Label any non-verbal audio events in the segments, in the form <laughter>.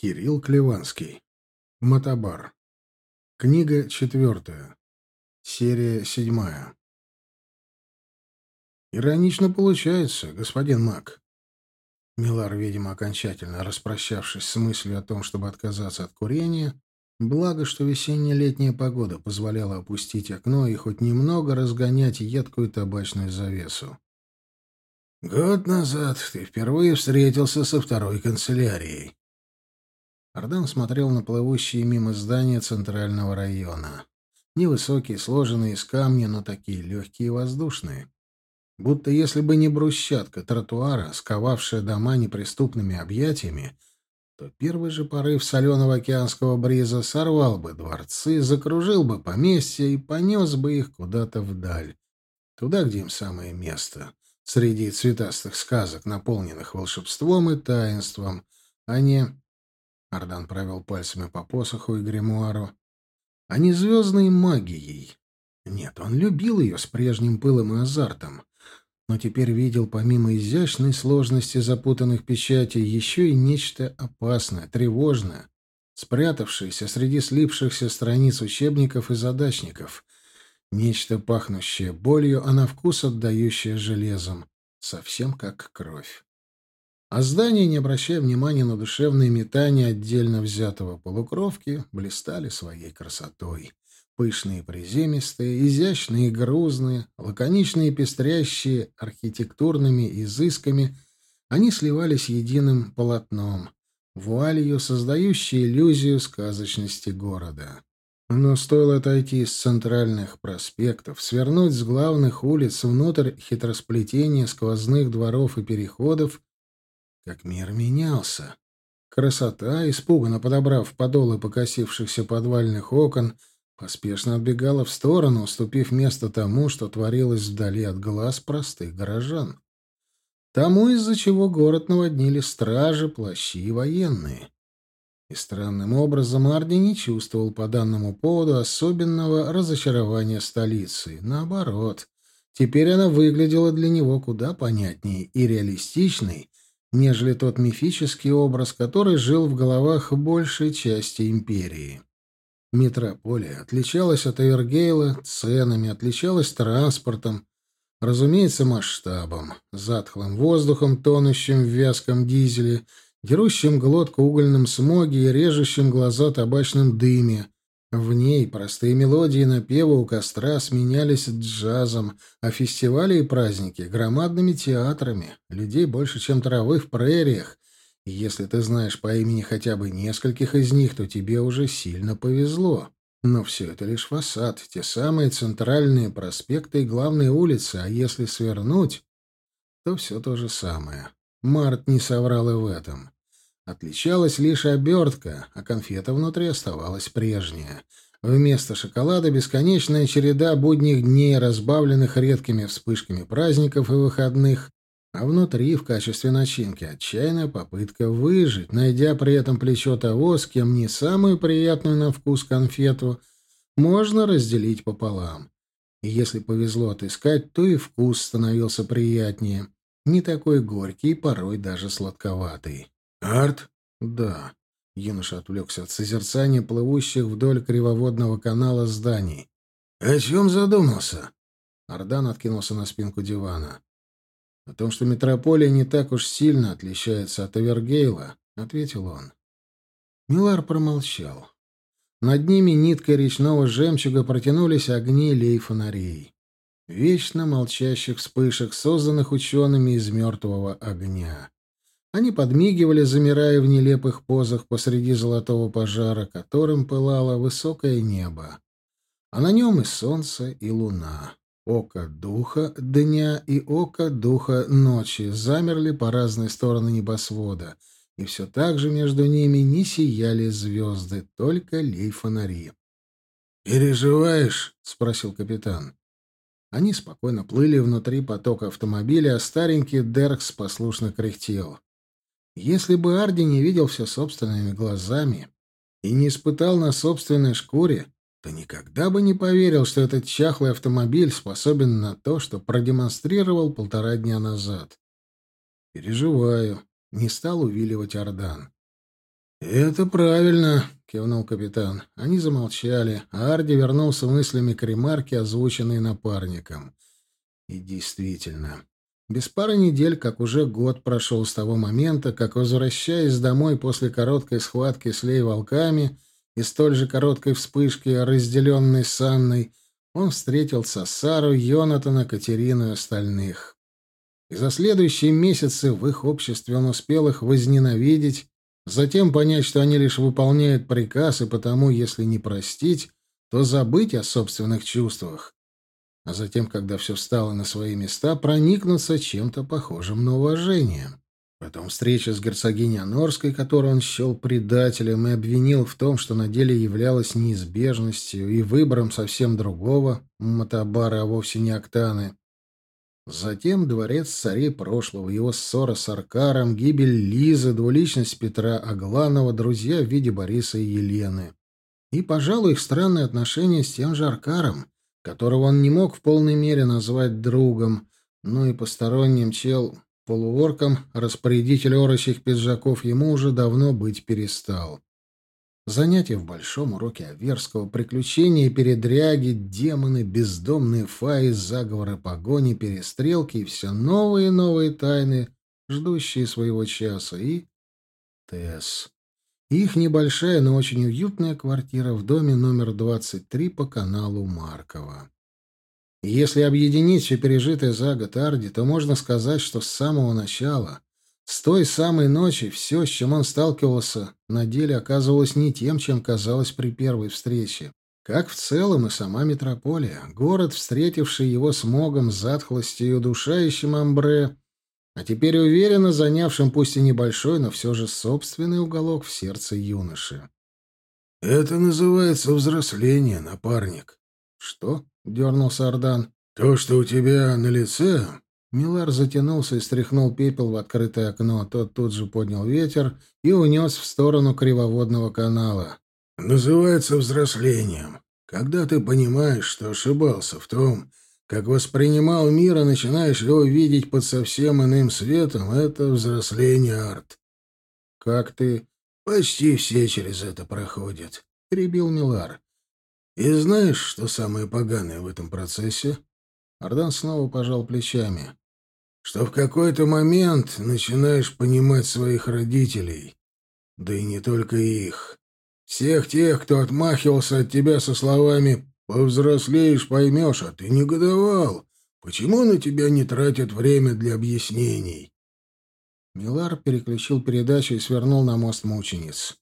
Кирилл Клеванский. Мотобар. Книга четвертая. Серия седьмая. Иронично получается, господин Мак. Милар, видимо, окончательно распрощавшись с мыслью о том, чтобы отказаться от курения, благо, что весенне-летняя погода позволяла опустить окно и хоть немного разгонять едкую табачную завесу. «Год назад ты впервые встретился со второй канцелярией». Ардан смотрел на плывущие мимо здания центрального района. Невысокие, сложенные из камня, но такие легкие и воздушные. Будто если бы не брусчатка тротуара, сковавшая дома неприступными объятиями, то первый же порыв соленого океанского бриза сорвал бы дворцы, закружил бы поместья и понес бы их куда-то вдаль. Туда, где им самое место, среди цветастых сказок, наполненных волшебством и таинством, а не... Ардан провел пальцами по посоху и гримуару. А не звездной магией. Нет, он любил ее с прежним пылом и азартом но теперь видел помимо изящной сложности запутанных печатей еще и нечто опасное, тревожное, спрятавшееся среди слипшихся страниц учебников и задачников, нечто пахнущее болью, а на вкус отдающее железом, совсем как кровь. А здания, не обращая внимания на душевные метания отдельно взятого полукровки, блистали своей красотой. Пышные приземистые, изящные и грузные, лаконичные и пестрящие архитектурными изысками, они сливались единым полотном, вуалью, создающей иллюзию сказочности города. Но стоило отойти из центральных проспектов, свернуть с главных улиц внутрь хитросплетения сквозных дворов и переходов, как мир менялся. Красота, испуганно подобрав подолы покосившихся подвальных окон, поспешно отбегала в сторону, уступив место тому, что творилось вдали от глаз простых горожан. Тому, из-за чего город наводнили стражи, плащи и военные. И странным образом Арди не чувствовал по данному поводу особенного разочарования столицы. Наоборот, теперь она выглядела для него куда понятнее и реалистичной, нежели тот мифический образ, который жил в головах большей части империи. Метрополия отличалась от Эвергейла ценами, отличалась транспортом, разумеется, масштабом, затхлым воздухом, тонущим в вязком дизеле, дерущим глотку угольным смоге и режущим глаза табачным дыме. В ней простые мелодии напева у костра сменялись джазом, а фестивали и праздники — громадными театрами. Людей больше, чем травы в прериях, и если ты знаешь по имени хотя бы нескольких из них, то тебе уже сильно повезло. Но все это лишь фасад, те самые центральные проспекты и главные улицы, а если свернуть, то все то же самое. Март не соврал и в этом. Отличалась лишь обертка, а конфета внутри оставалась прежняя. Вместо шоколада бесконечная череда будних дней, разбавленных редкими вспышками праздников и выходных, а внутри, в качестве начинки, отчаянная попытка выжить, найдя при этом плечо того, с кем не самую приятную на вкус конфету можно разделить пополам. И если повезло отыскать, то и вкус становился приятнее. Не такой горький, порой даже сладковатый. «Арт?» «Да». Юноша отвлекся от созерцания плывущих вдоль кривоводного канала зданий. «О чем задумался?» Ардан откинулся на спинку дивана. «О том, что метрополия не так уж сильно отличается от Эвергейла», — ответил он. Милар промолчал. Над ними ниткой речного жемчуга протянулись огни лей-фонарей. Вечно молчащих вспышек, созданных учеными из мертвого огня. Они подмигивали, замирая в нелепых позах посреди золотого пожара, которым пылало высокое небо. А на нем и солнце, и луна. Око духа дня и око духа ночи замерли по разные стороны небосвода, и все так же между ними не сияли звезды, только лей-фонари. «Переживаешь?» — спросил капитан. Они спокойно плыли внутри потока автомобиля, а старенький Деркс послушно кряхтел. Если бы Арди не видел все собственными глазами и не испытал на собственной шкуре, то никогда бы не поверил, что этот чахлый автомобиль способен на то, что продемонстрировал полтора дня назад. Переживаю. Не стал увиливать Ордан. «Это правильно», — кивнул капитан. Они замолчали, а Арди вернулся мыслями к ремарке, озвученной напарником. И действительно, без пары недель, как уже год прошел с того момента, как, возвращаясь домой после короткой схватки с лей-волками и столь же короткой вспышки, разделенной с Анной, он с Сару, Йонатана, Катерину и остальных. И за следующие месяцы в их обществе он успел их возненавидеть, затем понять, что они лишь выполняют приказ, и потому, если не простить, то забыть о собственных чувствах а затем, когда все встало на свои места, проникнуться чем-то похожим на уважение. Потом встреча с герцогиней Анорской, которую он счел предателем и обвинил в том, что на деле являлась неизбежностью и выбором совсем другого, Матабара, а вовсе не Октаны. Затем дворец царей прошлого, его ссора с Аркаром, гибель Лизы, двуличность Петра Агланова, друзья в виде Бориса и Елены. И, пожалуй, их странные отношения с тем же Аркаром, которого он не мог в полной мере назвать другом, ну и посторонним чел полуорком, распорядитель орочих пиджаков ему уже давно быть перестал. Занятия в большом уроке Аверского, приключения передряги, демоны, бездомные фаи, заговоры погони, перестрелки и все новые и новые тайны, ждущие своего часа, и... Тесс. Их небольшая, но очень уютная квартира в доме номер 23 по каналу Маркова. если объединить все пережитое за год Арди, то можно сказать, что с самого начала, с той самой ночи, все, с чем он сталкивался, на деле оказывалось не тем, чем казалось при первой встрече. Как в целом и сама метрополия, город, встретивший его смогом, затхлостью и удушающим амбре, а теперь уверенно занявшим пусть и небольшой, но все же собственный уголок в сердце юноши. «Это называется взросление, напарник». «Что?» — дернулся Ардан. «То, что у тебя на лице...» Милар затянулся и стряхнул пепел в открытое окно. Тот тут же поднял ветер и унес в сторону кривоводного канала. «Называется взрослением. Когда ты понимаешь, что ошибался в том, как воспринимал мир, и начинаешь его видеть под совсем иным светом, это взросление, Арт. Как ты? Почти все через это проходят, перебил Милар. И знаешь, что самое поганое в этом процессе? Ардан снова пожал плечами. Что в какой-то момент начинаешь понимать своих родителей. Да и не только их. Всех тех, кто отмахивался от тебя со словами Повзрослеешь, поймешь, а ты негодовал. Почему на тебя не тратят время для объяснений?» Милар переключил передачу и свернул на мост мучениц.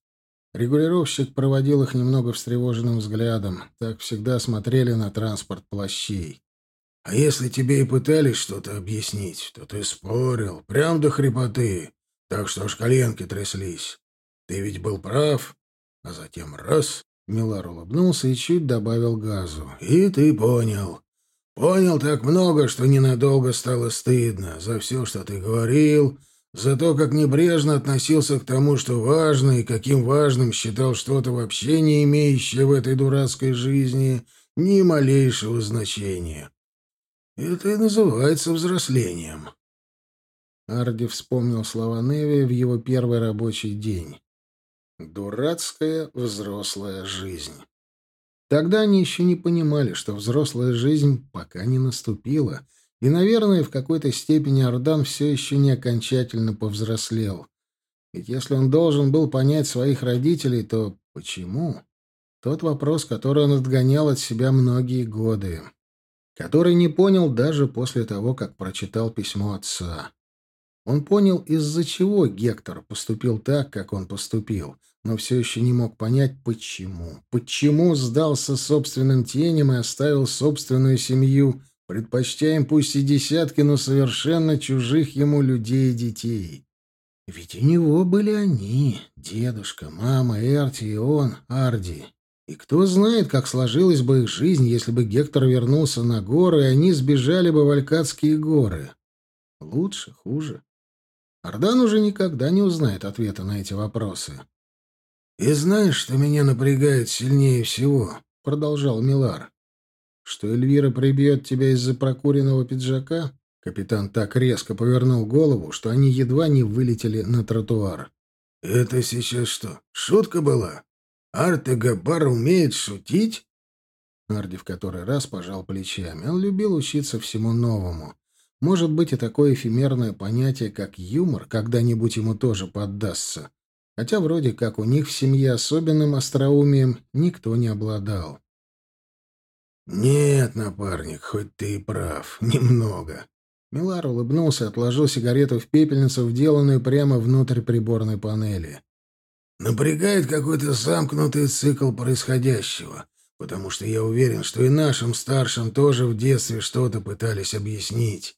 Регулировщик проводил их немного встревоженным взглядом. Так всегда смотрели на транспорт плащей. «А если тебе и пытались что-то объяснить, то ты спорил, прям до хрипоты, так что аж коленки тряслись. Ты ведь был прав, а затем раз Милар улыбнулся и чуть добавил газу. «И ты понял. Понял так много, что ненадолго стало стыдно за все, что ты говорил, за то, как небрежно относился к тому, что важно, и каким важным считал что-то вообще не имеющее в этой дурацкой жизни ни малейшего значения. Это и называется взрослением». Арди вспомнил слова Неви в его первый рабочий день. Дурацкая взрослая жизнь. Тогда они еще не понимали, что взрослая жизнь пока не наступила, и, наверное, в какой-то степени Ардан все еще не окончательно повзрослел. Ведь если он должен был понять своих родителей, то почему? Тот вопрос, который он отгонял от себя многие годы, который не понял даже после того, как прочитал письмо отца. Он понял, из-за чего Гектор поступил так, как он поступил, но все еще не мог понять, почему. Почему сдался собственным теням и оставил собственную семью, предпочтя им пусть и десятки, но совершенно чужих ему людей и детей. Ведь у него были они, дедушка, мама, Эрти и он, Арди. И кто знает, как сложилась бы их жизнь, если бы Гектор вернулся на горы, и они сбежали бы в Алькадские горы. Лучше, хуже. Ардан уже никогда не узнает ответа на эти вопросы. «И знаешь, что меня напрягает сильнее всего?» — продолжал Милар. «Что Эльвира прибьет тебя из-за прокуренного пиджака?» Капитан так резко повернул голову, что они едва не вылетели на тротуар. Это сейчас что, шутка была? Арте Габар умеет шутить?» Арди в который раз пожал плечами. Он любил учиться всему новому. Может быть, и такое эфемерное понятие, как юмор, когда-нибудь ему тоже поддастся. Хотя вроде как у них в семье особенным остроумием никто не обладал. «Нет, напарник, хоть ты и прав. <laughs> Немного». Милар улыбнулся и отложил сигарету в пепельницу, вделанную прямо внутрь приборной панели. «Напрягает какой-то замкнутый цикл происходящего, потому что я уверен, что и нашим старшим тоже в детстве что-то пытались объяснить.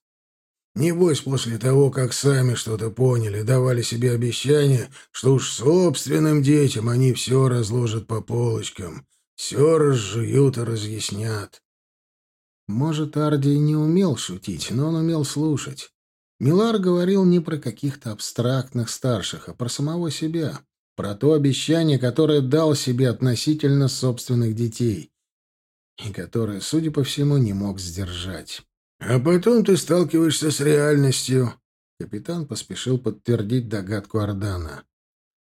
Небось, после того, как сами что-то поняли, давали себе обещание, что уж собственным детям они все разложат по полочкам, все разжуют и разъяснят. Может, Арди не умел шутить, но он умел слушать. Милар говорил не про каких-то абстрактных старших, а про самого себя, про то обещание, которое дал себе относительно собственных детей, и которое, судя по всему, не мог сдержать. А потом ты сталкиваешься с реальностью. Капитан поспешил подтвердить догадку Ордана.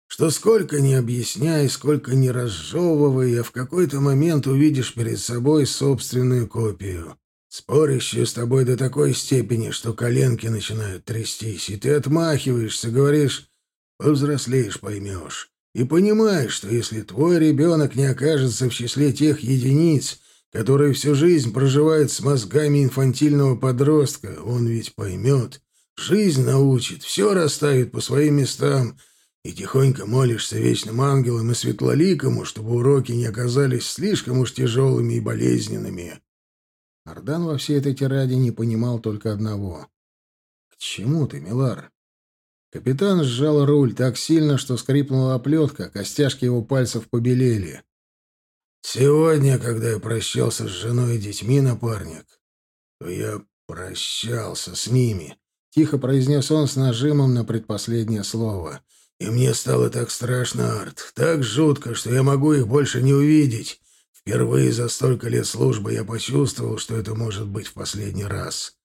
Что сколько ни объясняй, сколько ни разжевывай, а в какой-то момент увидишь перед собой собственную копию, спорящую с тобой до такой степени, что коленки начинают трястись, и ты отмахиваешься, говоришь «повзрослеешь, поймешь». И понимаешь, что если твой ребенок не окажется в числе тех единиц, который всю жизнь проживает с мозгами инфантильного подростка, он ведь поймет, жизнь научит, все расставит по своим местам, и тихонько молишься вечным ангелам и светлоликому, чтобы уроки не оказались слишком уж тяжелыми и болезненными. Ардан во всей этой тираде не понимал только одного. «К чему ты, Милар?» Капитан сжал руль так сильно, что скрипнула оплетка, костяшки его пальцев побелели. Сегодня, когда я прощался с женой и детьми, напарник, то я прощался с ними, — тихо произнес он с нажимом на предпоследнее слово. И мне стало так страшно, Арт, так жутко, что я могу их больше не увидеть. Впервые за столько лет службы я почувствовал, что это может быть в последний раз.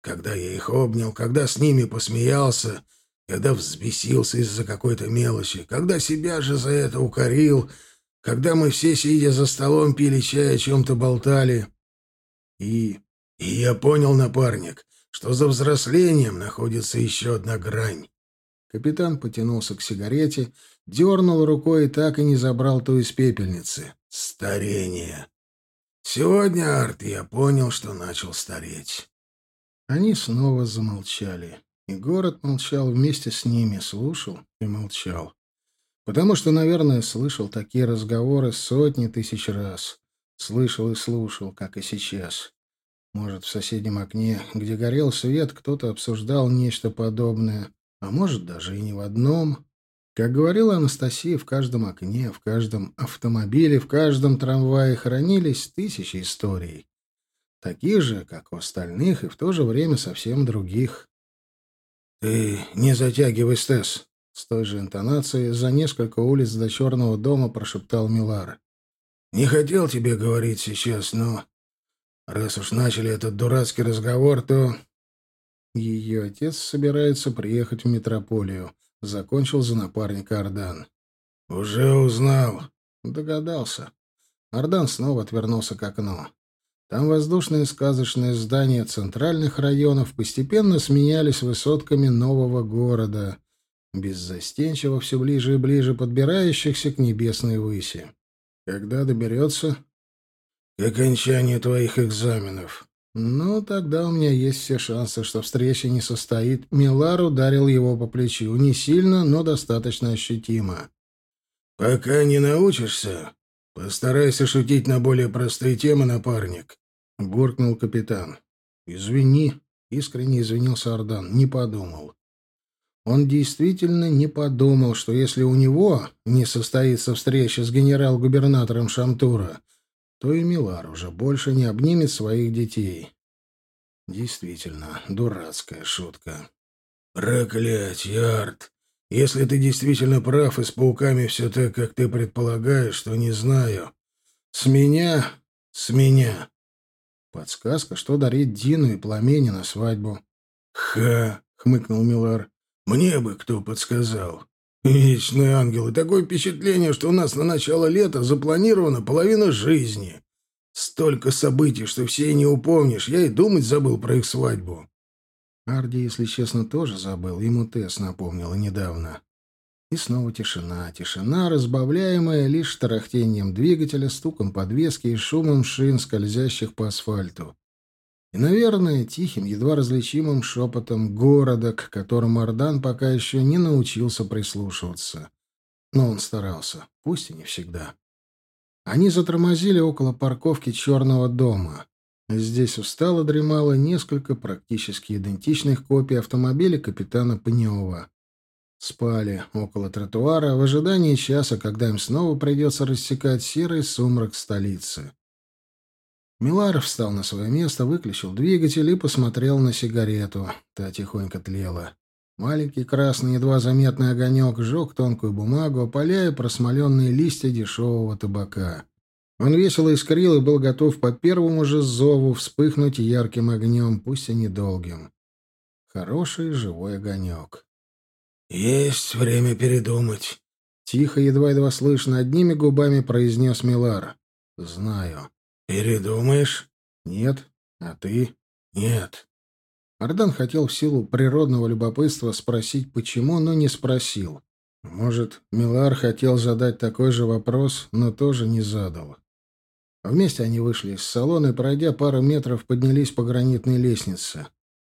Когда я их обнял, когда с ними посмеялся, когда взбесился из-за какой-то мелочи, когда себя же за это укорил — когда мы все, сидя за столом, пили чай, о чем-то болтали. И... и я понял, напарник, что за взрослением находится еще одна грань. Капитан потянулся к сигарете, дернул рукой и так и не забрал ту из пепельницы. Старение. Сегодня, Арт, я понял, что начал стареть. Они снова замолчали. И город молчал вместе с ними, слушал и молчал. Потому что, наверное, слышал такие разговоры сотни тысяч раз. Слышал и слушал, как и сейчас. Может, в соседнем окне, где горел свет, кто-то обсуждал нечто подобное, а может, даже и не в одном. Как говорила Анастасия, в каждом окне, в каждом автомобиле, в каждом трамвае хранились тысячи историй. Таких же, как у остальных, и в то же время совсем других. «Ты не затягивай, Стесс», с той же интонацией за несколько улиц до черного дома прошептал Милар. «Не хотел тебе говорить сейчас, но раз уж начали этот дурацкий разговор, то...» Ее отец собирается приехать в метрополию. Закончил за напарника Ардан. «Уже узнал». Догадался. Ардан снова отвернулся к окну. Там воздушные сказочные здания центральных районов постепенно сменялись высотками нового города — беззастенчиво все ближе и ближе подбирающихся к небесной выси. Когда доберется? К окончанию твоих экзаменов. Ну, тогда у меня есть все шансы, что встреча не состоит. Милар ударил его по плечу. Не сильно, но достаточно ощутимо. Пока не научишься, постарайся шутить на более простые темы, напарник. Буркнул капитан. Извини, искренне извинился Ардан. Не подумал. Он действительно не подумал, что если у него не состоится встреча с генерал-губернатором Шамтура, то и Милар уже больше не обнимет своих детей. Действительно, дурацкая шутка. «Проклятье, Арт! Если ты действительно прав, и с пауками все так, как ты предполагаешь, то не знаю. С меня... с меня...» Подсказка, что дарить Дину и пламени на свадьбу. «Ха!» — хмыкнул Милар. Мне бы кто подсказал. Вечные ангелы, такое впечатление, что у нас на начало лета запланирована половина жизни. Столько событий, что все и не упомнишь. Я и думать забыл про их свадьбу. Арди, если честно, тоже забыл. Ему Тесс напомнила недавно. И снова тишина. Тишина, разбавляемая лишь тарахтением двигателя, стуком подвески и шумом шин, скользящих по асфальту. И, наверное, тихим, едва различимым шепотом города, к которому Ардан пока еще не научился прислушиваться. Но он старался, пусть и не всегда. Они затормозили около парковки черного дома. Здесь устало дремало несколько практически идентичных копий автомобиля капитана Панеова. Спали около тротуара в ожидании часа, когда им снова придется рассекать серый сумрак столицы. Миларов встал на свое место, выключил двигатель и посмотрел на сигарету. Та тихонько тлела. Маленький красный, едва заметный огонек сжег тонкую бумагу, опаляя просмоленные листья дешевого табака. Он весело искрил и был готов по первому же зову вспыхнуть ярким огнем, пусть и недолгим. Хороший живой огонек. «Есть время передумать», — тихо, едва-едва слышно, одними губами произнес Милар. «Знаю». «Передумаешь?» «Нет. А ты?» «Нет». Ардан хотел в силу природного любопытства спросить, почему, но не спросил. Может, Милар хотел задать такой же вопрос, но тоже не задал. Вместе они вышли из салона и, пройдя пару метров, поднялись по гранитной лестнице.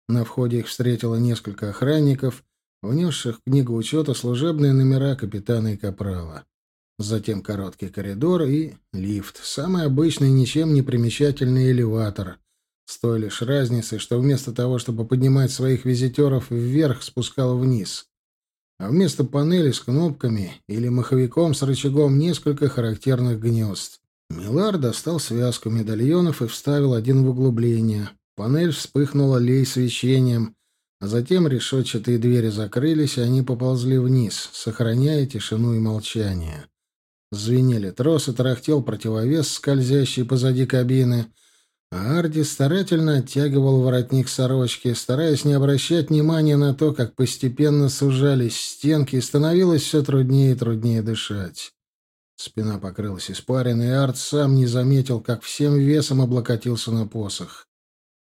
На входе их встретило несколько охранников, внесших в книгу учета служебные номера капитана и капрала. Затем короткий коридор и лифт. Самый обычный, ничем не примечательный элеватор. С той лишь разницей, что вместо того, чтобы поднимать своих визитеров вверх, спускал вниз. А вместо панели с кнопками или маховиком с рычагом несколько характерных гнезд. Милар достал связку медальонов и вставил один в углубление. Панель вспыхнула лей свечением, а затем решетчатые двери закрылись, и они поползли вниз, сохраняя тишину и молчание. Звенели тросы, тарахтел противовес, скользящий позади кабины. А Арди старательно оттягивал воротник сорочки, стараясь не обращать внимания на то, как постепенно сужались стенки и становилось все труднее и труднее дышать. Спина покрылась испариной, и Арт сам не заметил, как всем весом облокотился на посох.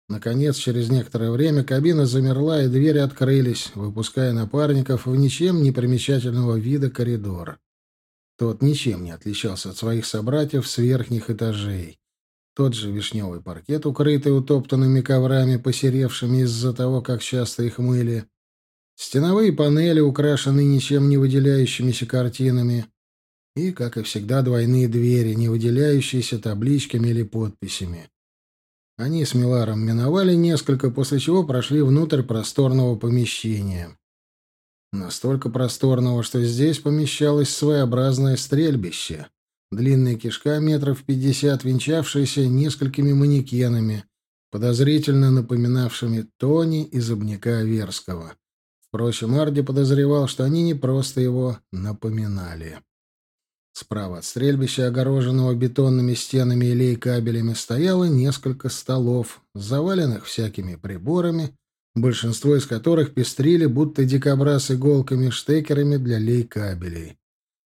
Наконец, через некоторое время кабина замерла, и двери открылись, выпуская напарников в ничем не примечательного вида коридор. Тот ничем не отличался от своих собратьев с верхних этажей. Тот же вишневый паркет, укрытый утоптанными коврами, посеревшими из-за того, как часто их мыли. Стеновые панели, украшенные ничем не выделяющимися картинами. И, как и всегда, двойные двери, не выделяющиеся табличками или подписями. Они с Миларом миновали несколько, после чего прошли внутрь просторного помещения. Настолько просторного, что здесь помещалось своеобразное стрельбище. Длинная кишка метров пятьдесят, венчавшаяся несколькими манекенами, подозрительно напоминавшими Тони из обняка Аверского. Впрочем, Арди подозревал, что они не просто его напоминали. Справа от стрельбища, огороженного бетонными стенами и лей-кабелями, стояло несколько столов, заваленных всякими приборами, большинство из которых пестрили, будто дикобраз иголками, штекерами для лей-кабелей.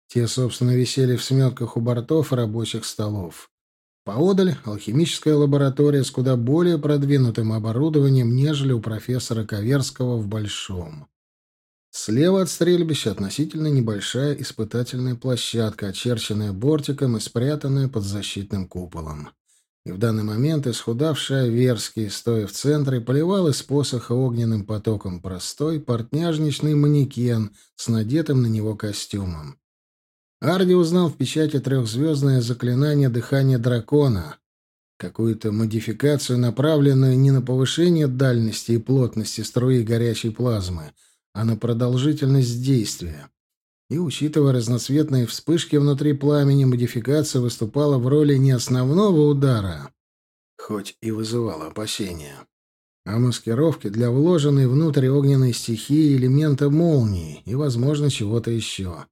Те, собственно, висели в сметках у бортов рабочих столов. Поодаль — алхимическая лаборатория с куда более продвинутым оборудованием, нежели у профессора Коверского в Большом. Слева от стрельбища относительно небольшая испытательная площадка, очерченная бортиком и спрятанная под защитным куполом. И в данный момент исхудавший Аверский, стоя в центре, поливал из посоха огненным потоком простой портняжничный манекен с надетым на него костюмом. Арди узнал в печати трехзвездное заклинание дыхания дракона, какую-то модификацию, направленную не на повышение дальности и плотности струи горячей плазмы, а на продолжительность действия. И, учитывая разноцветные вспышки внутри пламени, модификация выступала в роли не основного удара, хоть и вызывала опасения, а маскировки для вложенной внутрь огненной стихии элемента молнии и, возможно, чего-то еще.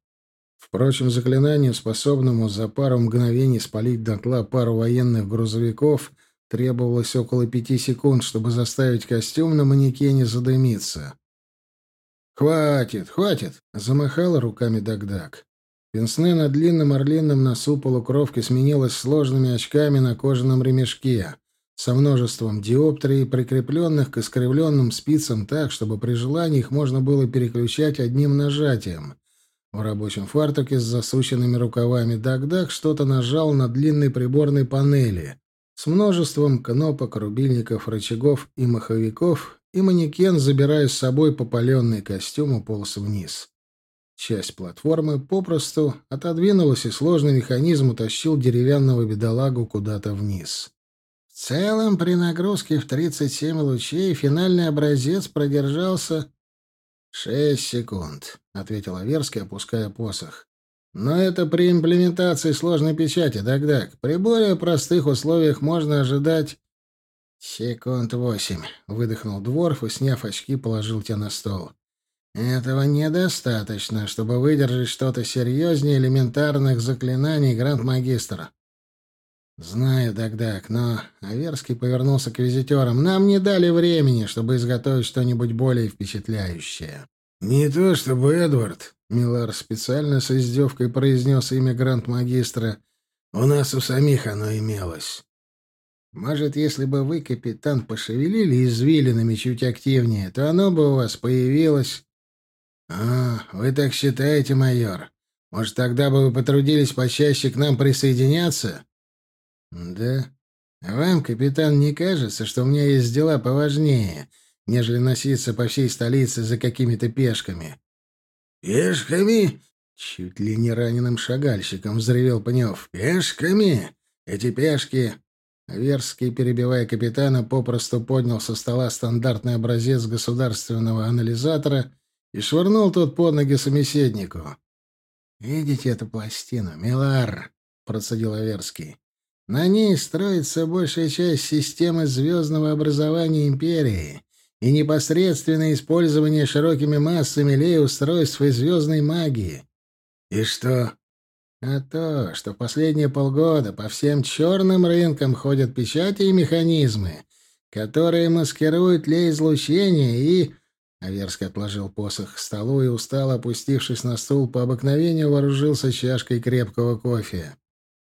Впрочем, заклинанию, способному за пару мгновений спалить дотла пару военных грузовиков, требовалось около пяти секунд, чтобы заставить костюм на манекене задымиться. «Хватит, хватит!» — замахала руками Дагдаг. Пенсне на длинном орлином носу полукровки сменилось сложными очками на кожаном ремешке, со множеством диоптрий, прикрепленных к искривленным спицам так, чтобы при желании их можно было переключать одним нажатием. В рабочем фартуке с засученными рукавами Дагдаг что-то нажал на длинной приборной панели с множеством кнопок, рубильников, рычагов и маховиков, и манекен, забирая с собой попаленный костюм, уполз вниз. Часть платформы попросту отодвинулась, и сложный механизм утащил деревянного бедолагу куда-то вниз. В целом, при нагрузке в 37 лучей финальный образец продержался... «Шесть секунд», — ответил Аверский, опуская посох. «Но это при имплементации сложной печати, Дагдаг. При более простых условиях можно ожидать «Секунд восемь», — выдохнул Дворф и, сняв очки, положил те на стол. «Этого недостаточно, чтобы выдержать что-то серьезнее элементарных заклинаний, гранд-магистр». «Знаю, Дагдаг, но...» — Аверский повернулся к визитерам. «Нам не дали времени, чтобы изготовить что-нибудь более впечатляющее». «Не то чтобы Эдвард», — Милар специально с издевкой произнес имя гранд-магистра. «У нас у самих оно имелось». Может, если бы вы, капитан, пошевелили извилинами чуть активнее, то оно бы у вас появилось. А, вы так считаете, майор? Может, тогда бы вы потрудились почаще к нам присоединяться? Да. Вам, капитан, не кажется, что у меня есть дела поважнее, нежели носиться по всей столице за какими-то пешками? Пешками? Чуть ли не раненым шагальщиком взревел Пнев. Пешками? Эти пешки Верский, перебивая капитана, попросту поднял со стола стандартный образец государственного анализатора и швырнул тот под ноги собеседнику. «Видите эту пластину? Милар!» — процедил Аверский. «На ней строится большая часть системы звездного образования Империи и непосредственное использование широкими массами лей-устройств и звездной магии». «И что, а то, что последние полгода по всем черным рынкам ходят печати и механизмы, которые маскируют лей-излучение и... Аверский отложил посох к столу и, устало опустившись на стул, по обыкновению вооружился чашкой крепкого кофе.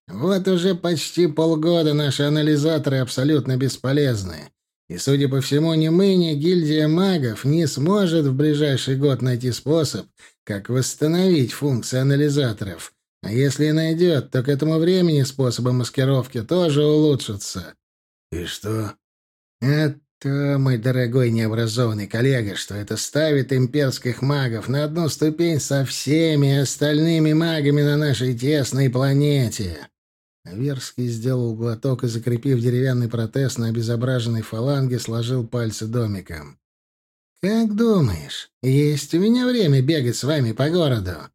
Вот уже почти полгода наши анализаторы абсолютно бесполезны. И, судя по всему, ни мы, ни гильдия магов не сможет в ближайший год найти способ, как восстановить функции анализаторов — а если и найдет, то к этому времени способы маскировки тоже улучшатся. И что? Это, мой дорогой необразованный коллега, что это ставит имперских магов на одну ступень со всеми остальными магами на нашей тесной планете. Верский сделал глоток и, закрепив деревянный протез на обезображенной фаланге, сложил пальцы домиком. «Как думаешь, есть у меня время бегать с вами по городу?»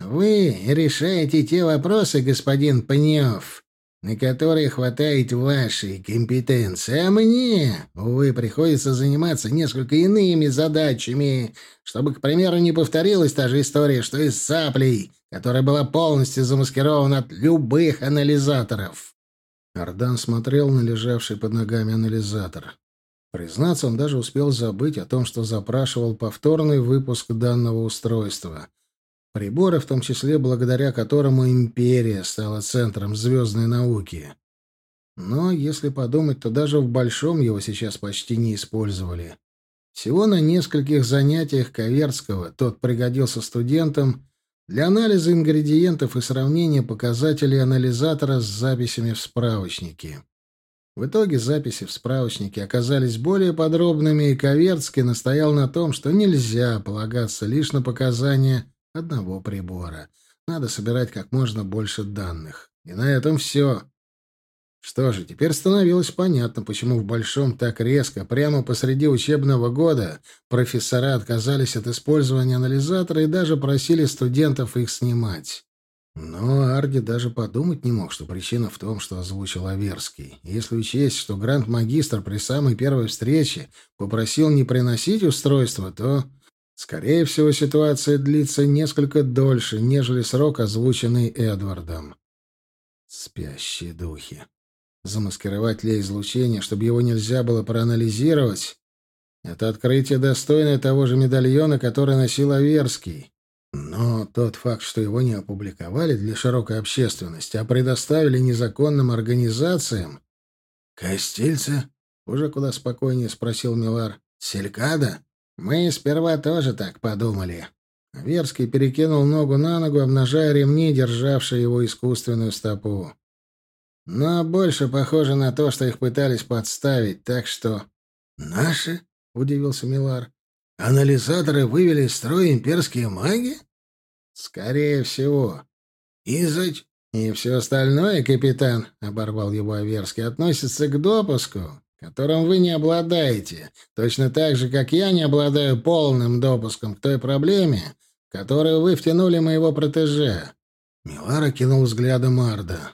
Вы решаете те вопросы, господин Панев, на которые хватает вашей компетенции, а мне, увы, приходится заниматься несколько иными задачами, чтобы, к примеру, не повторилась та же история, что и с саплей, которая была полностью замаскирована от любых анализаторов. Ардан смотрел на лежавший под ногами анализатор. Признаться, он даже успел забыть о том, что запрашивал повторный выпуск данного устройства — Приборы, в том числе благодаря которому империя стала центром звездной науки. Но, если подумать, то даже в Большом его сейчас почти не использовали. Всего на нескольких занятиях Коверского тот пригодился студентам для анализа ингредиентов и сравнения показателей анализатора с записями в справочнике. В итоге записи в справочнике оказались более подробными, и Коверцкий настоял на том, что нельзя полагаться лишь на показания одного прибора. Надо собирать как можно больше данных. И на этом все. Что же, теперь становилось понятно, почему в Большом так резко, прямо посреди учебного года, профессора отказались от использования анализатора и даже просили студентов их снимать. Но Арди даже подумать не мог, что причина в том, что озвучил Аверский. Если учесть, что гранд-магистр при самой первой встрече попросил не приносить устройство, то Скорее всего, ситуация длится несколько дольше, нежели срок, озвученный Эдвардом. Спящие духи. Замаскировать лей излучения, чтобы его нельзя было проанализировать? Это открытие достойное того же медальона, который носил Аверский. Но тот факт, что его не опубликовали для широкой общественности, а предоставили незаконным организациям... «Костильце?» — уже куда спокойнее спросил Милар. «Селькада?» «Мы сперва тоже так подумали». Аверский перекинул ногу на ногу, обнажая ремни, державшие его искусственную стопу. Но больше похоже на то, что их пытались подставить, так что... «Наши?» — удивился Милар. «Анализаторы вывели из строя имперские маги?» «Скорее всего». «И за...» «И все остальное, капитан», — оборвал его Аверский, — «относится к допуску, которым вы не обладаете, точно так же, как я не обладаю полным допуском к той проблеме, в которую вы втянули моего протеже». Милара кинул взглядом Арда.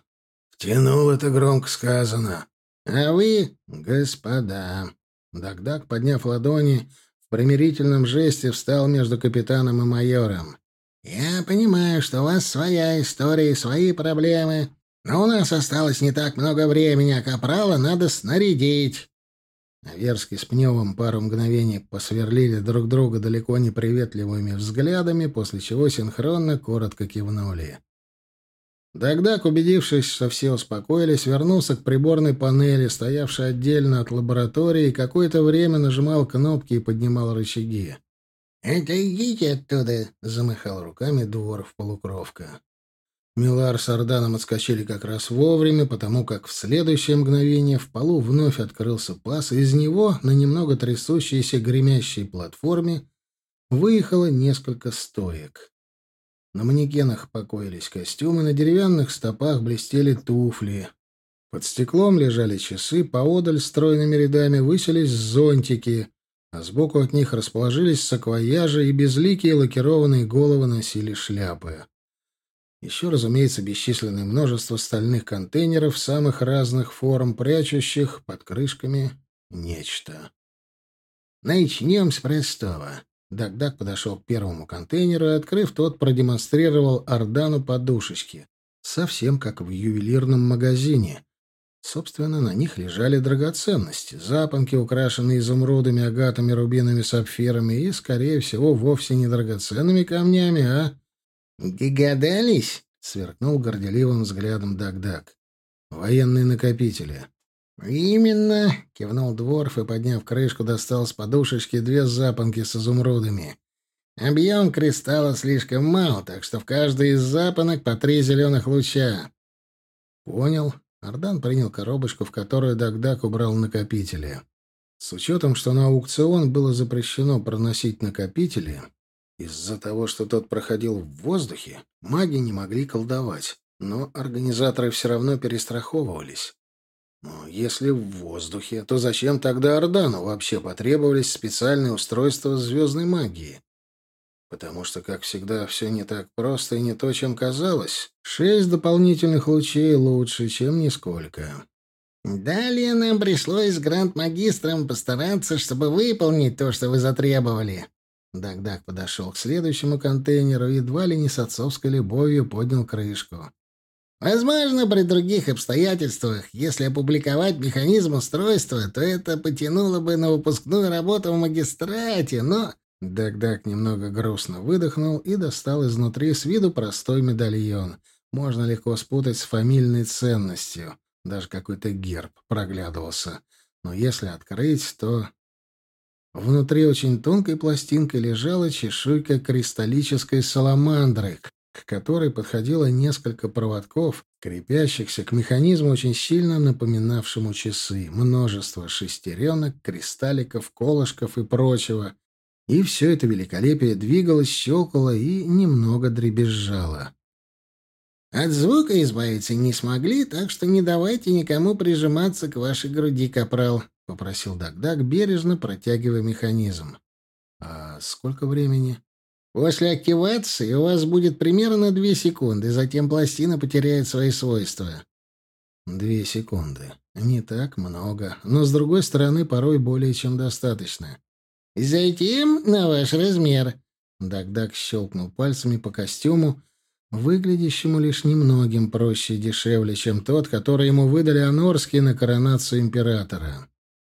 «Втянул это громко сказано». «А вы, господа...» Дагдаг, подняв ладони, в примирительном жесте встал между капитаном и майором. «Я понимаю, что у вас своя история и свои проблемы, но у нас осталось не так много времени, а капрала надо снарядить». Аверский с Пневым пару мгновений посверлили друг друга далеко не приветливыми взглядами, после чего синхронно коротко кивнули. Дагдаг, убедившись, что все успокоились, вернулся к приборной панели, стоявшей отдельно от лаборатории, и какое-то время нажимал кнопки и поднимал рычаги. «Отойдите оттуда!» — замыхал руками дворов полукровка. Милар с Орданом отскочили как раз вовремя, потому как в следующее мгновение в полу вновь открылся паз, и из него на немного трясущейся гремящей платформе выехало несколько стоек. На манекенах покоились костюмы, на деревянных стопах блестели туфли. Под стеклом лежали часы, поодаль стройными рядами высились зонтики, а сбоку от них расположились саквояжи, и безликие лакированные головы носили шляпы. Еще, разумеется, бесчисленное множество стальных контейнеров самых разных форм, прячущих под крышками нечто. Начнем с простого. Дак-Дак подошел к первому контейнеру и, открыв тот, продемонстрировал Ордану подушечки. Совсем как в ювелирном магазине. Собственно, на них лежали драгоценности. Запонки, украшенные изумрудами, агатами, рубинами, сапфирами и, скорее всего, вовсе не драгоценными камнями, а... «Догадались?» — сверкнул горделивым взглядом Дак-Дак. «Военные накопители. «Именно!» — кивнул Дворф и, подняв крышку, достал с подушечки две запонки с изумрудами. «Объем кристалла слишком мал, так что в каждой из запонок по три зеленых луча». «Понял». Ардан принял коробочку, в которую Дагдаг убрал накопители. С учетом, что на аукцион было запрещено проносить накопители, из-за того, что тот проходил в воздухе, маги не могли колдовать, но организаторы все равно перестраховывались. Но если в воздухе, то зачем тогда Ордану вообще потребовались специальные устройства звездной магии? Потому что, как всегда, все не так просто и не то, чем казалось. Шесть дополнительных лучей лучше, чем нисколько. Далее нам пришлось с гранд-магистром постараться, чтобы выполнить то, что вы затребовали. Дак-Дак подошел к следующему контейнеру и едва ли не с отцовской любовью поднял крышку. Возможно, при других обстоятельствах, если опубликовать механизм устройства, то это потянуло бы на выпускную работу в магистрате, но... Дак-Дак немного грустно выдохнул и достал изнутри с виду простой медальон. Можно легко спутать с фамильной ценностью. Даже какой-то герб проглядывался. Но если открыть, то... Внутри очень тонкой пластинкой лежала чешуйка кристаллической саламандры, к которой подходило несколько проводков, крепящихся к механизму, очень сильно напоминавшему часы, множество шестеренок, кристалликов, колышков и прочего. И все это великолепие двигалось, щелкало и немного дребезжало. От звука избавиться не смогли, так что не давайте никому прижиматься к вашей груди, капрал, — попросил Дагдаг, бережно протягивая механизм. — А сколько времени? После активации у вас будет примерно две секунды, затем пластина потеряет свои свойства. Две секунды. Не так много, но, с другой стороны, порой более чем достаточно. Затем на ваш размер. Дак-Дак щелкнул пальцами по костюму, выглядящему лишь немногим проще и дешевле, чем тот, который ему выдали анорские на коронацию императора.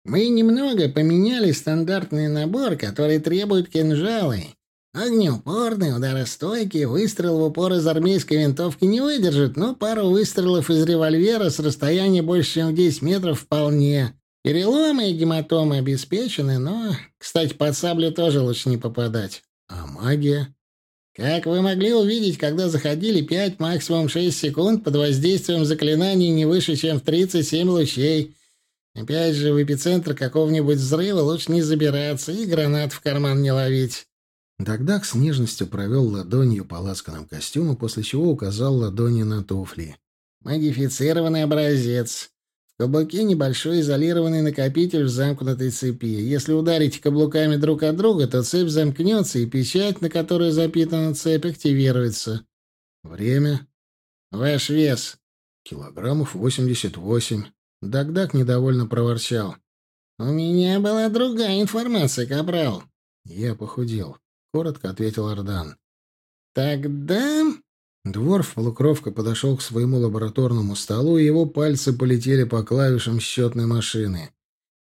Мы немного поменяли стандартный набор, который требует кинжалы. Огнеупорный, ударостойкий, выстрел в упор из армейской винтовки не выдержит, но пару выстрелов из револьвера с расстояния больше, чем в 10 метров вполне. Переломы и гематомы обеспечены, но, кстати, под саблю тоже лучше не попадать. А магия? Как вы могли увидеть, когда заходили 5, максимум 6 секунд под воздействием заклинаний не выше, чем в 37 лучей. Опять же, в эпицентр какого-нибудь взрыва лучше не забираться и гранат в карман не ловить. Дагдаг с нежностью провел ладонью по ласканным костюму, после чего указал ладони на туфли. «Модифицированный образец. В каблуке небольшой изолированный накопитель в замкнутой цепи. Если ударить каблуками друг от друга, то цепь замкнется, и печать, на которой запитана цепь, активируется. Время. Ваш вес. Килограммов восемьдесят восемь. Дагдаг недовольно проворчал. «У меня была другая информация, Капрал». «Я похудел. — коротко ответил Ардан. «Тогда...» Дворф полукровка подошел к своему лабораторному столу, и его пальцы полетели по клавишам счетной машины.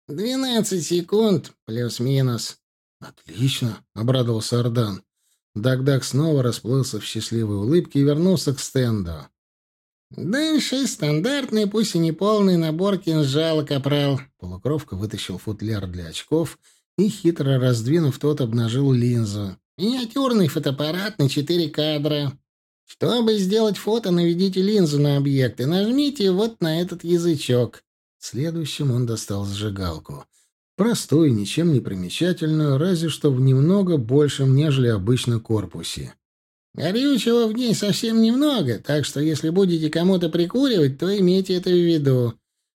«Двенадцать секунд, плюс-минус». «Отлично», — обрадовался Ардан. Дагдаг снова расплылся в счастливой улыбке и вернулся к стенду. «Дальше стандартный, пусть и не полный набор кинжала, капрал». Полукровка вытащил футляр для очков и, хитро раздвинув тот, обнажил линзу. «Миниатюрный фотоаппарат на четыре кадра. Чтобы сделать фото, наведите линзу на объект и нажмите вот на этот язычок». Следующим он достал зажигалку. Простую, ничем не примечательную, разве что в немного большем, нежели обычно корпусе. «Горючего в ней совсем немного, так что если будете кому-то прикуривать, то имейте это в виду.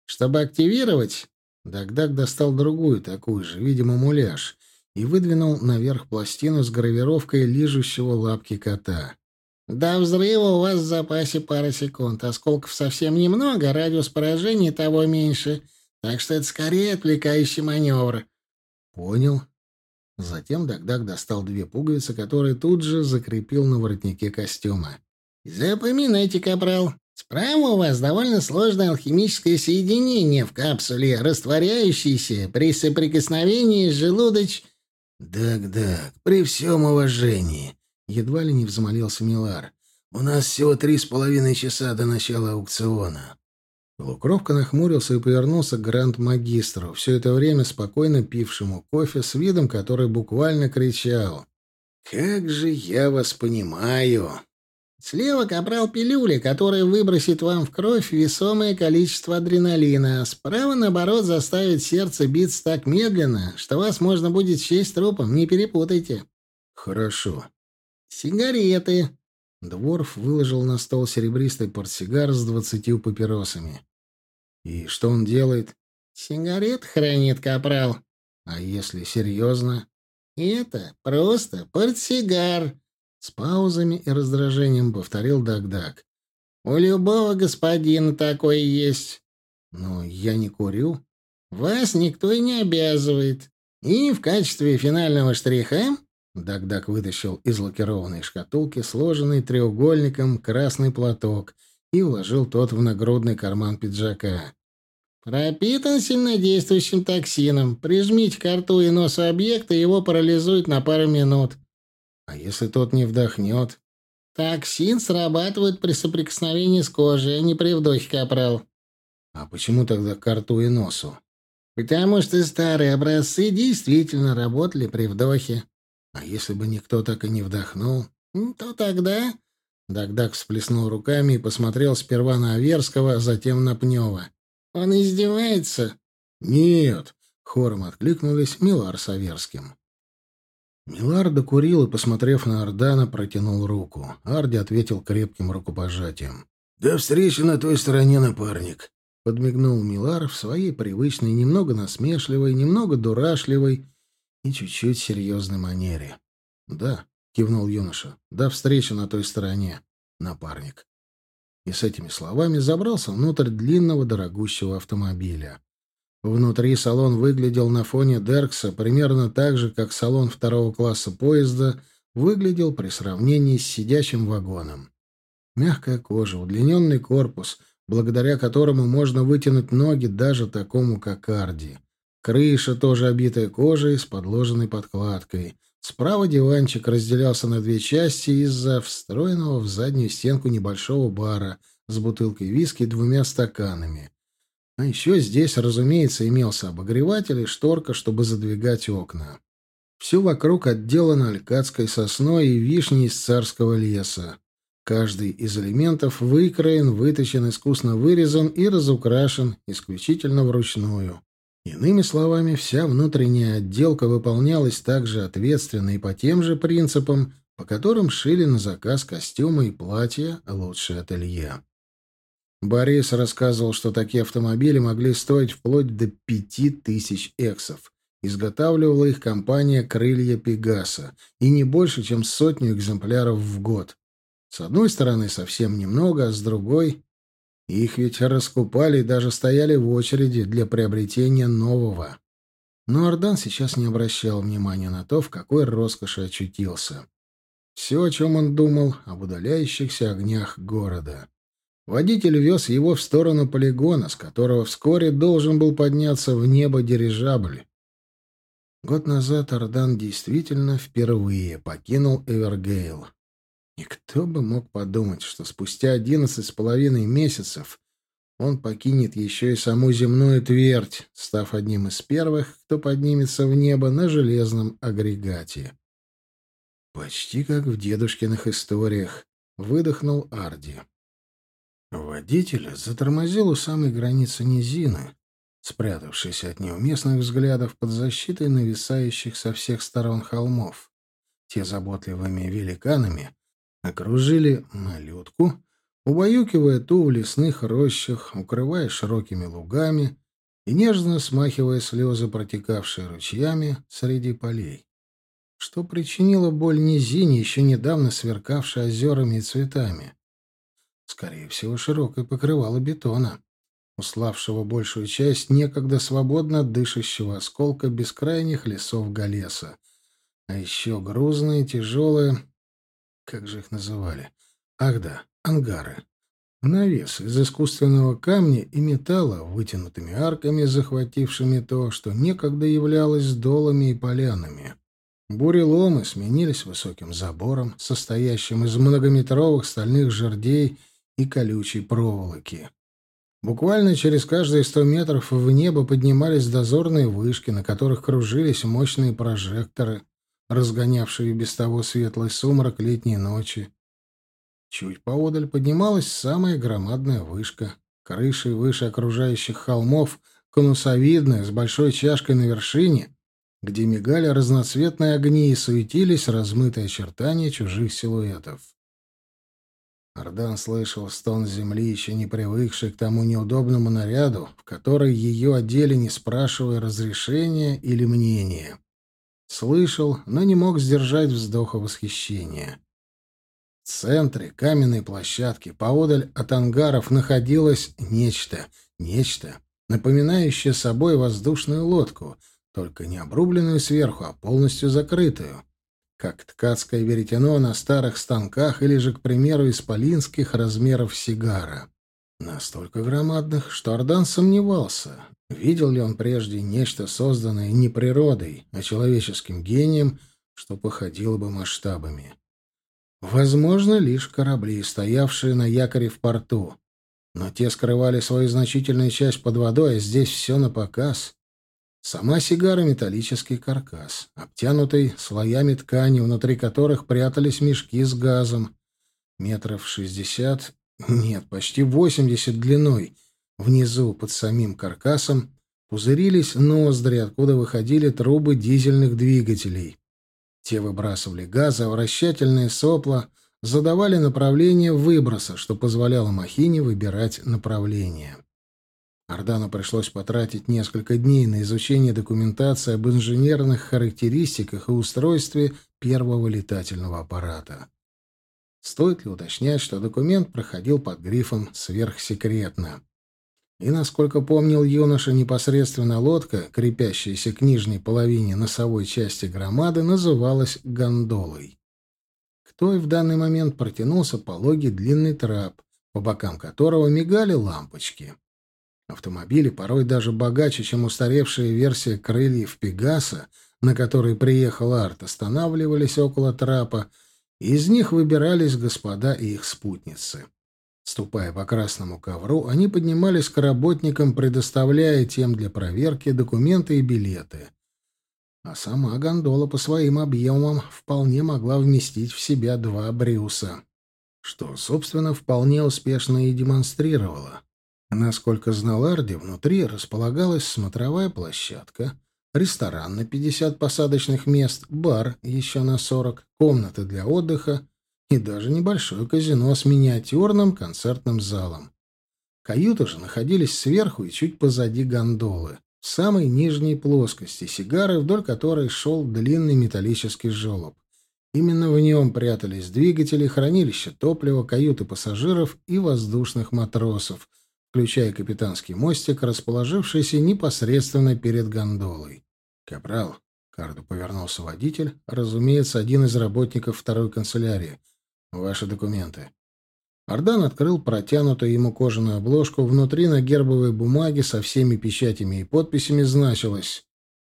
Чтобы активировать, Дагдаг достал другую, такую же, видимо, муляж, и выдвинул наверх пластину с гравировкой лижущего лапки кота. «До взрыва у вас в запасе пара секунд. Осколков совсем немного, радиус поражения того меньше. Так что это скорее отвлекающий маневр». «Понял». Затем Дагдаг достал две пуговицы, которые тут же закрепил на воротнике костюма. «Запоминайте, капрал, Справа у вас довольно сложное алхимическое соединение в капсуле, растворяющееся при соприкосновении с желудоч... «Дак-дак, при всем уважении», — едва ли не взмолился Милар. «У нас всего три с половиной часа до начала аукциона». Полукровка нахмурился и повернулся к гранд-магистру, все это время спокойно пившему кофе с видом, который буквально кричал. «Как же я вас понимаю!» Слева капрал пилюли, которая выбросит вам в кровь весомое количество адреналина, а справа, наоборот, заставит сердце биться так медленно, что вас можно будет счесть трупом, не перепутайте. Хорошо. Сигареты. Дворф выложил на стол серебристый портсигар с двадцатью папиросами. И что он делает? Сигарет хранит капрал. А если серьезно? Это просто портсигар. С паузами и раздражением повторил Дагдаг. «У любого господина такое есть». «Но я не курю». «Вас никто и не обязывает. И в качестве финального штриха...» Дагдаг вытащил из лакированной шкатулки сложенный треугольником красный платок и вложил тот в нагрудный карман пиджака. «Пропитан сильнодействующим токсином. Прижмите к рту и носу объекта, его парализует на пару минут. А если тот не вдохнет? Токсин срабатывает при соприкосновении с кожей, а не при вдохе, капрал. А почему тогда к рту и носу? Потому что старые образцы действительно работали при вдохе. А если бы никто так и не вдохнул? То тогда... Дагдаг всплеснул руками и посмотрел сперва на Аверского, а затем на Пнева. «Он издевается?» «Нет», — хором откликнулись Милар с Аверским. Милар докурил и, посмотрев на Ордана, протянул руку. Арди ответил крепким рукопожатием. «До встречи на той стороне, напарник!» Подмигнул Милар в своей привычной, немного насмешливой, немного дурашливой и чуть-чуть серьезной манере. «Да», — кивнул юноша, — «до встречи на той стороне, напарник». И с этими словами забрался внутрь длинного дорогущего автомобиля. Внутри салон выглядел на фоне Деркса примерно так же, как салон второго класса поезда выглядел при сравнении с сидящим вагоном. Мягкая кожа, удлиненный корпус, благодаря которому можно вытянуть ноги даже такому, как Арди. Крыша тоже обитая кожей с подложенной подкладкой. Справа диванчик разделялся на две части из-за встроенного в заднюю стенку небольшого бара с бутылкой виски и двумя стаканами. А еще здесь, разумеется, имелся обогреватель и шторка, чтобы задвигать окна. Все вокруг отделано алькадской сосной и вишней из царского леса. Каждый из элементов выкроен, выточен, искусно вырезан и разукрашен исключительно вручную. Иными словами, вся внутренняя отделка выполнялась также ответственно и по тем же принципам, по которым шили на заказ костюмы и платья лучшее ателье. Борис рассказывал, что такие автомобили могли стоить вплоть до пяти тысяч эксов. Изготавливала их компания «Крылья Пегаса» и не больше, чем сотню экземпляров в год. С одной стороны, совсем немного, а с другой... Их ведь раскупали и даже стояли в очереди для приобретения нового. Но Ардан сейчас не обращал внимания на то, в какой роскоши очутился. Все, о чем он думал, об удаляющихся огнях города. Водитель вез его в сторону полигона, с которого вскоре должен был подняться в небо дирижабль. Год назад Ардан действительно впервые покинул Эвергейл. И кто бы мог подумать, что спустя одиннадцать с половиной месяцев он покинет еще и саму земную твердь, став одним из первых, кто поднимется в небо на железном агрегате. Почти как в дедушкиных историях, выдохнул Арди. Водитель затормозил у самой границы низины, спрятавшись от неуместных взглядов под защитой нависающих со всех сторон холмов. Те заботливыми великанами окружили малютку, убаюкивая ту в лесных рощах, укрывая широкими лугами и нежно смахивая слезы, протекавшие ручьями среди полей. Что причинило боль низине, еще недавно сверкавшей озерами и цветами. Скорее всего, широкое покрывало бетона, уславшего большую часть некогда свободно дышащего осколка бескрайних лесов Галеса. А еще грузные, тяжелые... Как же их называли? Ах да, ангары. Навес из искусственного камня и металла, вытянутыми арками, захватившими то, что некогда являлось долами и полянами. Буреломы сменились высоким забором, состоящим из многометровых стальных жердей и колючей проволоки. Буквально через каждые сто метров в небо поднимались дозорные вышки, на которых кружились мощные прожекторы, разгонявшие без того светлый сумрак летней ночи. Чуть поодаль поднималась самая громадная вышка, крышей выше окружающих холмов, конусовидная, с большой чашкой на вершине, где мигали разноцветные огни и суетились размытые очертания чужих силуэтов. Ардан слышал стон земли, еще не привыкший к тому неудобному наряду, в который ее одели, не спрашивая разрешения или мнения. Слышал, но не мог сдержать вздоха восхищения. В центре каменной площадки, поодаль от ангаров, находилось нечто, нечто, напоминающее собой воздушную лодку, только не обрубленную сверху, а полностью закрытую как ткацкое веретено на старых станках или же, к примеру, исполинских размеров сигара. Настолько громадных, что Ардан сомневался, видел ли он прежде нечто, созданное не природой, а человеческим гением, что походило бы масштабами. Возможно, лишь корабли, стоявшие на якоре в порту. Но те скрывали свою значительную часть под водой, а здесь все на показ. Сама сигара — металлический каркас, обтянутый слоями ткани, внутри которых прятались мешки с газом. Метров шестьдесят, нет, почти восемьдесят длиной. Внизу, под самим каркасом, пузырились ноздри, откуда выходили трубы дизельных двигателей. Те выбрасывали газ, а вращательные сопла задавали направление выброса, что позволяло махине выбирать направление. Ардану пришлось потратить несколько дней на изучение документации об инженерных характеристиках и устройстве первого летательного аппарата. Стоит ли уточнять, что документ проходил под грифом «сверхсекретно». И, насколько помнил юноша, непосредственно лодка, крепящаяся к нижней половине носовой части громады, называлась гондолой. К той в данный момент протянулся пологий длинный трап, по бокам которого мигали лампочки. Автомобили, порой даже богаче, чем устаревшая версия крыльев Пегаса, на которой приехал Арт, останавливались около трапа, и из них выбирались господа и их спутницы. Ступая по красному ковру, они поднимались к работникам, предоставляя тем для проверки документы и билеты. А сама гондола по своим объемам вполне могла вместить в себя два брюса, что, собственно, вполне успешно и демонстрировала. Насколько знал Арди, внутри располагалась смотровая площадка, ресторан на 50 посадочных мест, бар еще на 40, комнаты для отдыха и даже небольшое казино с миниатюрным концертным залом. Каюты же находились сверху и чуть позади гондолы, в самой нижней плоскости сигары, вдоль которой шел длинный металлический желоб. Именно в нем прятались двигатели, хранилище топлива, каюты пассажиров и воздушных матросов, включая капитанский мостик, расположившийся непосредственно перед гондолой. «Капрал», — Карду повернулся водитель, разумеется, один из работников второй канцелярии. «Ваши документы». Ардан открыл протянутую ему кожаную обложку. Внутри на гербовой бумаге со всеми печатями и подписями значилось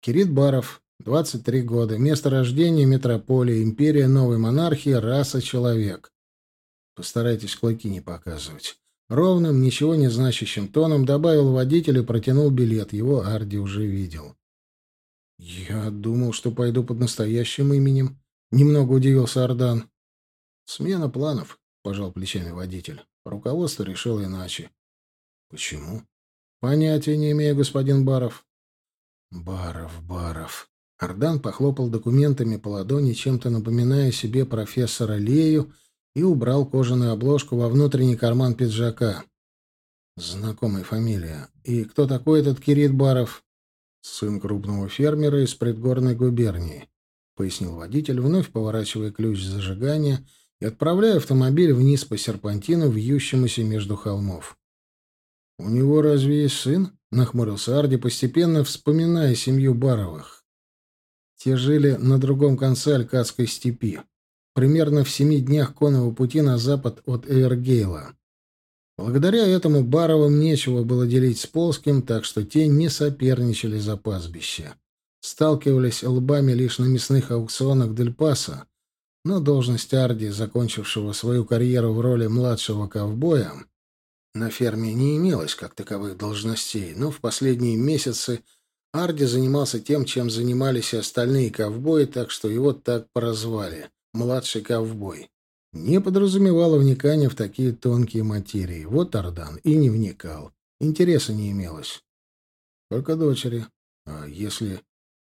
«Кирит Баров, 23 года, место рождения метрополия, империя новой монархии, раса человек». Постарайтесь клыки не показывать. Ровным, ничего не значащим тоном добавил водитель и протянул билет. Его Арди уже видел. «Я думал, что пойду под настоящим именем», — немного удивился Ардан. «Смена планов», — пожал плечами водитель. Руководство решило иначе. «Почему?» «Понятия не имею, господин Баров». «Баров, Баров». Ардан похлопал документами по ладони, чем-то напоминая себе профессора Лею, — и убрал кожаную обложку во внутренний карман пиджака. Знакомая фамилия. И кто такой этот Кирит Баров? Сын крупного фермера из предгорной губернии, пояснил водитель, вновь поворачивая ключ зажигания и отправляя автомобиль вниз по серпантину, вьющемуся между холмов. «У него разве есть сын?» — нахмурился Арди, постепенно вспоминая семью Баровых. Те жили на другом конце Алькадской степи примерно в семи днях конного пути на запад от Эвергейла. Благодаря этому Баровым нечего было делить с Полским, так что те не соперничали за пастбище. Сталкивались лбами лишь на мясных аукционах Дель Паса, но должность Арди, закончившего свою карьеру в роли младшего ковбоя, на ферме не имелось как таковых должностей, но в последние месяцы Арди занимался тем, чем занимались и остальные ковбои, так что его так прозвали младший ковбой. Не подразумевало вникания в такие тонкие материи. Вот Ардан и не вникал. Интереса не имелось. Только дочери. А если...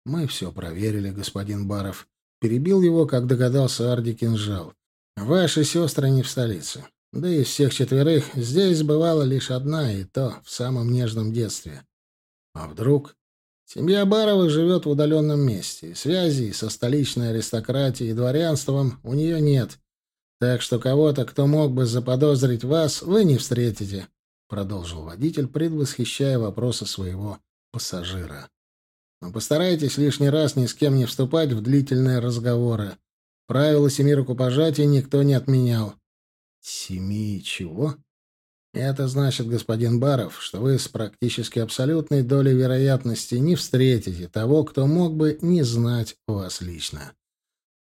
Мы все проверили, господин Баров. Перебил его, как догадался Арди Кинжал. Ваши сестры не в столице. Да из всех четверых здесь бывала лишь одна, и то в самом нежном детстве. А вдруг Семья Баровых живет в удаленном месте. Связей со столичной аристократией и дворянством у нее нет. Так что кого-то, кто мог бы заподозрить вас, вы не встретите, — продолжил водитель, предвосхищая вопросы своего пассажира. Но постарайтесь лишний раз ни с кем не вступать в длительные разговоры. Правила семи рукопожатий никто не отменял. — Семи чего? Это значит, господин Баров, что вы с практически абсолютной долей вероятности не встретите того, кто мог бы не знать вас лично.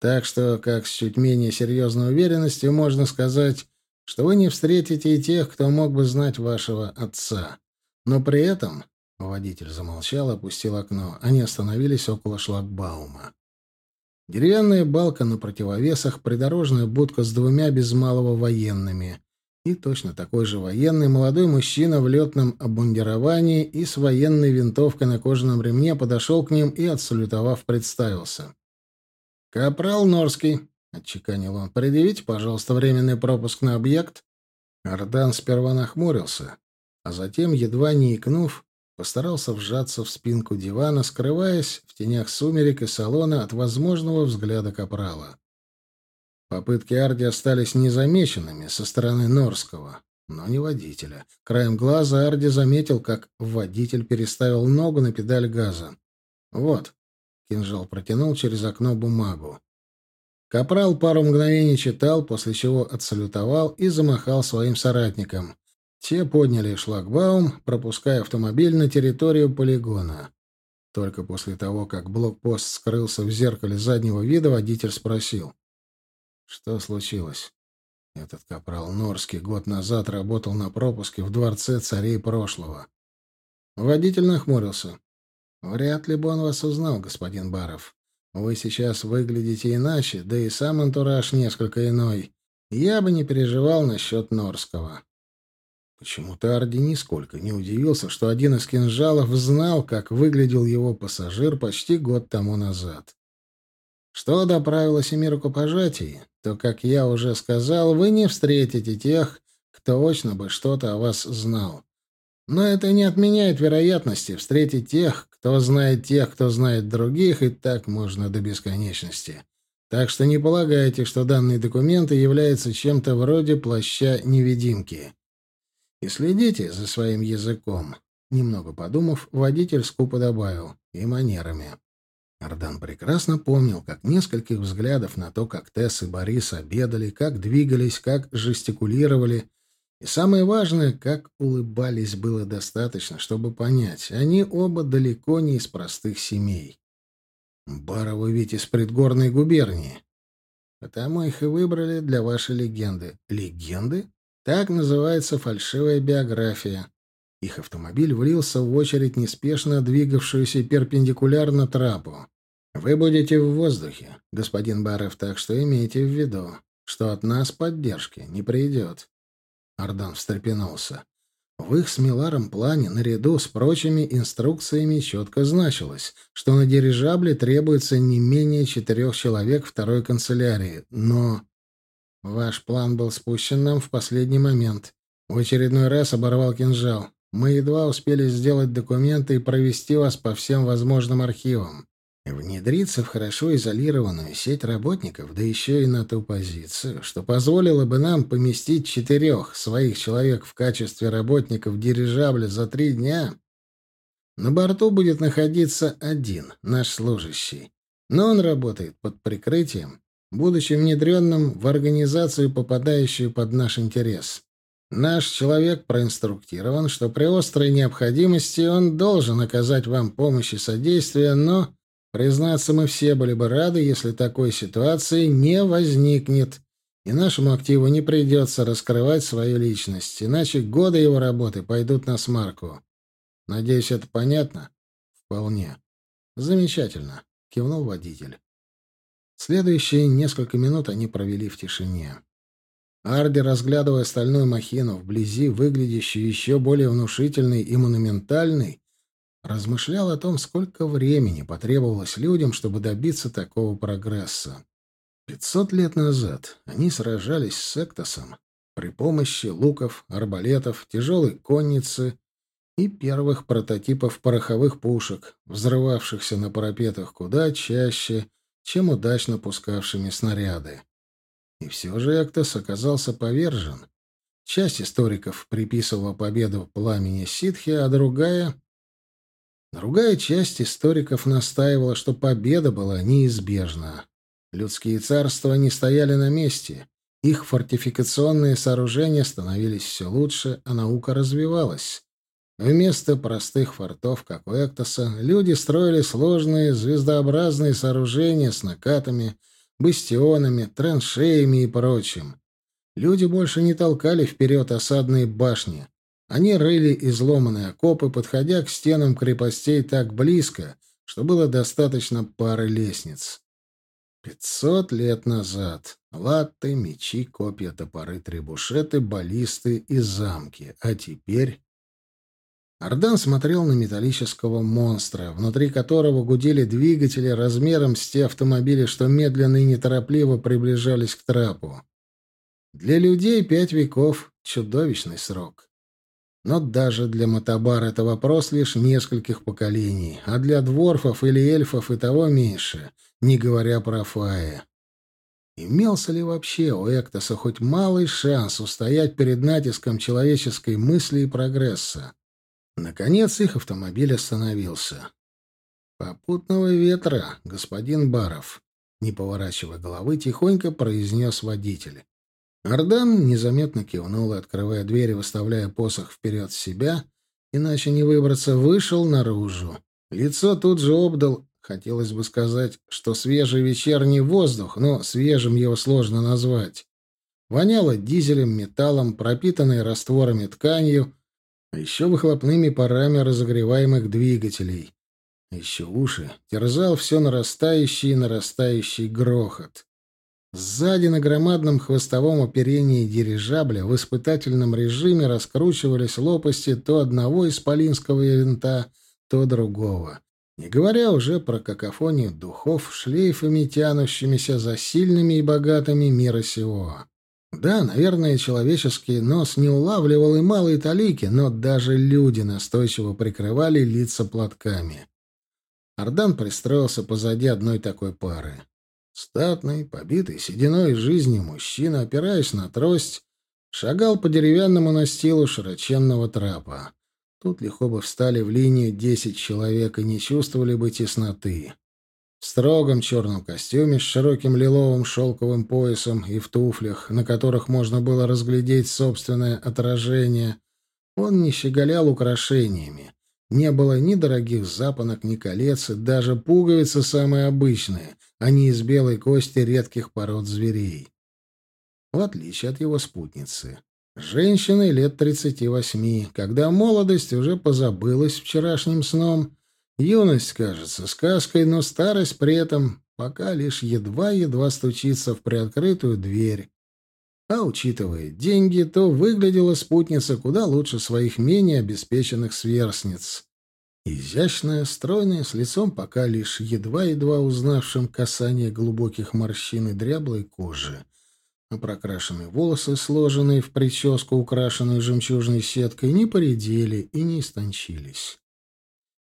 Так что, как с чуть менее серьезной уверенностью можно сказать, что вы не встретите и тех, кто мог бы знать вашего отца. Но при этом водитель замолчал, опустил окно. Они остановились около шлагбаума. Деревянная балка на противовесах, придорожная будка с двумя без малого военными и точно такой же военный молодой мужчина в летном обмундировании и с военной винтовкой на кожаном ремне подошел к ним и, отсалютовав, представился. «Капрал Норский», — отчеканил он, — «предъявите, пожалуйста, временный пропуск на объект». Ардан сперва нахмурился, а затем, едва не икнув, постарался вжаться в спинку дивана, скрываясь в тенях сумерек и салона от возможного взгляда капрала. Попытки Арди остались незамеченными со стороны Норского, но не водителя. Краем глаза Арди заметил, как водитель переставил ногу на педаль газа. «Вот», — кинжал протянул через окно бумагу. Капрал пару мгновений читал, после чего отсалютовал и замахал своим соратникам. Те подняли шлагбаум, пропуская автомобиль на территорию полигона. Только после того, как блокпост скрылся в зеркале заднего вида, водитель спросил. «Что случилось?» Этот капрал Норский год назад работал на пропуске в дворце царей прошлого. Водитель нахмурился. «Вряд ли бы он вас узнал, господин Баров. Вы сейчас выглядите иначе, да и сам антураж несколько иной. Я бы не переживал насчет Норского». Почему-то Арди нисколько не удивился, что один из кинжалов знал, как выглядел его пассажир почти год тому назад. Что до правила семи рукопожатий, то, как я уже сказал, вы не встретите тех, кто точно бы что-то о вас знал. Но это не отменяет вероятности встретить тех, кто знает тех, кто знает других, и так можно до бесконечности. Так что не полагайте, что данные документы являются чем-то вроде плаща-невидимки. И следите за своим языком. Немного подумав, водитель скупо добавил. И манерами. Ардан прекрасно помнил, как нескольких взглядов на то, как Тесс и Борис обедали, как двигались, как жестикулировали. И самое важное, как улыбались, было достаточно, чтобы понять, они оба далеко не из простых семей. Баровы ведь из предгорной губернии. Потому их и выбрали для вашей легенды. Легенды? Так называется фальшивая биография. Их автомобиль влился в очередь, неспешно двигавшуюся перпендикулярно трапу. «Вы будете в воздухе, господин Барев, так что имейте в виду, что от нас поддержки не придет». Ардан встрепенулся. В их с Миларом плане наряду с прочими инструкциями четко значилось, что на дирижабле требуется не менее четырех человек второй канцелярии, но... Ваш план был спущен нам в последний момент. В очередной раз оборвал кинжал. Мы едва успели сделать документы и провести вас по всем возможным архивам. Внедриться в хорошо изолированную сеть работников, да еще и на ту позицию, что позволило бы нам поместить четырех своих человек в качестве работников дирижабля за три дня, на борту будет находиться один, наш служащий. Но он работает под прикрытием будучи внедренным в организацию, попадающую под наш интерес. Наш человек проинструктирован, что при острой необходимости он должен оказать вам помощь и содействие, но, признаться, мы все были бы рады, если такой ситуации не возникнет, и нашему активу не придется раскрывать свою личность, иначе годы его работы пойдут на смарку. Надеюсь, это понятно? Вполне. Замечательно, кивнул водитель. Следующие несколько минут они провели в тишине. Арди, разглядывая стальную махину вблизи, выглядящую еще более внушительной и монументальной, размышлял о том, сколько времени потребовалось людям, чтобы добиться такого прогресса. Пятьсот лет назад они сражались с Эктосом при помощи луков, арбалетов, тяжелой конницы и первых прототипов пороховых пушек, взрывавшихся на парапетах куда чаще, чем удачно пускавшими снаряды. И все же Эктос оказался повержен. Часть историков приписывала победу пламени ситхи, а другая... Другая часть историков настаивала, что победа была неизбежна. Людские царства не стояли на месте. Их фортификационные сооружения становились все лучше, а наука развивалась. Вместо простых фортов, как у Эктоса, люди строили сложные звездообразные сооружения с накатами, бастионами, траншеями и прочим. Люди больше не толкали вперед осадные башни. Они рыли изломанные окопы, подходя к стенам крепостей так близко, что было достаточно пары лестниц. Пятьсот лет назад. Латты, мечи, копья, топоры, требушеты, баллисты и замки. А теперь... Ардан смотрел на металлического монстра, внутри которого гудели двигатели размером с те автомобили, что медленно и неторопливо приближались к трапу. Для людей пять веков — чудовищный срок. Но даже для Матабар это вопрос лишь нескольких поколений, а для дворфов или эльфов и того меньше, не говоря про Фая. Имелся ли вообще у Эктоса хоть малый шанс устоять перед натиском человеческой мысли и прогресса? Наконец их автомобиль остановился. «Попутного ветра, господин Баров», — не поворачивая головы, тихонько произнес водитель. Ардан незаметно кивнул и, открывая дверь и выставляя посох вперед себя, иначе не выбраться, вышел наружу. Лицо тут же обдал, хотелось бы сказать, что свежий вечерний воздух, но свежим его сложно назвать. Воняло дизелем, металлом, пропитанной растворами тканью, а еще выхлопными парами разогреваемых двигателей. А еще уши терзал все нарастающий и нарастающий грохот. Сзади на громадном хвостовом оперении дирижабля в испытательном режиме раскручивались лопасти то одного исполинского винта, то другого. Не говоря уже про какофонию духов, шлейфами тянущимися за сильными и богатыми мира сего. Да, наверное, человеческий нос не улавливал и малые талики, но даже люди настойчиво прикрывали лица платками. Ардан пристроился позади одной такой пары. Статный, побитый сединой жизни мужчина, опираясь на трость, шагал по деревянному настилу широченного трапа. Тут легко бы встали в линию десять человек и не чувствовали бы тесноты. В строгом черном костюме с широким лиловым шелковым поясом и в туфлях, на которых можно было разглядеть собственное отражение, он не щеголял украшениями. Не было ни дорогих запонок, ни колец, даже пуговицы самые обычные, а не из белой кости редких пород зверей. В отличие от его спутницы. Женщины лет тридцати восьми, когда молодость уже позабылась вчерашним сном, юность кажется сказкой, но старость при этом пока лишь едва-едва стучится в приоткрытую дверь. А учитывая деньги, то выглядела спутница куда лучше своих менее обеспеченных сверстниц. Изящная, стройная, с лицом пока лишь едва-едва узнавшим касание глубоких морщин и дряблой кожи. А прокрашенные волосы, сложенные в прическу, украшенную жемчужной сеткой, не поредели и не истончились.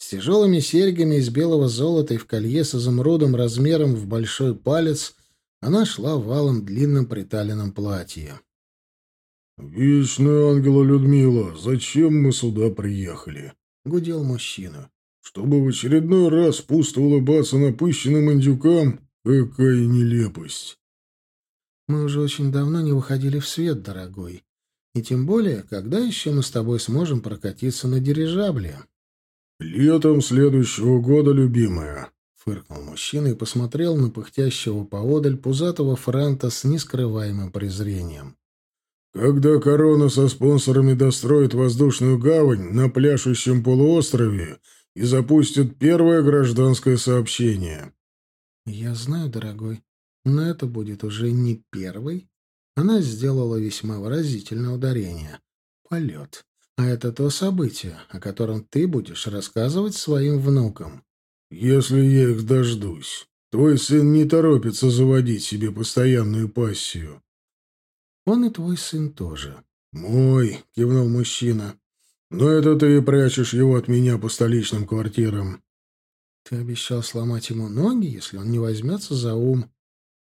С тяжелыми серьгами из белого золота и в колье с изумрудом размером в большой палец она шла в валом длинном приталенном платье. «Вечная ангела Людмила, зачем мы сюда приехали?» — гудел мужчина. «Чтобы в очередной раз пусто улыбаться напыщенным индюкам? Какая нелепость!» «Мы уже очень давно не выходили в свет, дорогой. И тем более, когда еще мы с тобой сможем прокатиться на дирижабле?» «Летом следующего года, любимая», Фыркнул мужчина и посмотрел на пыхтящего поодаль пузатого франта с нескрываемым презрением. «Когда корона со спонсорами достроит воздушную гавань на пляшущем полуострове и запустит первое гражданское сообщение». «Я знаю, дорогой, но это будет уже не первый». Она сделала весьма выразительное ударение. «Полет. А это то событие, о котором ты будешь рассказывать своим внукам». «Если я их дождусь. Твой сын не торопится заводить себе постоянную пассию». «Он и твой сын тоже». «Мой», — кивнул мужчина. «Но это ты прячешь его от меня по столичным квартирам». «Ты обещал сломать ему ноги, если он не возьмется за ум».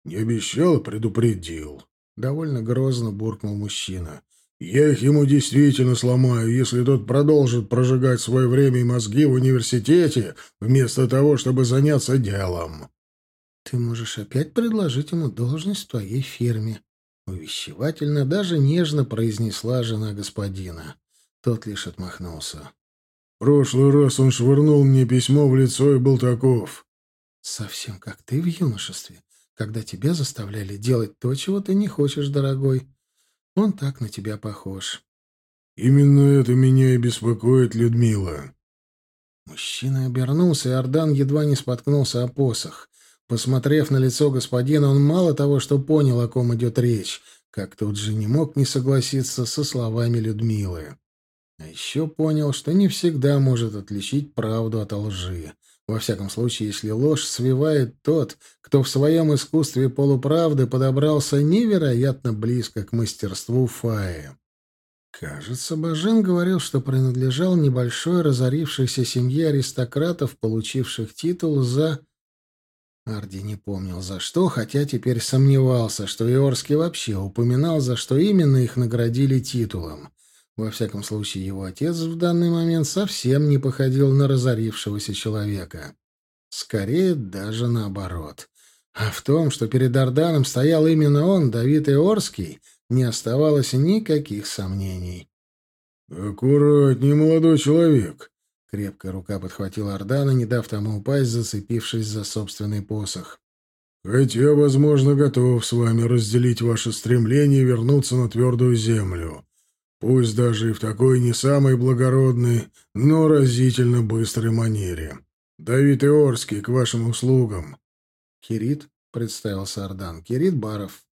«Не обещал, предупредил». Довольно грозно буркнул мужчина. Я их ему действительно сломаю, если тот продолжит прожигать свое время и мозги в университете, вместо того, чтобы заняться делом. Ты можешь опять предложить ему должность в твоей фирме. Увещевательно, даже нежно произнесла жена господина. Тот лишь отмахнулся. Прошлый раз он швырнул мне письмо в лицо и был таков. Совсем как ты в юношестве, когда тебя заставляли делать то, чего ты не хочешь, дорогой. Он так на тебя похож. Именно это меня и беспокоит, Людмила. Мужчина обернулся, и Ордан едва не споткнулся о посох. Посмотрев на лицо господина, он мало того, что понял, о ком идет речь, как тут же не мог не согласиться со словами Людмилы. А еще понял, что не всегда может отличить правду от лжи. Во всяком случае, если ложь свивает тот, кто в своем искусстве полуправды подобрался невероятно близко к мастерству Фаи. Кажется, Бажен говорил, что принадлежал небольшой разорившейся семье аристократов, получивших титул за... Арди не помнил за что, хотя теперь сомневался, что Иорский вообще упоминал, за что именно их наградили титулом. Во всяком случае, его отец в данный момент совсем не походил на разорившегося человека. Скорее, даже наоборот. А в том, что перед Орданом стоял именно он, Давид Иорский, не оставалось никаких сомнений. «Аккуратней, молодой человек!» Крепкая рука подхватила Ордана, не дав тому упасть, зацепившись за собственный посох. «Хотя, возможно, готов с вами разделить ваше стремление вернуться на твердую землю. Пусть даже и в такой не самой благородной, но разительно быстрой манере. Давид Иорский, к вашим услугам!» «Кирит», — представился Ордан, — «Кирит Баров».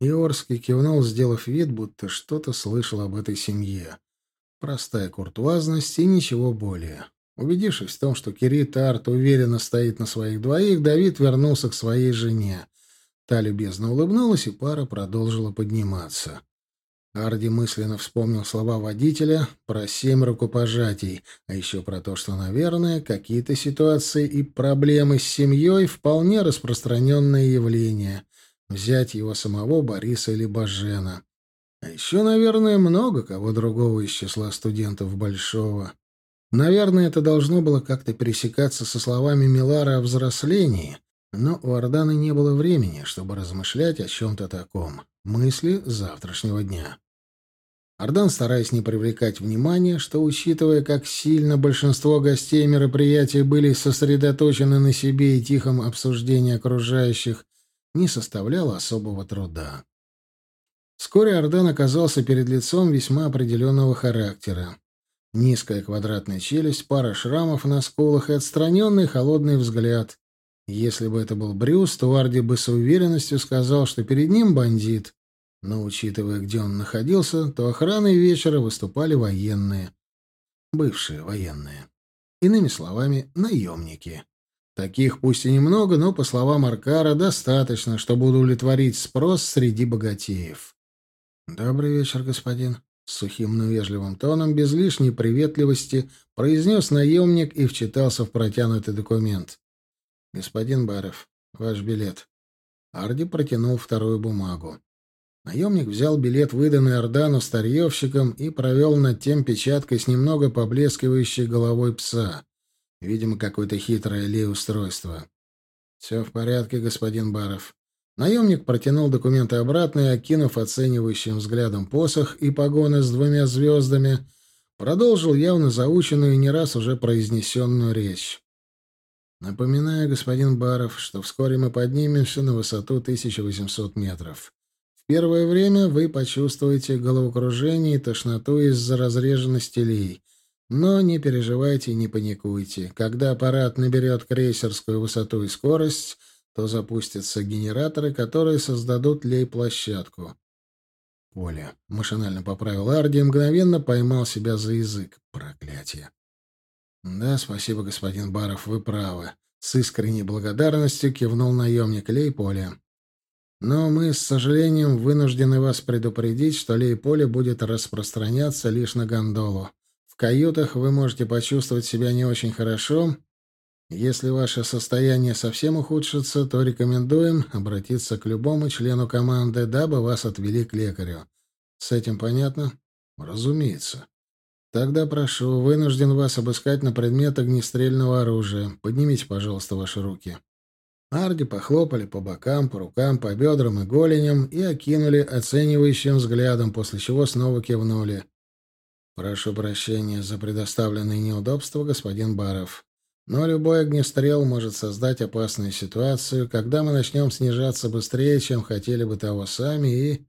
Иорский кивнул, сделав вид, будто что-то слышал об этой семье. Простая куртуазность и ничего более. Убедившись в том, что Кирит Арт уверенно стоит на своих двоих, Давид вернулся к своей жене. Та любезно улыбнулась, и пара продолжила подниматься. Арди мысленно вспомнил слова водителя про семь рукопожатий, а еще про то, что, наверное, какие-то ситуации и проблемы с семьей — вполне распространенное явление. Взять его самого Бориса или Бажена. А еще, наверное, много кого другого из числа студентов Большого. Наверное, это должно было как-то пересекаться со словами Милара о взрослении, но у Ордана не было времени, чтобы размышлять о чем-то таком. Мысли завтрашнего дня. Ордан, стараясь не привлекать внимания, что, учитывая, как сильно большинство гостей мероприятия были сосредоточены на себе и тихом обсуждении окружающих, не составлял особого труда. Вскоре Ордан оказался перед лицом весьма определенного характера. Низкая квадратная челюсть, пара шрамов на скулах и отстраненный холодный взгляд. Если бы это был Брюс, то Арди бы с уверенностью сказал, что перед ним бандит. Но, учитывая, где он находился, то охраной вечера выступали военные. Бывшие военные. Иными словами, наемники. Таких пусть и немного, но, по словам Аркара, достаточно, чтобы удовлетворить спрос среди богатеев. «Добрый вечер, господин», — сухим, но вежливым тоном, без лишней приветливости, произнес наемник и вчитался в протянутый документ. «Господин Баров, ваш билет». Арди протянул вторую бумагу. Наемник взял билет, выданный Ордану старьевщиком, и провел над тем печаткой с немного поблескивающей головой пса. Видимо, какое-то хитрое ли-устройство. «Все в порядке, господин Баров. Наемник протянул документы обратно и, окинув оценивающим взглядом посох и погоны с двумя звездами, продолжил явно заученную и не раз уже произнесенную речь. «Напоминаю, господин Баров, что вскоре мы поднимемся на высоту 1800 метров. Первое время вы почувствуете головокружение и тошноту из-за разреженности лей. Но не переживайте и не паникуйте. Когда аппарат наберет крейсерскую высоту и скорость — то запустятся генераторы, которые создадут лей-площадку. Оля машинально поправил Арди и мгновенно поймал себя за язык. Проклятие. Да, спасибо, господин Баров, вы правы. С искренней благодарностью кивнул наемник Лей-Поля. Но мы, с сожалением, вынуждены вас предупредить, что Лей-Поле будет распространяться лишь на гондолу. В каютах вы можете почувствовать себя не очень хорошо, если ваше состояние совсем ухудшится, то рекомендуем обратиться к любому члену команды, дабы вас отвели к лекарю. С этим понятно? Разумеется. Тогда прошу, вынужден вас обыскать на предмет огнестрельного оружия. Поднимите, пожалуйста, ваши руки. Арди похлопали по бокам, по рукам, по бедрам и голеням и окинули оценивающим взглядом, после чего снова кивнули. «Прошу прощения за предоставленные неудобства, господин Баров. Но любой огнестрел может создать опасную ситуацию, когда мы начнем снижаться быстрее, чем хотели бы того сами, и...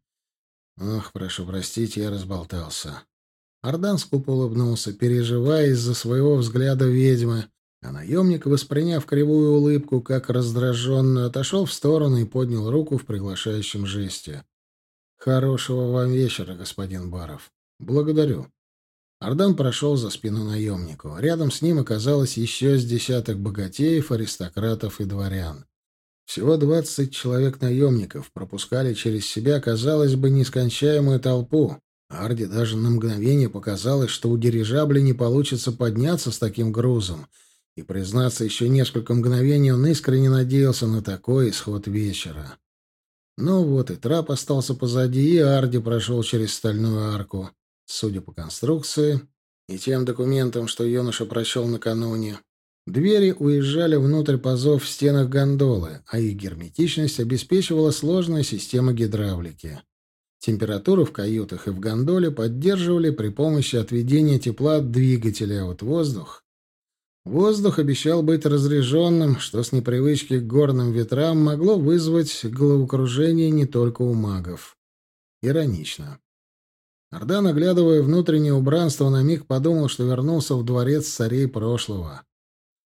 Ох, прошу простить, я разболтался. Ардан скупо улыбнулся, переживая из-за своего взгляда ведьмы, а наемник, восприняв кривую улыбку, как раздраженную, отошел в сторону и поднял руку в приглашающем жесте. «Хорошего вам вечера, господин Баров. Благодарю». Ардан прошел за спину наемнику. Рядом с ним оказалось еще с десяток богатеев, аристократов и дворян. Всего двадцать человек-наемников пропускали через себя, казалось бы, нескончаемую толпу. Арди даже на мгновение показалось, что у дирижабля не получится подняться с таким грузом. И, признаться, еще несколько мгновений он искренне надеялся на такой исход вечера. Ну вот и трап остался позади, и Арди прошел через стальную арку. Судя по конструкции и тем документам, что юноша прочел накануне, двери уезжали внутрь пазов в стенах гондолы, а их герметичность обеспечивала сложная система гидравлики. Температуру в каютах и в гондоле поддерживали при помощи отведения тепла от двигателя, а вот воздух... Воздух обещал быть разреженным, что с непривычки к горным ветрам могло вызвать головокружение не только у магов. Иронично. Ордан, оглядывая внутреннее убранство, на миг подумал, что вернулся в дворец царей прошлого.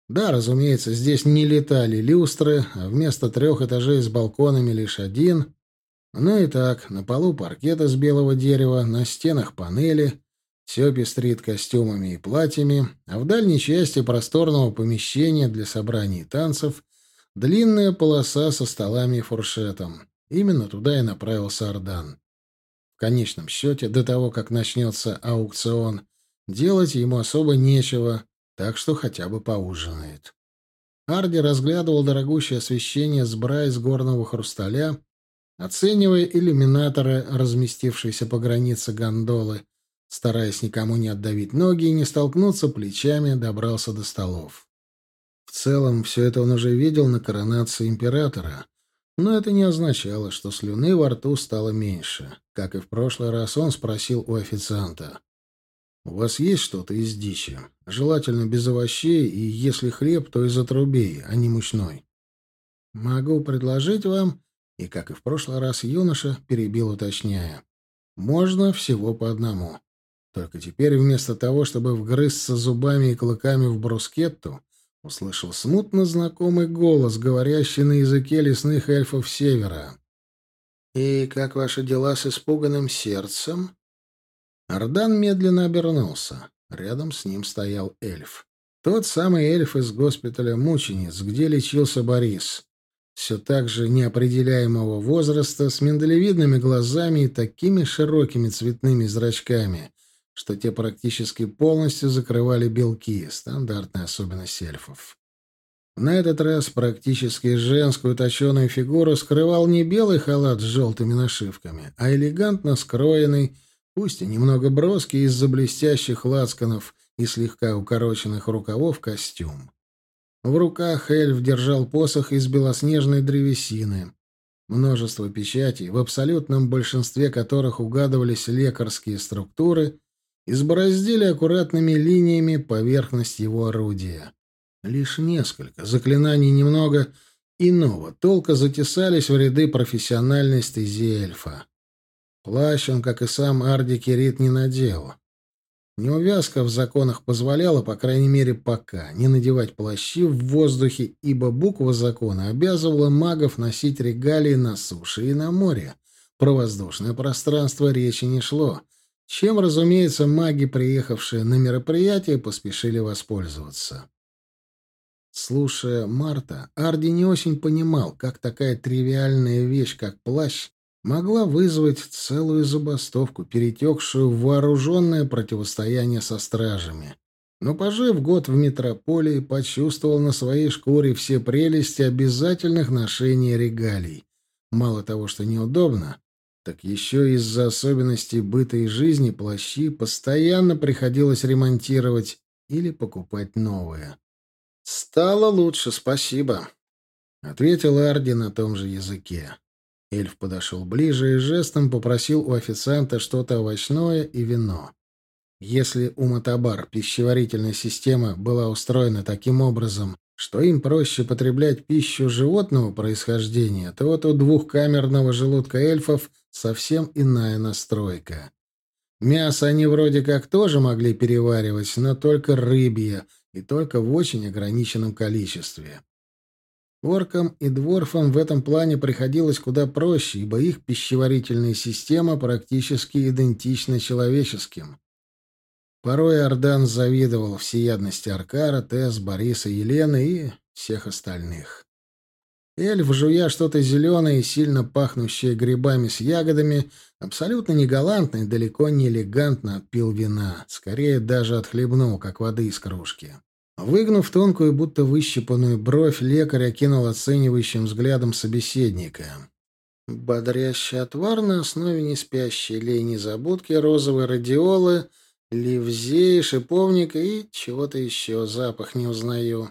Да, разумеется, здесь не летали люстры, а вместо трех этажей с балконами лишь один. Но и так, на полу паркет из белого дерева, на стенах панели, все пестрит костюмами и платьями, а в дальней части просторного помещения для собраний и танцев длинная полоса со столами и фуршетом. Именно туда и направился Ордан. В конечном счете, до того, как начнется аукцион, делать ему особо нечего, так что хотя бы поужинает. Арди разглядывал дорогущее освещение с бра из горного хрусталя, оценивая иллюминаторы, разместившиеся по границе гондолы, стараясь никому не отдавить ноги и не столкнуться плечами, добрался до столов. В целом, все это он уже видел на коронации императора, но это не означало, что слюны во рту стало меньше. Как и в прошлый раз, он спросил у официанта. «У вас есть что-то из дичи? Желательно без овощей, и если хлеб, то из отрубей, а не мучной». «Могу предложить вам...» И, как и в прошлый раз, юноша перебил, уточняя. «Можно всего по одному. Только теперь вместо того, чтобы вгрызться зубами и клыками в брускетту, услышал смутно знакомый голос, говорящий на языке лесных эльфов севера. «И как ваши дела с испуганным сердцем?» Ардан медленно обернулся. Рядом с ним стоял эльф. Тот самый эльф из госпиталя мучениц, где лечился Борис. Все так же неопределяемого возраста, с миндалевидными глазами и такими широкими цветными зрачками, что те практически полностью закрывали белки, стандартная особенность эльфов. На этот раз практически женскую точеную фигуру скрывал не белый халат с желтыми нашивками, а элегантно скроенный, пусть и немного броский из-за блестящих лацканов и слегка укороченных рукавов костюм. В руках эльф держал посох из белоснежной древесины. Множество печатей, в абсолютном большинстве которых угадывались лекарские структуры, избороздили аккуратными линиями поверхность его орудия. Лишь несколько, заклинаний немного иного толка затесались в ряды профессиональной стези. Плащ он, как и сам Арди Кирит, не надел. Неувязка в законах позволяла, по крайней мере пока, не надевать плащи в воздухе, ибо буква закона обязывала магов носить регалии на суше и на море. Про воздушное пространство речи не шло, чем, разумеется, маги, приехавшие на мероприятие, поспешили воспользоваться. Слушая Марта, Арди не очень понимал, как такая тривиальная вещь, как плащ, могла вызвать целую забастовку, перетекшую в вооруженное противостояние со стражами. Но, пожив год в метрополии, почувствовал на своей шкуре все прелести обязательных ношения регалий. Мало того, что неудобно, так еще из-за особенностей быта и жизни плащи постоянно приходилось ремонтировать или покупать новые. «Стало лучше, спасибо», — ответил Арди на том же языке. Эльф подошел ближе и жестом попросил у официанта что-то овощное и вино. Если у Матабар пищеварительная система была устроена таким образом, что им проще потреблять пищу животного происхождения, то вот у двухкамерного желудка эльфов совсем иная настройка. Мясо они вроде как тоже могли переваривать, но только рыбье и только в очень ограниченном количестве. Оркам и дворфам в этом плане приходилось куда проще, ибо их пищеварительная система практически идентична человеческим. Порой Ордан завидовал всеядности Аркара, Тесс, Бориса, Елены и всех остальных. Эльф, жуя что-то зеленое и сильно пахнущее грибами с ягодами, абсолютно не галантно и далеко не элегантно отпил вина, скорее даже отхлебнул, как воды из кружки. Выгнув тонкую, будто выщипанную бровь, лекарь окинул оценивающим взглядом собеседника. Бодрящий отвар на основе неспящей лени забудки, розовой радиолы, ливзей, шиповника и чего-то еще, запах не узнаю.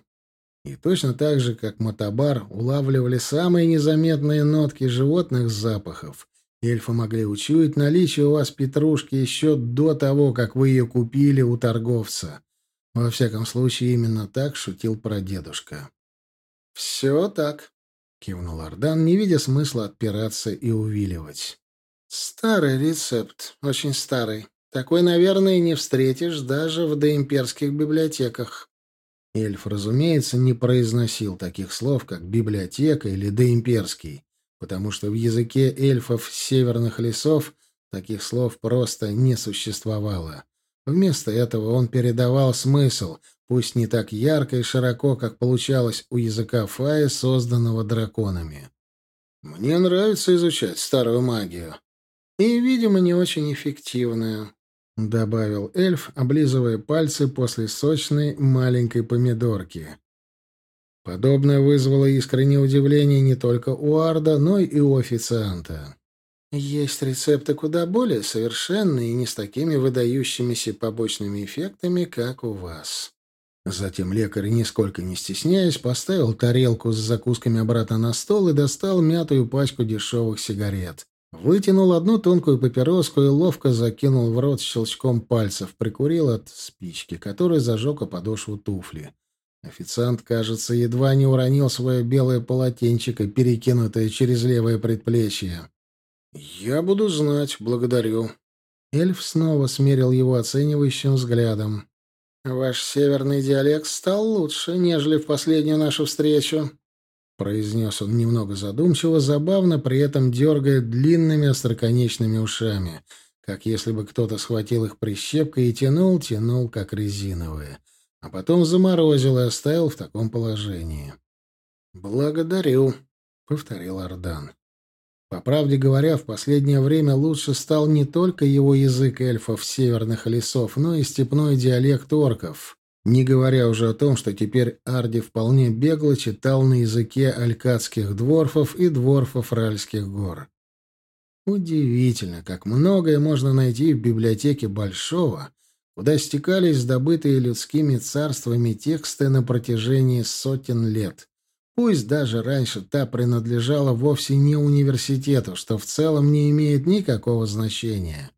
И точно так же, как мотобар, улавливали самые незаметные нотки животных запахов Эльфы могли учуять наличие у вас петрушки еще до того, как вы ее купили у торговца. Во всяком случае, именно так шутил прадедушка. «Все так», — кивнул Ардан, не видя смысла отпираться и увиливать. «Старый рецепт, очень старый. Такой, наверное, не встретишь даже в доимперских библиотеках». Эльф, разумеется, не произносил таких слов, как «библиотека» или «доимперский», потому что в языке эльфов северных лесов таких слов просто не существовало. Вместо этого он передавал смысл, пусть не так ярко и широко, как получалось у языка Фая, созданного драконами. «Мне нравится изучать старую магию. И, видимо, не очень эффективную», — добавил эльф, облизывая пальцы после сочной маленькой помидорки. Подобное вызвало искреннее удивление не только у Арда, но и у официанта. Есть рецепты куда более совершенные и не с такими выдающимися побочными эффектами, как у вас. Затем лекарь, нисколько не стесняясь, поставил тарелку с закусками обратно на стол и достал мятую пачку дешевых сигарет. Вытянул одну тонкую папироску и ловко закинул в рот щелчком пальцев, прикурил от спички, которая зажег о подошву туфли. Официант, кажется, едва не уронил свое белое полотенчико, перекинутое через левое предплечье. «Я буду знать, благодарю». Эльф снова смерил его оценивающим взглядом. «Ваш северный диалект стал лучше, нежели в последнюю нашу встречу», — произнес он немного задумчиво, забавно, при этом дергая длинными остроконечными ушами, как если бы кто-то схватил их прищепкой и тянул, тянул, как резиновые, а потом заморозил и оставил в таком положении. «Благодарю», — повторил Ардан. По правде говоря, в последнее время лучше стал не только его язык эльфов северных лесов, но и степной диалект орков. Не говоря уже о том, что теперь Арди вполне бегло читал на языке алькадских дворфов и дворфов Ральских гор. Удивительно, как многое можно найти в библиотеке Большого, куда стекались добытые людскими царствами тексты на протяжении сотен лет. Пусть даже раньше та принадлежала вовсе не университету, что в целом не имеет никакого значения.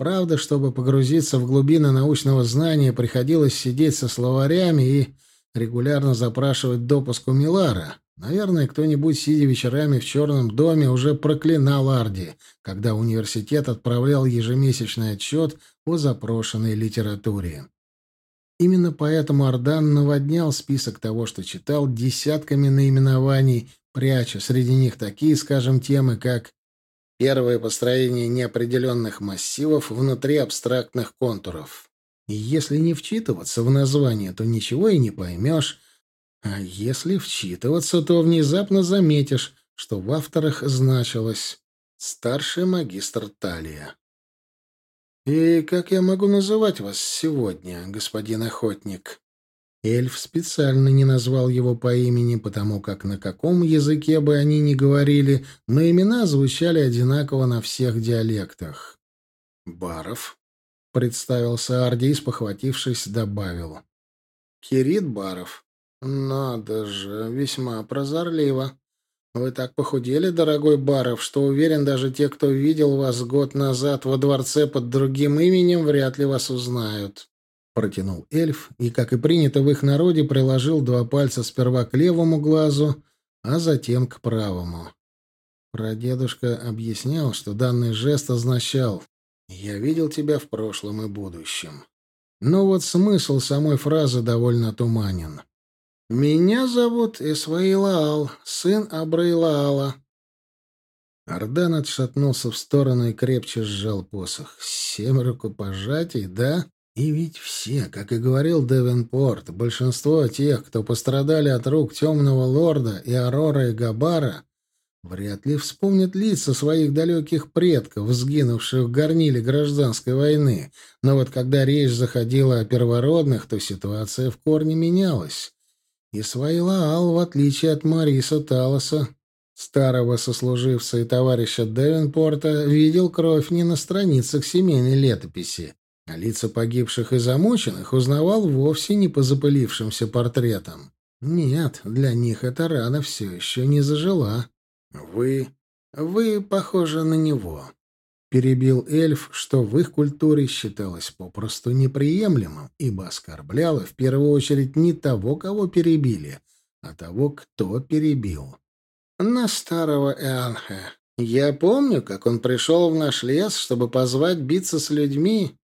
Правда, чтобы погрузиться в глубины научного знания, приходилось сидеть со словарями и регулярно запрашивать допуск у Милара. Наверное, кто-нибудь, сидя вечерами в черном доме, уже проклинал Арди, когда университет отправлял ежемесячный отчет о запрошенной литературе. Именно поэтому Ардан наводнял список того, что читал, десятками наименований, пряча среди них такие, скажем, темы, как «Первое построение неопределенных массивов внутри абстрактных контуров». И если не вчитываться в название, то ничего и не поймешь, а если вчитываться, то внезапно заметишь, что в авторах значилось «Старший магистр Талия». «И как я могу называть вас сегодня, господин охотник?» Эльф специально не назвал его по имени, потому как на каком языке бы они ни говорили, но имена звучали одинаково на всех диалектах. «Баров», — представился Арди, спохватившись, добавил. «Кирит Баров. Надо же, весьма прозорливо. Вы так похудели, дорогой Баров, что уверен, даже те, кто видел вас год назад во дворце под другим именем, вряд ли вас узнают. Протянул эльф и, как и принято в их народе, приложил два пальца сперва к левому глазу, а затем к правому. Прадедушка объяснял, что данный жест означал «Я видел тебя в прошлом и будущем». Но вот смысл самой фразы довольно туманен. «Меня зовут Исваилаал, сын Абраилаала». Ардан отшатнулся в сторону и крепче сжал посох. «Семь рукопожатий, да?» И ведь все, как и говорил Девенпорт, большинство тех, кто пострадали от рук Темного Лорда и Арора и Габара, вряд ли вспомнят лица своих далеких предков, сгинувших в горниле гражданской войны. Но вот когда речь заходила о первородных, то ситуация в корне менялась. Исваилаал, в отличие от Мариса Талоса, старого сослуживца и товарища Девенпорта, видел кровь не на страницах семейной летописи, а лица погибших и замученных узнавал вовсе не по запылившимся портретам. Нет, для них эта рана все еще не зажила. «Вы Вы похожи на него. Перебил эльф, что в их культуре считалось попросту неприемлемым, ибо оскорбляло в первую очередь не того, кого перебили, а того, кто перебил. На старого Эанхе. Я помню, как он пришел в наш лес, чтобы позвать биться с людьми.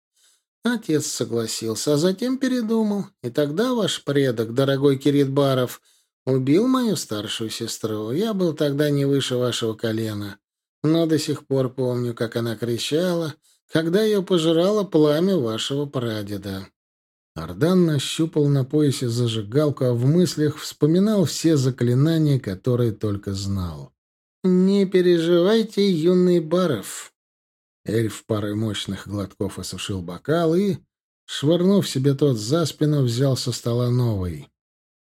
Отец согласился, а затем передумал. И тогда ваш предок, дорогой Кирит Баров, убил мою старшую сестру. Я был тогда не выше вашего колена но до сих пор помню, как она кричала, когда ее пожирало пламя вашего прадеда. Ардан нащупал на поясе зажигалку, а в мыслях вспоминал все заклинания, которые только знал. «Не переживайте, юный Баров». Эльф парой мощных глотков осушил бокал и, швырнув себе тот за спину, взял со стола новый.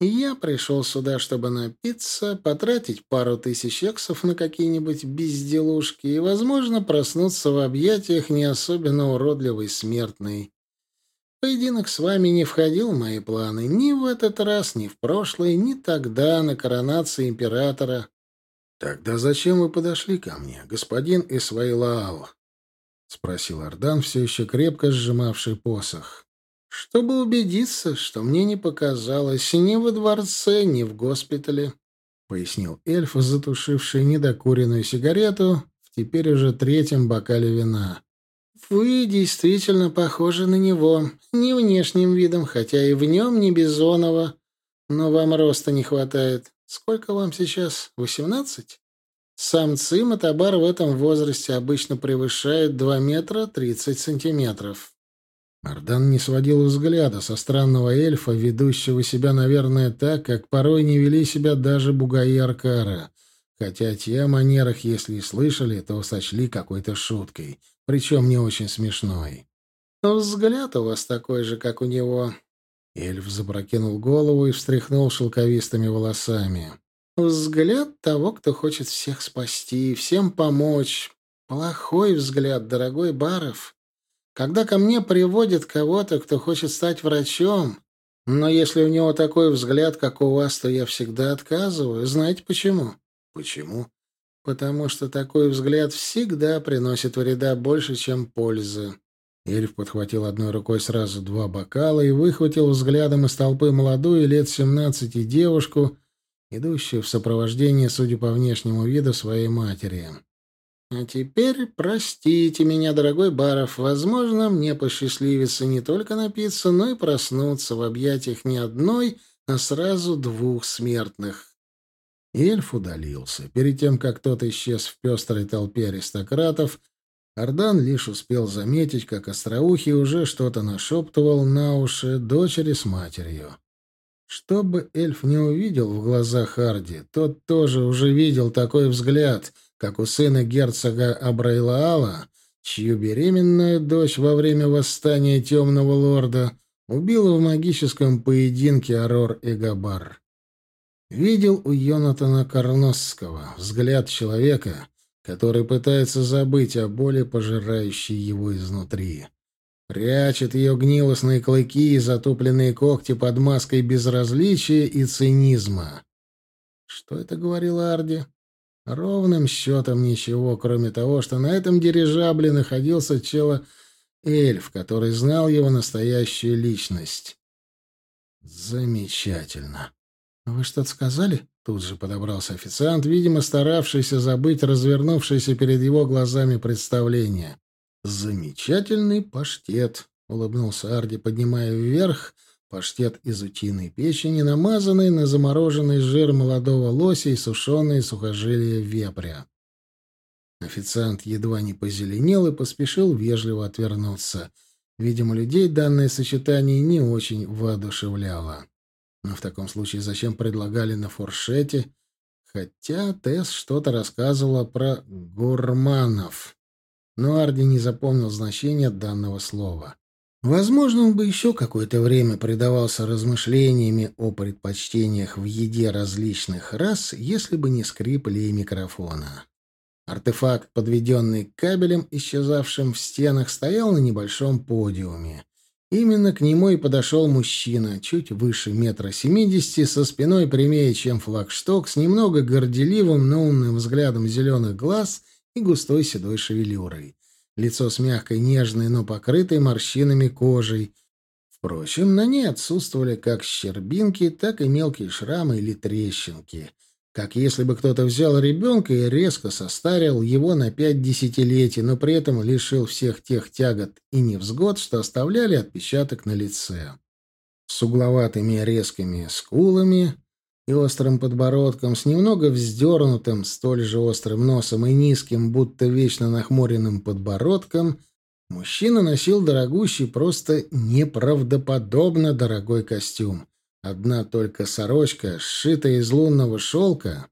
Я пришел сюда, чтобы напиться, потратить пару тысяч эксов на какие-нибудь безделушки и, возможно, проснуться в объятиях не особенно уродливой смертной. Поединок с вами не входил в мои планы ни в этот раз, ни в прошлый, ни тогда на коронации императора. — Тогда зачем вы подошли ко мне, господин Исваилаал? — спросил Ардан, все еще крепко сжимавший посох чтобы убедиться, что мне не показалось ни во дворце, ни в госпитале, — пояснил эльф, затушивший недокуренную сигарету в теперь уже третьем бокале вина. — Вы действительно похожи на него, не внешним видом, хотя и в нем не Бизонова, но вам роста не хватает. Сколько вам сейчас? Восемнадцать? Самцы Матабар в этом возрасте обычно превышают два метра тридцать сантиметров. Ардан не сводил взгляда со странного эльфа, ведущего себя, наверное, так, как порой не вели себя даже бугаи Аркара. Хотя те о манерах, если и слышали, то сочли какой-то шуткой, причем не очень смешной. «Взгляд у вас такой же, как у него». Эльф запрокинул голову и встряхнул шелковистыми волосами. «Взгляд того, кто хочет всех спасти, всем помочь. Плохой взгляд, дорогой Баров. Когда ко мне приводят кого-то, кто хочет стать врачом, но если у него такой взгляд, как у вас, то я всегда отказываю. Знаете почему? Почему? Потому что такой взгляд всегда приносит вреда больше, чем пользы. Эльф подхватил одной рукой сразу два бокала и выхватил взглядом из толпы молодую, лет семнадцати девушку, идущую в сопровождении, судя по внешнему виду, своей матери. А теперь простите меня, дорогой Баров. Возможно, мне посчастливится не только напиться, но и проснуться в объятиях не одной, а сразу двух смертных. Эльф удалился. Перед тем, как тот исчез в пестрой толпе аристократов, Ардан лишь успел заметить, как Остроухий уже что-то нашептывал на уши дочери с матерью. Чтобы эльф не увидел в глазах Арди, тот тоже уже видел такой взгляд, как у сына герцога Абрайлаала, чью беременную дочь во время восстания Темного Лорда убила в магическом поединке Арор Эгабар. Видел у Йонатана Карносского взгляд человека, который пытается забыть о боли, пожирающей его изнутри. Прячет ее гнилостные клыки и затупленные когти под маской безразличия и цинизма. Что это говорил Арди? Ровным счетом ничего, кроме того, что на этом дирижабле находился чело эльф, который знал его настоящую личность. Замечательно. Вы что-то сказали? Тут же подобрался официант, видимо, старавшийся забыть развернувшееся перед его глазами представление. Замечательный паштет, улыбнулся Арди, поднимая вверх Паштет из утиной печени, намазанный на замороженный жир молодого лося и сушеные сухожилия вепря. Официант едва не позеленел и поспешил вежливо отвернуться. Видимо, людей данное сочетание не очень воодушевляло. Но в таком случае зачем предлагали на фуршете? Хотя Тесс что-то рассказывала про гурманов. Но Арди не запомнил значения данного слова. Возможно, он бы еще какое-то время предавался размышлениями о предпочтениях в еде различных рас, если бы не скрип и микрофона. Артефакт, подведенный к кабелям, исчезавшим в стенах, стоял на небольшом подиуме. Именно к нему и подошел мужчина, чуть выше метра семидесяти, со спиной прямее, чем флагшток, с немного горделивым, но умным взглядом зеленых глаз и густой седой шевелюрой. Лицо с мягкой, нежной, но покрытой морщинами кожей. Впрочем, на ней отсутствовали как щербинки, так и мелкие шрамы или трещинки — как если бы кто-то взял ребенка и резко состарил его на пять десятилетий, но при этом лишил всех тех тягот и невзгод, что оставляли отпечаток на лице. С угловатыми резкими скулами и острым подбородком, с немного вздернутым, столь же острым носом и низким, будто вечно нахмуренным подбородком, мужчина носил дорогущий, просто неправдоподобно дорогой костюм. Одна только сорочка, сшитая из лунного шелка,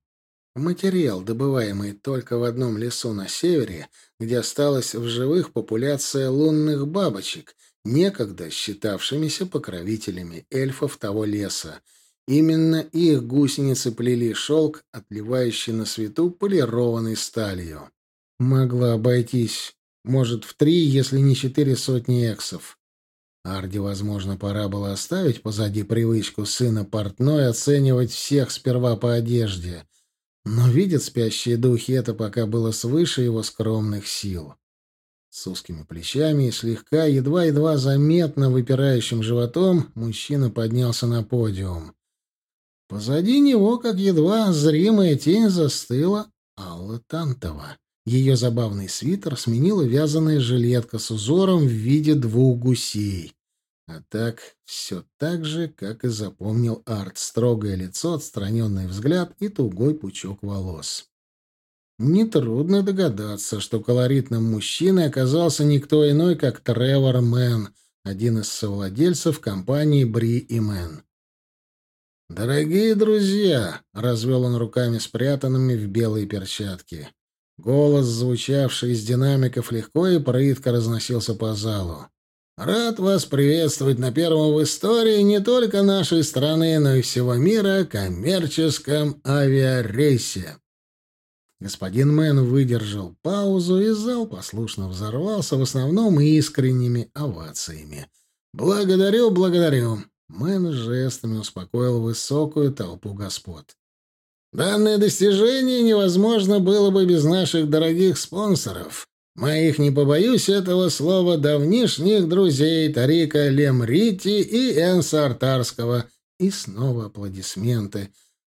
материал, добываемый только в одном лесу на севере, где осталась в живых популяция лунных бабочек, некогда считавшимися покровителями эльфов того леса. Именно их гусеницы плели шелк, отливающий на свету полированной сталью. Могла обойтись, может, в три, если не четыре сотни эксов. Арди, возможно, пора было оставить позади привычку сына портной оценивать всех сперва по одежде. Но видят спящие духи это пока было свыше его скромных сил. С узкими плечами и слегка, едва-едва заметно выпирающим животом, мужчина поднялся на подиум. Позади него, как едва зримая тень, застыла Алла Тантова. Ее забавный свитер сменила вязаная жилетка с узором в виде двух гусей. А так, все так же, как и запомнил Арт. Строгое лицо, отстраненный взгляд и тугой пучок волос. Нетрудно догадаться, что колоритным мужчиной оказался никто иной, как Тревор Мэн, один из совладельцев компании Бри и Мэн. «Дорогие друзья!» — развел он руками спрятанными в белые перчатки. Голос, звучавший из динамиков, легко и прытко разносился по залу. «Рад вас приветствовать на первом в истории не только нашей страны, но и всего мира коммерческом авиарейсе». Господин Мэн выдержал паузу, и зал послушно взорвался в основном искренними овациями. «Благодарю, благодарю!» Мэн жестами успокоил высокую толпу господ. Данное достижение невозможно было бы без наших дорогих спонсоров. Моих, не побоюсь этого слова, давнишних друзей Тарика Лемрити и Энса Артарского. И снова аплодисменты,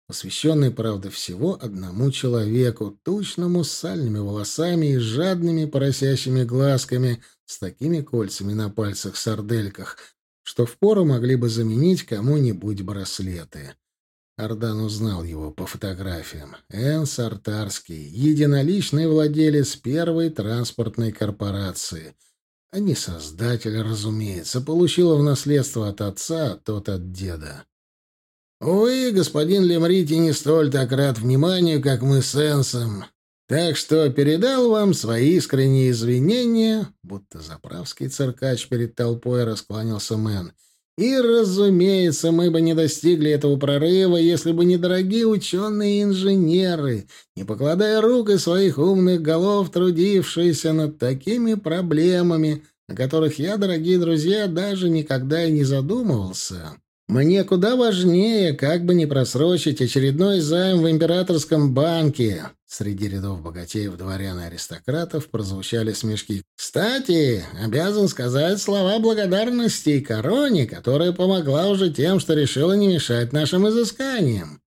посвященные, правда, всего одному человеку, тучному, с сальными волосами и жадными поросящими глазками, с такими кольцами на пальцах-сардельках, что впору могли бы заменить кому-нибудь браслеты. Ардан узнал его по фотографиям. Эн Сартарский, единоличный владелец первой транспортной корпорации. А не создатель, разумеется, получила в наследство от отца, а тот от деда. Увы, господин Лемрити не столь так рад вниманию, как мы с Энсом. Так что передал вам свои искренние извинения, будто заправский циркач перед толпой раскланялся Мэн — и, разумеется, мы бы не достигли этого прорыва, если бы не дорогие ученые и инженеры, не покладая рук и своих умных голов, трудившиеся над такими проблемами, о которых я, дорогие друзья, даже никогда и не задумывался. Мне куда важнее, как бы не просрочить очередной займ в императорском банке. Среди рядов богатеев, дворян и аристократов прозвучали смешки. Кстати, обязан сказать слова благодарности короне, которая помогла уже тем, что решила не мешать нашим изысканиям.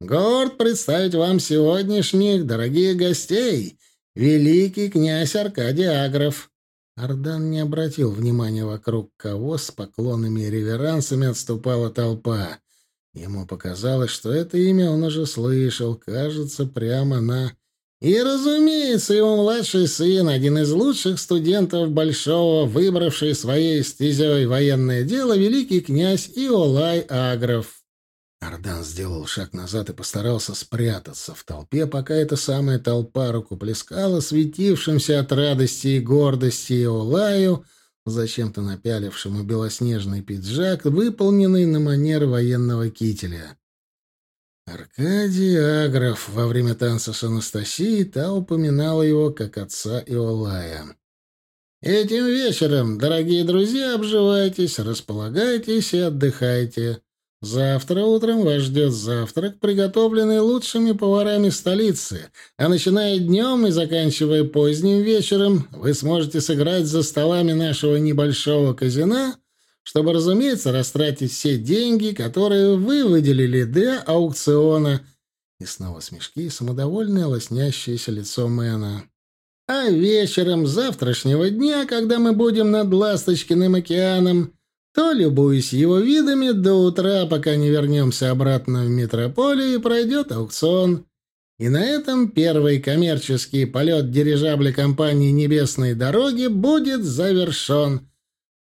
Горд представить вам сегодняшних дорогих гостей, великий князь Аркадий Агров. Ардан не обратил внимания вокруг кого с поклонами и реверансами отступала толпа. Ему показалось, что это имя он уже слышал, кажется, прямо на... И, разумеется, его младший сын, один из лучших студентов Большого, выбравший своей стезей военное дело, великий князь Иолай Агров. Ардан сделал шаг назад и постарался спрятаться в толпе, пока эта самая толпа рукоплескала светившимся от радости и гордости Иолаю, зачем-то напялившему белоснежный пиджак, выполненный на манер военного кителя. Аркадий Агров во время танца с Анастасией та упоминала его как отца Иолая. Этим вечером, дорогие друзья, обживайтесь, располагайтесь и отдыхайте. Завтра утром вас ждет завтрак, приготовленный лучшими поварами столицы, а начиная днем и заканчивая поздним вечером, вы сможете сыграть за столами нашего небольшого казино, чтобы, разумеется, растратить все деньги, которые вы выделили для аукциона. И снова смешки и самодовольное лоснящееся лицо Мэна. А вечером завтрашнего дня, когда мы будем над Ласточкиным океаном, то, любуясь его видами, до утра, пока не вернемся обратно в метрополию, пройдет аукцион. И на этом первый коммерческий полет дирижабля компании «Небесные дороги» будет завершен.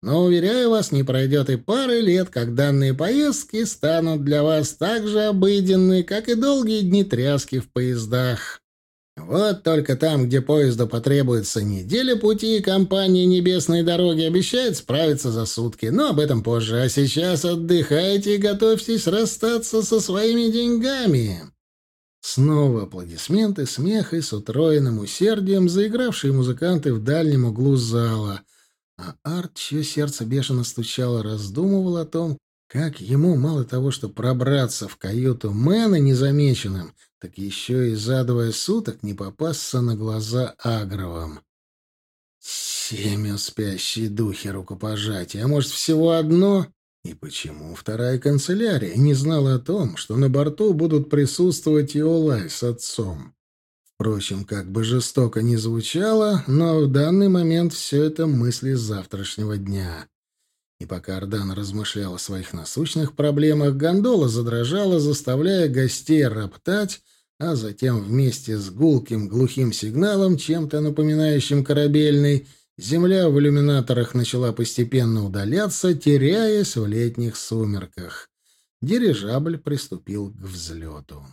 Но, уверяю вас, не пройдет и пары лет, как данные поездки станут для вас так же обыденны, как и долгие дни тряски в поездах. Вот только там, где поезду потребуется неделя пути, компания «Небесные дороги» обещает справиться за сутки, но об этом позже. А сейчас отдыхайте и готовьтесь расстаться со своими деньгами. Снова аплодисменты, смех и с утроенным усердием заигравшие музыканты в дальнем углу зала. А Арт, чье сердце бешено стучало, раздумывал о том, как ему мало того, что пробраться в каюту Мэна незамеченным — так еще и за двое суток не попасться на глаза Агровым. Семя спящие духи рукопожатия, а может, всего одно? И почему вторая канцелярия не знала о том, что на борту будут присутствовать и Олай с отцом? Впрочем, как бы жестоко ни звучало, но в данный момент все это мысли завтрашнего дня. И пока Ардан размышлял о своих насущных проблемах, гондола задрожала, заставляя гостей роптать, а затем вместе с гулким глухим сигналом, чем-то напоминающим корабельный, земля в иллюминаторах начала постепенно удаляться, теряясь в летних сумерках. Дирижабль приступил к взлету.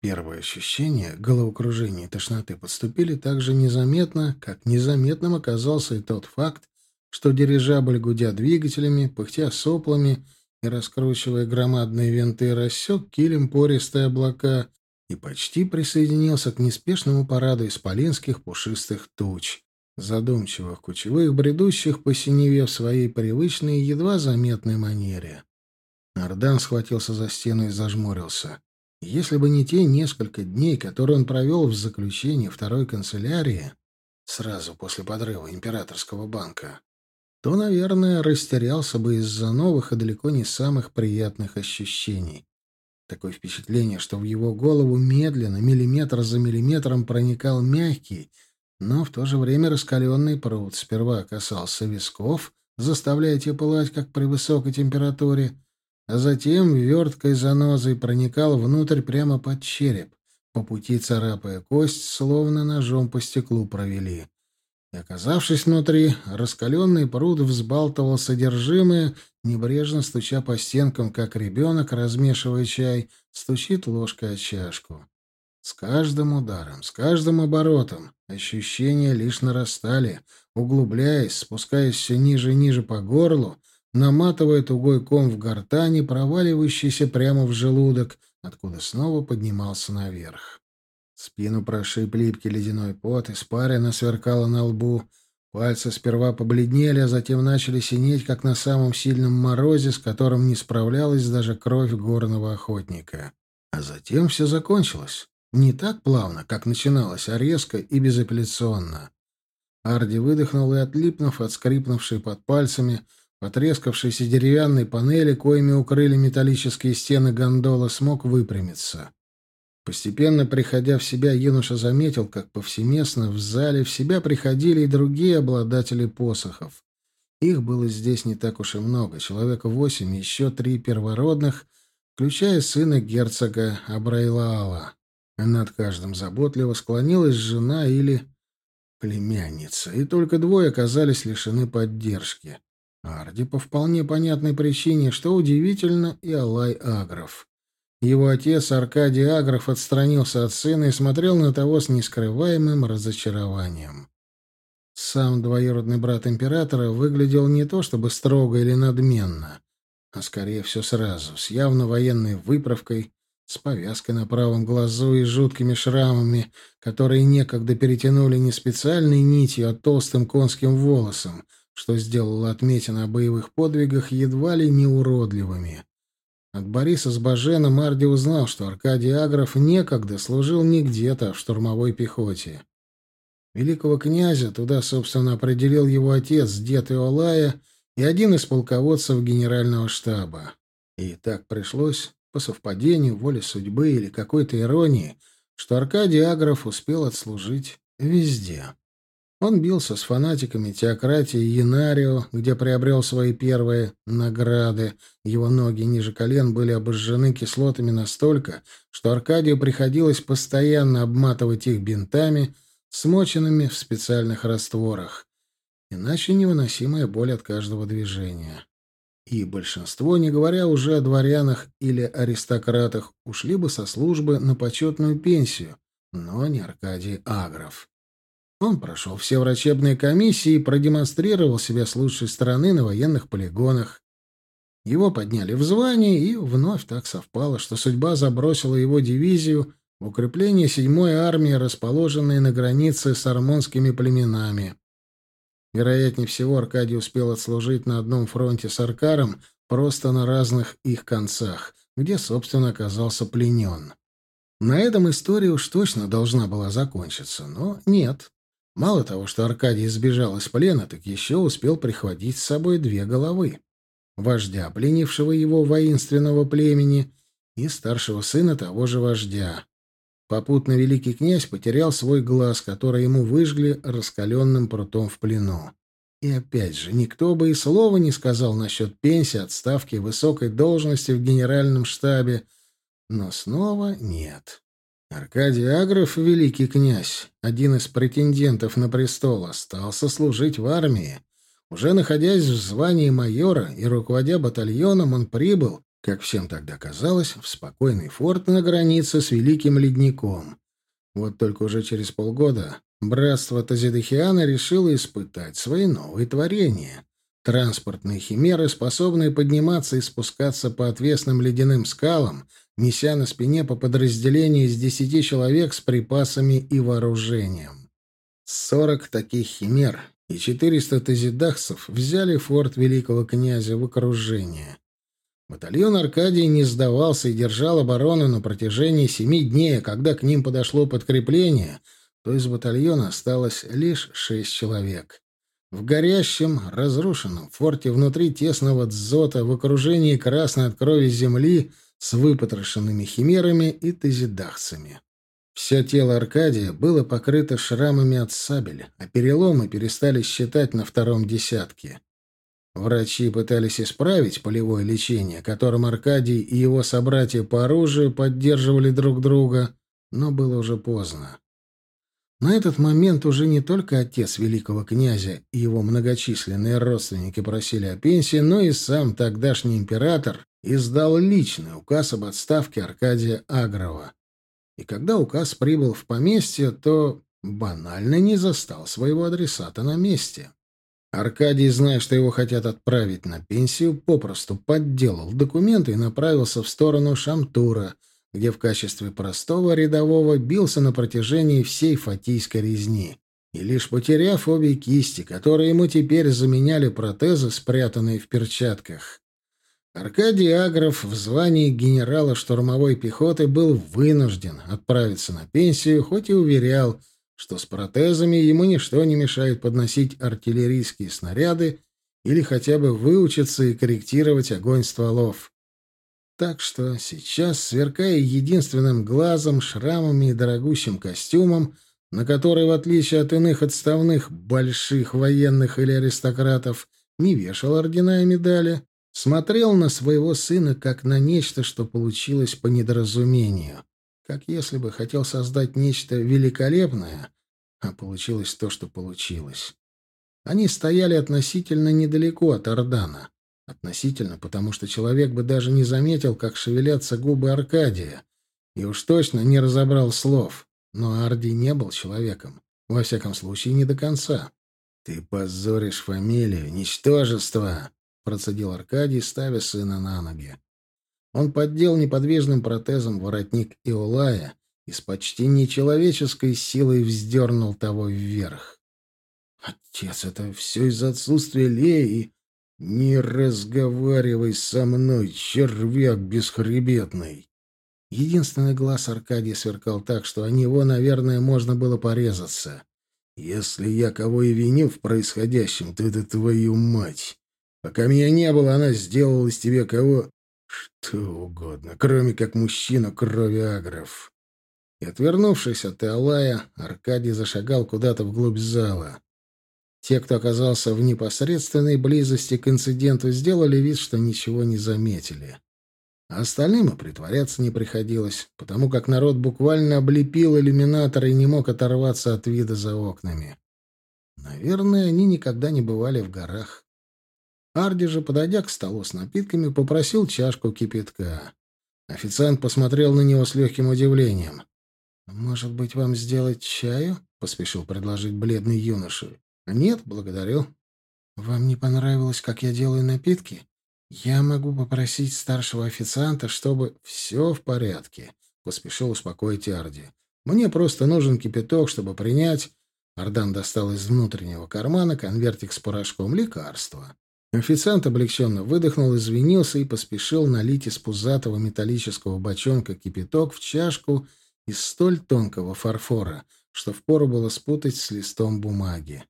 Первые ощущения головокружения и тошноты подступили так же незаметно, как незаметным оказался и тот факт, что дирижабль, гудя двигателями, пыхтя соплами и раскручивая громадные винты, рассек килем пористые облака и почти присоединился к неспешному параду исполинских пушистых туч, задумчивых кучевых, бредущих по синеве в своей привычной, едва заметной манере. Ардан схватился за стену и зажмурился. Если бы не те несколько дней, которые он провел в заключении второй канцелярии, сразу после подрыва императорского банка, то, наверное, растерялся бы из-за новых и далеко не самых приятных ощущений. Такое впечатление, что в его голову медленно, миллиметр за миллиметром проникал мягкий, но в то же время раскаленный пруд. Сперва касался висков, заставляя те пылать, как при высокой температуре, а затем верткой занозой проникал внутрь прямо под череп, по пути царапая кость, словно ножом по стеклу провели. И, оказавшись внутри, раскаленный пруд взбалтывал содержимое, небрежно стуча по стенкам, как ребенок, размешивая чай, стучит ложкой о чашку. С каждым ударом, с каждым оборотом ощущения лишь нарастали, углубляясь, спускаясь все ниже и ниже по горлу, наматывая тугой ком в гортани, проваливающийся прямо в желудок, откуда снова поднимался наверх. Спину прошиб липкий ледяной пот, испарина сверкала на лбу. Пальцы сперва побледнели, а затем начали синеть, как на самом сильном морозе, с которым не справлялась даже кровь горного охотника. А затем все закончилось. Не так плавно, как начиналось, а резко и безапелляционно. Арди выдохнул и, отлипнув от скрипнувшей под пальцами, потрескавшейся деревянной панели, коими укрыли металлические стены гондола, смог выпрямиться. Постепенно приходя в себя, юноша заметил, как повсеместно в зале в себя приходили и другие обладатели посохов. Их было здесь не так уж и много, человека восемь, еще три первородных, включая сына герцога Абрайлаала. Над каждым заботливо склонилась жена или племянница, и только двое оказались лишены поддержки. Арди по вполне понятной причине, что удивительно, и Алай Агров. Его отец Аркадий Агров отстранился от сына и смотрел на того с нескрываемым разочарованием. Сам двоюродный брат императора выглядел не то чтобы строго или надменно, а скорее все сразу, с явно военной выправкой, с повязкой на правом глазу и жуткими шрамами, которые некогда перетянули не специальной нитью, а толстым конским волосом, что сделало отметины о боевых подвигах едва ли не уродливыми. От Бориса с Бажена Марди узнал, что Аркадий Агров некогда служил не где-то, а в штурмовой пехоте. Великого князя туда, собственно, определил его отец, дед Иолая, и один из полководцев генерального штаба. И так пришлось, по совпадению, воле судьбы или какой-то иронии, что Аркадий Агров успел отслужить везде. Он бился с фанатиками теократии Янарио, где приобрел свои первые награды. Его ноги ниже колен были обожжены кислотами настолько, что Аркадию приходилось постоянно обматывать их бинтами, смоченными в специальных растворах. Иначе невыносимая боль от каждого движения. И большинство, не говоря уже о дворянах или аристократах, ушли бы со службы на почетную пенсию, но не Аркадий Агров. Он прошел все врачебные комиссии и продемонстрировал себя с лучшей стороны на военных полигонах. Его подняли в звании, и вновь так совпало, что судьба забросила его дивизию в укрепление седьмой армии, расположенной на границе с армонскими племенами. Вероятнее всего, Аркадий успел отслужить на одном фронте с Аркаром, просто на разных их концах, где, собственно, оказался пленен. На этом история уж точно должна была закончиться, но нет. Мало того, что Аркадий сбежал из плена, так еще успел прихватить с собой две головы. Вождя, пленившего его воинственного племени, и старшего сына того же вождя. Попутно великий князь потерял свой глаз, который ему выжгли раскаленным прутом в плену. И опять же, никто бы и слова не сказал насчет пенсии, отставки, высокой должности в генеральном штабе. Но снова нет. Аркадий Агров, великий князь, один из претендентов на престол, остался служить в армии. Уже находясь в звании майора и руководя батальоном, он прибыл как всем тогда казалось, в спокойный форт на границе с Великим Ледником. Вот только уже через полгода братство Тазидахиана решило испытать свои новые творения. Транспортные химеры, способные подниматься и спускаться по отвесным ледяным скалам, неся на спине по подразделению из десяти человек с припасами и вооружением. Сорок таких химер и четыреста тазидахцев взяли форт великого князя в окружение. Батальон Аркадий не сдавался и держал оборону на протяжении семи дней, а когда к ним подошло подкрепление, то из батальона осталось лишь шесть человек. В горящем, разрушенном форте внутри тесного дзота, в окружении красной от крови земли, с выпотрошенными химерами и тазидахцами. Все тело Аркадия было покрыто шрамами от сабель, а переломы перестали считать на втором десятке. Врачи пытались исправить полевое лечение, которым Аркадий и его собратья по оружию поддерживали друг друга, но было уже поздно. На этот момент уже не только отец великого князя и его многочисленные родственники просили о пенсии, но и сам тогдашний император издал личный указ об отставке Аркадия Агрова. И когда указ прибыл в поместье, то банально не застал своего адресата на месте. Аркадий, зная, что его хотят отправить на пенсию, попросту подделал документы и направился в сторону Шамтура, где в качестве простого рядового бился на протяжении всей фатийской резни. И лишь потеряв обе кисти, которые ему теперь заменяли протезы, спрятанные в перчатках, Аркадий Агров в звании генерала штурмовой пехоты был вынужден отправиться на пенсию, хоть и уверял, что с протезами ему ничто не мешает подносить артиллерийские снаряды или хотя бы выучиться и корректировать огонь стволов. Так что сейчас, сверкая единственным глазом, шрамами и дорогущим костюмом, на который, в отличие от иных отставных больших военных или аристократов, не вешал ордена и медали, смотрел на своего сына как на нечто, что получилось по недоразумению как если бы хотел создать нечто великолепное, а получилось то, что получилось. Они стояли относительно недалеко от Ордана. Относительно, потому что человек бы даже не заметил, как шевелятся губы Аркадия, и уж точно не разобрал слов. Но Арди не был человеком. Во всяком случае, не до конца. «Ты позоришь фамилию, ничтожество!» — процедил Аркадий, ставя сына на ноги. Он поддел неподвижным протезом воротник Иолая и с почти нечеловеческой силой вздернул того вверх. «Отец, это все из-за отсутствия Леи. Не разговаривай со мной, червяк бесхребетный!» Единственный глаз Аркадия сверкал так, что о него, наверное, можно было порезаться. «Если я кого и виню в происходящем, то это твою мать. Пока меня не было, она сделала из тебя кого... Что угодно, кроме как мужчину крови агров». И, отвернувшись от Теолая, Аркадий зашагал куда-то вглубь зала. Те, кто оказался в непосредственной близости к инциденту, сделали вид, что ничего не заметили. А остальным и притворяться не приходилось, потому как народ буквально облепил иллюминатор и не мог оторваться от вида за окнами. Наверное, они никогда не бывали в горах. Арди же, подойдя к столу с напитками, попросил чашку кипятка. Официант посмотрел на него с легким удивлением. «Может быть, вам сделать чаю?» — поспешил предложить бледный юноша. «Нет, благодарю. Вам не понравилось, как я делаю напитки?» «Я могу попросить старшего официанта, чтобы...» «Все в порядке», — поспешил успокоить Арди. «Мне просто нужен кипяток, чтобы принять...» Ардан достал из внутреннего кармана конвертик с порошком лекарства. Официант облегченно выдохнул, извинился и поспешил налить из пузатого металлического бочонка кипяток в чашку из столь тонкого фарфора, что впору было спутать с листом бумаги.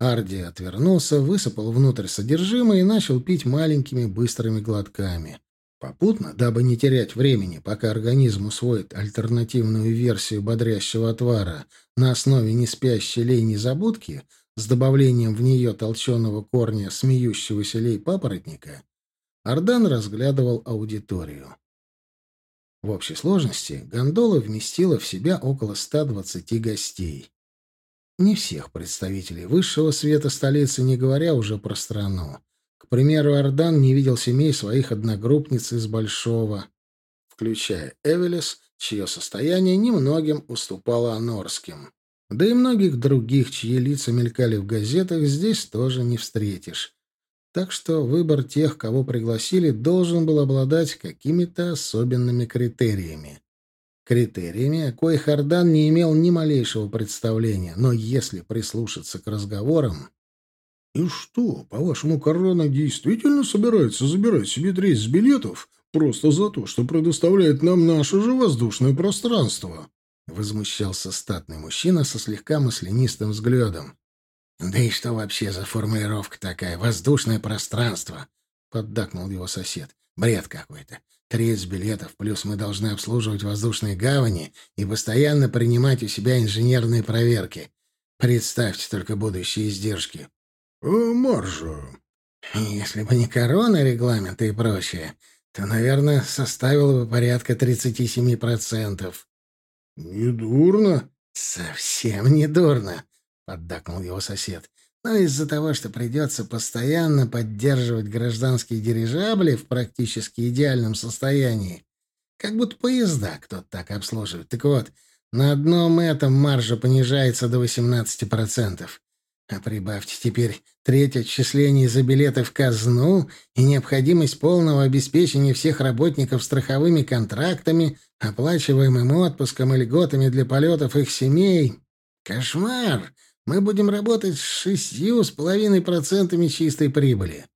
Арди отвернулся, высыпал внутрь содержимое и начал пить маленькими быстрыми глотками. Попутно, дабы не терять времени, пока организм усвоит альтернативную версию бодрящего отвара на основе неспящей лей-незабудки с добавлением в нее толченого корня смеющегося лей-папоротника, Ардан разглядывал аудиторию. В общей сложности гондола вместила в себя около 120 гостей. Не всех представителей высшего света столицы, не говоря уже про страну. К примеру, Ордан не видел семей своих одногруппниц из Большого, включая Эвелес, чье состояние немногим уступало анорским. Да и многих других, чьи лица мелькали в газетах, здесь тоже не встретишь. Так что выбор тех, кого пригласили, должен был обладать какими-то особенными критериями критериями, о коих Ордан не имел ни малейшего представления, но если прислушаться к разговорам... «И что, по-вашему, корона действительно собирается забирать себе рейс билетов просто за то, что предоставляет нам наше же воздушное пространство?» Возмущался статный мужчина со слегка маслянистым взглядом. «Да и что вообще за формулировка такая? Воздушное пространство!» — поддакнул его сосед. «Бред какой-то. Треть билетов, плюс мы должны обслуживать воздушные гавани и постоянно принимать у себя инженерные проверки. Представьте только будущие издержки. — А маржа? — Если бы не корона, регламенты и прочее, то, наверное, составило бы порядка 37%. — Недурно. — Совсем не дурно, — поддакнул его сосед. Но из-за того, что придется постоянно поддерживать гражданские дирижабли в практически идеальном состоянии, как будто поезда кто-то так обслуживает. Так вот, на одном этом маржа понижается до 18%. А прибавьте теперь треть отчислений за билеты в казну и необходимость полного обеспечения всех работников страховыми контрактами, оплачиваемым отпуском и льготами для полетов их семей. Кошмар! Мы будем работать с шестью с половиной процентами чистой прибыли.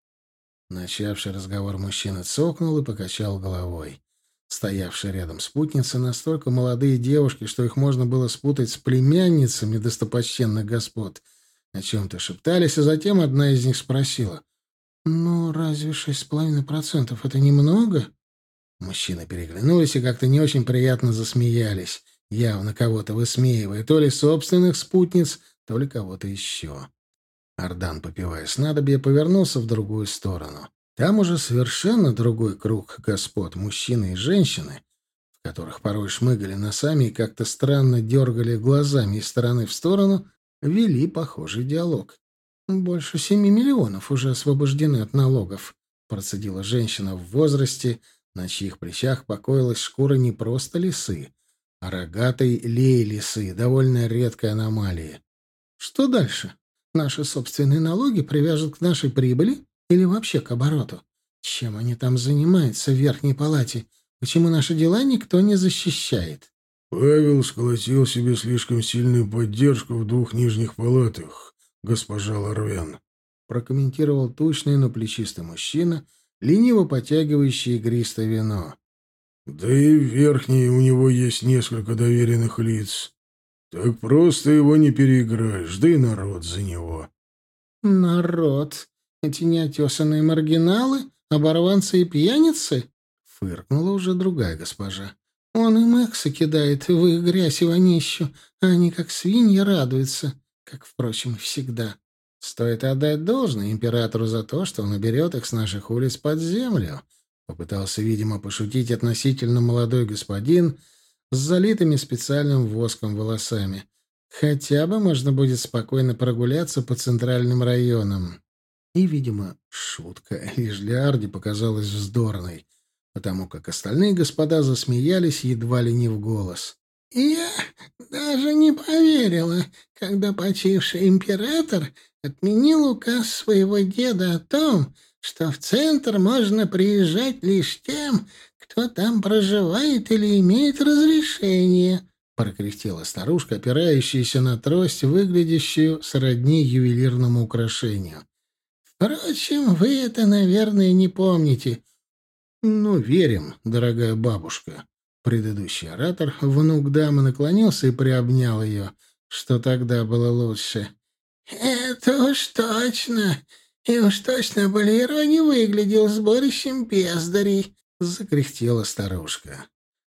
Начавший разговор мужчина цокнул и покачал головой. Стоявшие рядом спутницы настолько молодые девушки, что их можно было спутать с племянницами достопочтенных господ, о чем-то шептались, а затем одна из них спросила. «Ну, разве шесть с половиной процентов — это немного?» Мужчины переглянулись и как-то не очень приятно засмеялись, явно кого-то высмеивая, то ли собственных спутниц, то ли кого-то еще. Ардан, попивая снадобье, повернулся в другую сторону. Там уже совершенно другой круг господ, мужчины и женщины, в которых порой шмыгали носами и как-то странно дергали глазами из стороны в сторону, вели похожий диалог. «Больше семи миллионов уже освобождены от налогов», — процедила женщина в возрасте, на чьих плечах покоилась шкура не просто лисы, а рогатой лей-лисы, довольно редкой аномалии. Что дальше? Наши собственные налоги привяжут к нашей прибыли или вообще к обороту? Чем они там занимаются в верхней палате? Почему наши дела никто не защищает? Павел сколотил себе слишком сильную поддержку в двух нижних палатах, госпожа Ларвен. Прокомментировал тучный, но плечистый мужчина, лениво потягивающий игристое вино. Да и в верхней у него есть несколько доверенных лиц. Так просто его не переиграешь, да и народ за него. Народ? Эти неотесанные маргиналы? Оборванцы и пьяницы? Фыркнула уже другая госпожа. Он и Мэкса кидает в их грязь и вонищу, а они как свиньи радуются, как, впрочем, всегда. Стоит отдать должное императору за то, что он уберет их с наших улиц под землю. Попытался, видимо, пошутить относительно молодой господин с залитыми специальным воском волосами. Хотя бы можно будет спокойно прогуляться по центральным районам. И, видимо, шутка лишь показалась вздорной, потому как остальные господа засмеялись едва ли не в голос. «Я даже не поверила, когда почивший император отменил указ своего деда о том, что в центр можно приезжать лишь тем, кто там проживает или имеет разрешение», — прокряхтела старушка, опирающаяся на трость, выглядящую сродни ювелирному украшению. «Впрочем, вы это, наверное, не помните». «Ну, верим, дорогая бабушка». Предыдущий оратор, внук дамы, наклонился и приобнял ее, что тогда было лучше. «Это уж точно. И уж точно Болеро не выглядел сборищем бездарей», — закряхтела старушка.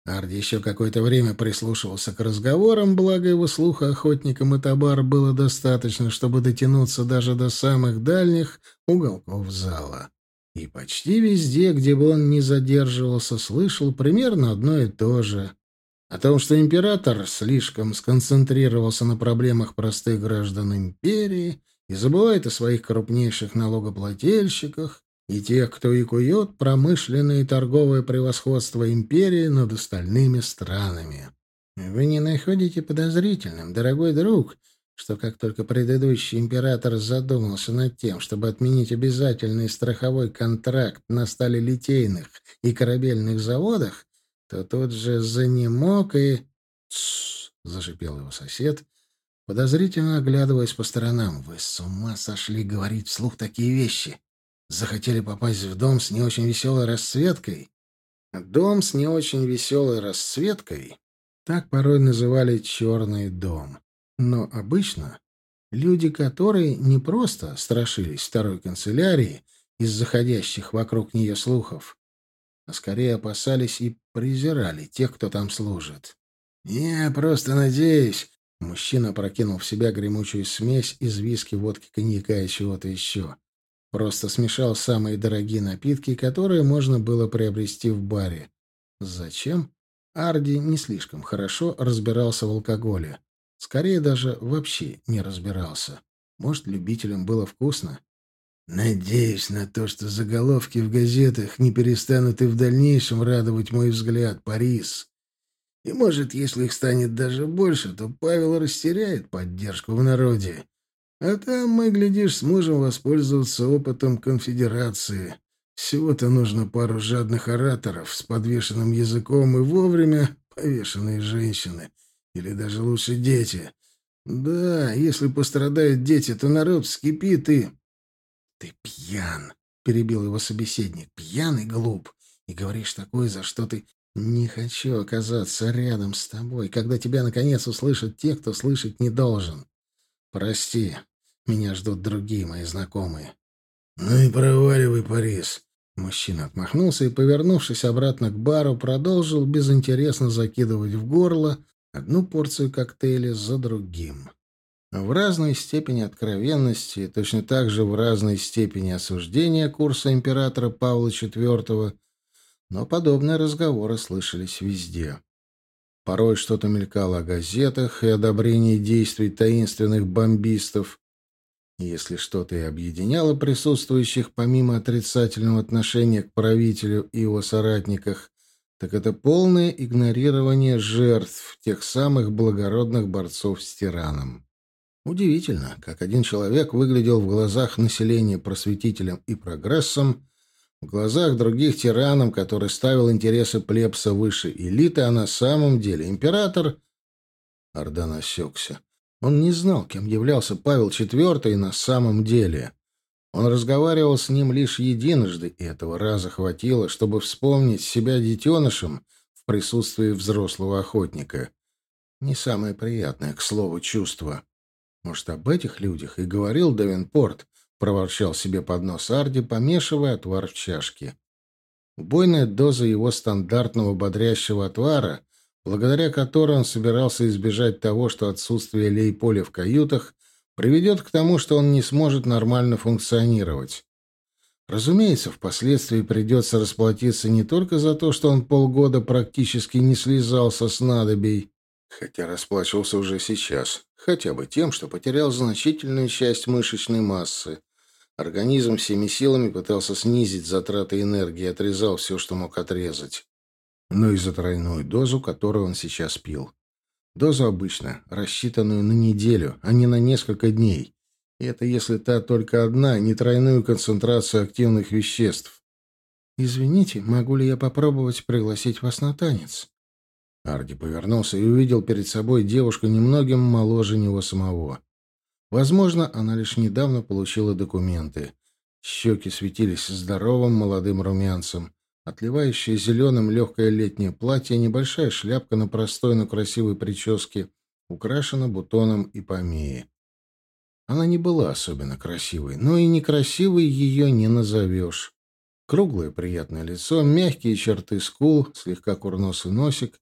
Арди еще какое-то время прислушивался к разговорам, благо его слуха охотникам и табар было достаточно, чтобы дотянуться даже до самых дальних уголков зала. И почти везде, где бы он ни задерживался, слышал примерно одно и то же. О том, что император слишком сконцентрировался на проблемах простых граждан империи и забывает о своих крупнейших налогоплательщиках, и тех, кто и кует промышленное и торговое превосходство империи над остальными странами. Вы не находите подозрительным, дорогой друг, что как только предыдущий император задумался над тем, чтобы отменить обязательный страховой контракт на сталелитейных и корабельных заводах, то тот же занемог и... «Тссс!» — зашипел его сосед, подозрительно оглядываясь по сторонам. «Вы с ума сошли говорить вслух такие вещи!» Захотели попасть в дом с не очень веселой расцветкой? Дом с не очень веселой расцветкой так порой называли «черный дом». Но обычно люди, которые не просто страшились второй канцелярии из заходящих вокруг нее слухов, а скорее опасались и презирали тех, кто там служит. «Я просто надеюсь...» Мужчина прокинул в себя гремучую смесь из виски, водки, коньяка и чего-то еще. Просто смешал самые дорогие напитки, которые можно было приобрести в баре. Зачем? Арди не слишком хорошо разбирался в алкоголе. Скорее даже вообще не разбирался. Может, любителям было вкусно? Надеюсь на то, что заголовки в газетах не перестанут и в дальнейшем радовать мой взгляд, Парис. И, может, если их станет даже больше, то Павел растеряет поддержку в народе. А там мы, глядишь, сможем воспользоваться опытом конфедерации. Всего-то нужно пару жадных ораторов с подвешенным языком и вовремя повешенные женщины. Или даже лучше дети. Да, если пострадают дети, то народ вскипит и... «Ты пьян», — перебил его собеседник. «Пьян и глуп. И говоришь такое, за что ты...» «Не хочу оказаться рядом с тобой, когда тебя, наконец, услышат те, кто слышать не должен. «Прости, меня ждут другие мои знакомые». «Ну и проваливай, Парис». Мужчина отмахнулся и, повернувшись обратно к бару, продолжил безинтересно закидывать в горло одну порцию коктейля за другим. В разной степени откровенности точно так же в разной степени осуждения курса императора Павла IV, но подобные разговоры слышались везде. Порой что-то мелькало о газетах и одобрении действий таинственных бомбистов. Если что-то и объединяло присутствующих помимо отрицательного отношения к правителю и его соратниках, так это полное игнорирование жертв тех самых благородных борцов с тираном. Удивительно, как один человек выглядел в глазах населения просветителем и прогрессом, В глазах других тираном, который ставил интересы плебса выше элиты, а на самом деле император... Ордан осекся. Он не знал, кем являлся Павел IV на самом деле. Он разговаривал с ним лишь единожды, и этого раза хватило, чтобы вспомнить себя детенышем в присутствии взрослого охотника. Не самое приятное, к слову, чувство. Может, об этих людях и говорил Давенпорт, — проворчал себе под нос Арди, помешивая отвар в чашке. Убойная доза его стандартного бодрящего отвара, благодаря которой он собирался избежать того, что отсутствие лейполя в каютах приведет к тому, что он не сможет нормально функционировать. Разумеется, впоследствии придется расплатиться не только за то, что он полгода практически не слезал со снадобий, хотя расплачивался уже сейчас, хотя бы тем, что потерял значительную часть мышечной массы, Организм всеми силами пытался снизить затраты энергии отрезал все, что мог отрезать. Но и за тройную дозу, которую он сейчас пил. Дозу обычно, рассчитанную на неделю, а не на несколько дней. И это если та только одна, не тройную концентрацию активных веществ. «Извините, могу ли я попробовать пригласить вас на танец?» Арди повернулся и увидел перед собой девушку немногим моложе него самого. Возможно, она лишь недавно получила документы. Щеки светились здоровым молодым румянцем. Отливающее зеленым легкое летнее платье, небольшая шляпка на простой, но красивой прическе, украшена бутоном и помеи. Она не была особенно красивой, но и некрасивой ее не назовешь. Круглое приятное лицо, мягкие черты скул, слегка курносый носик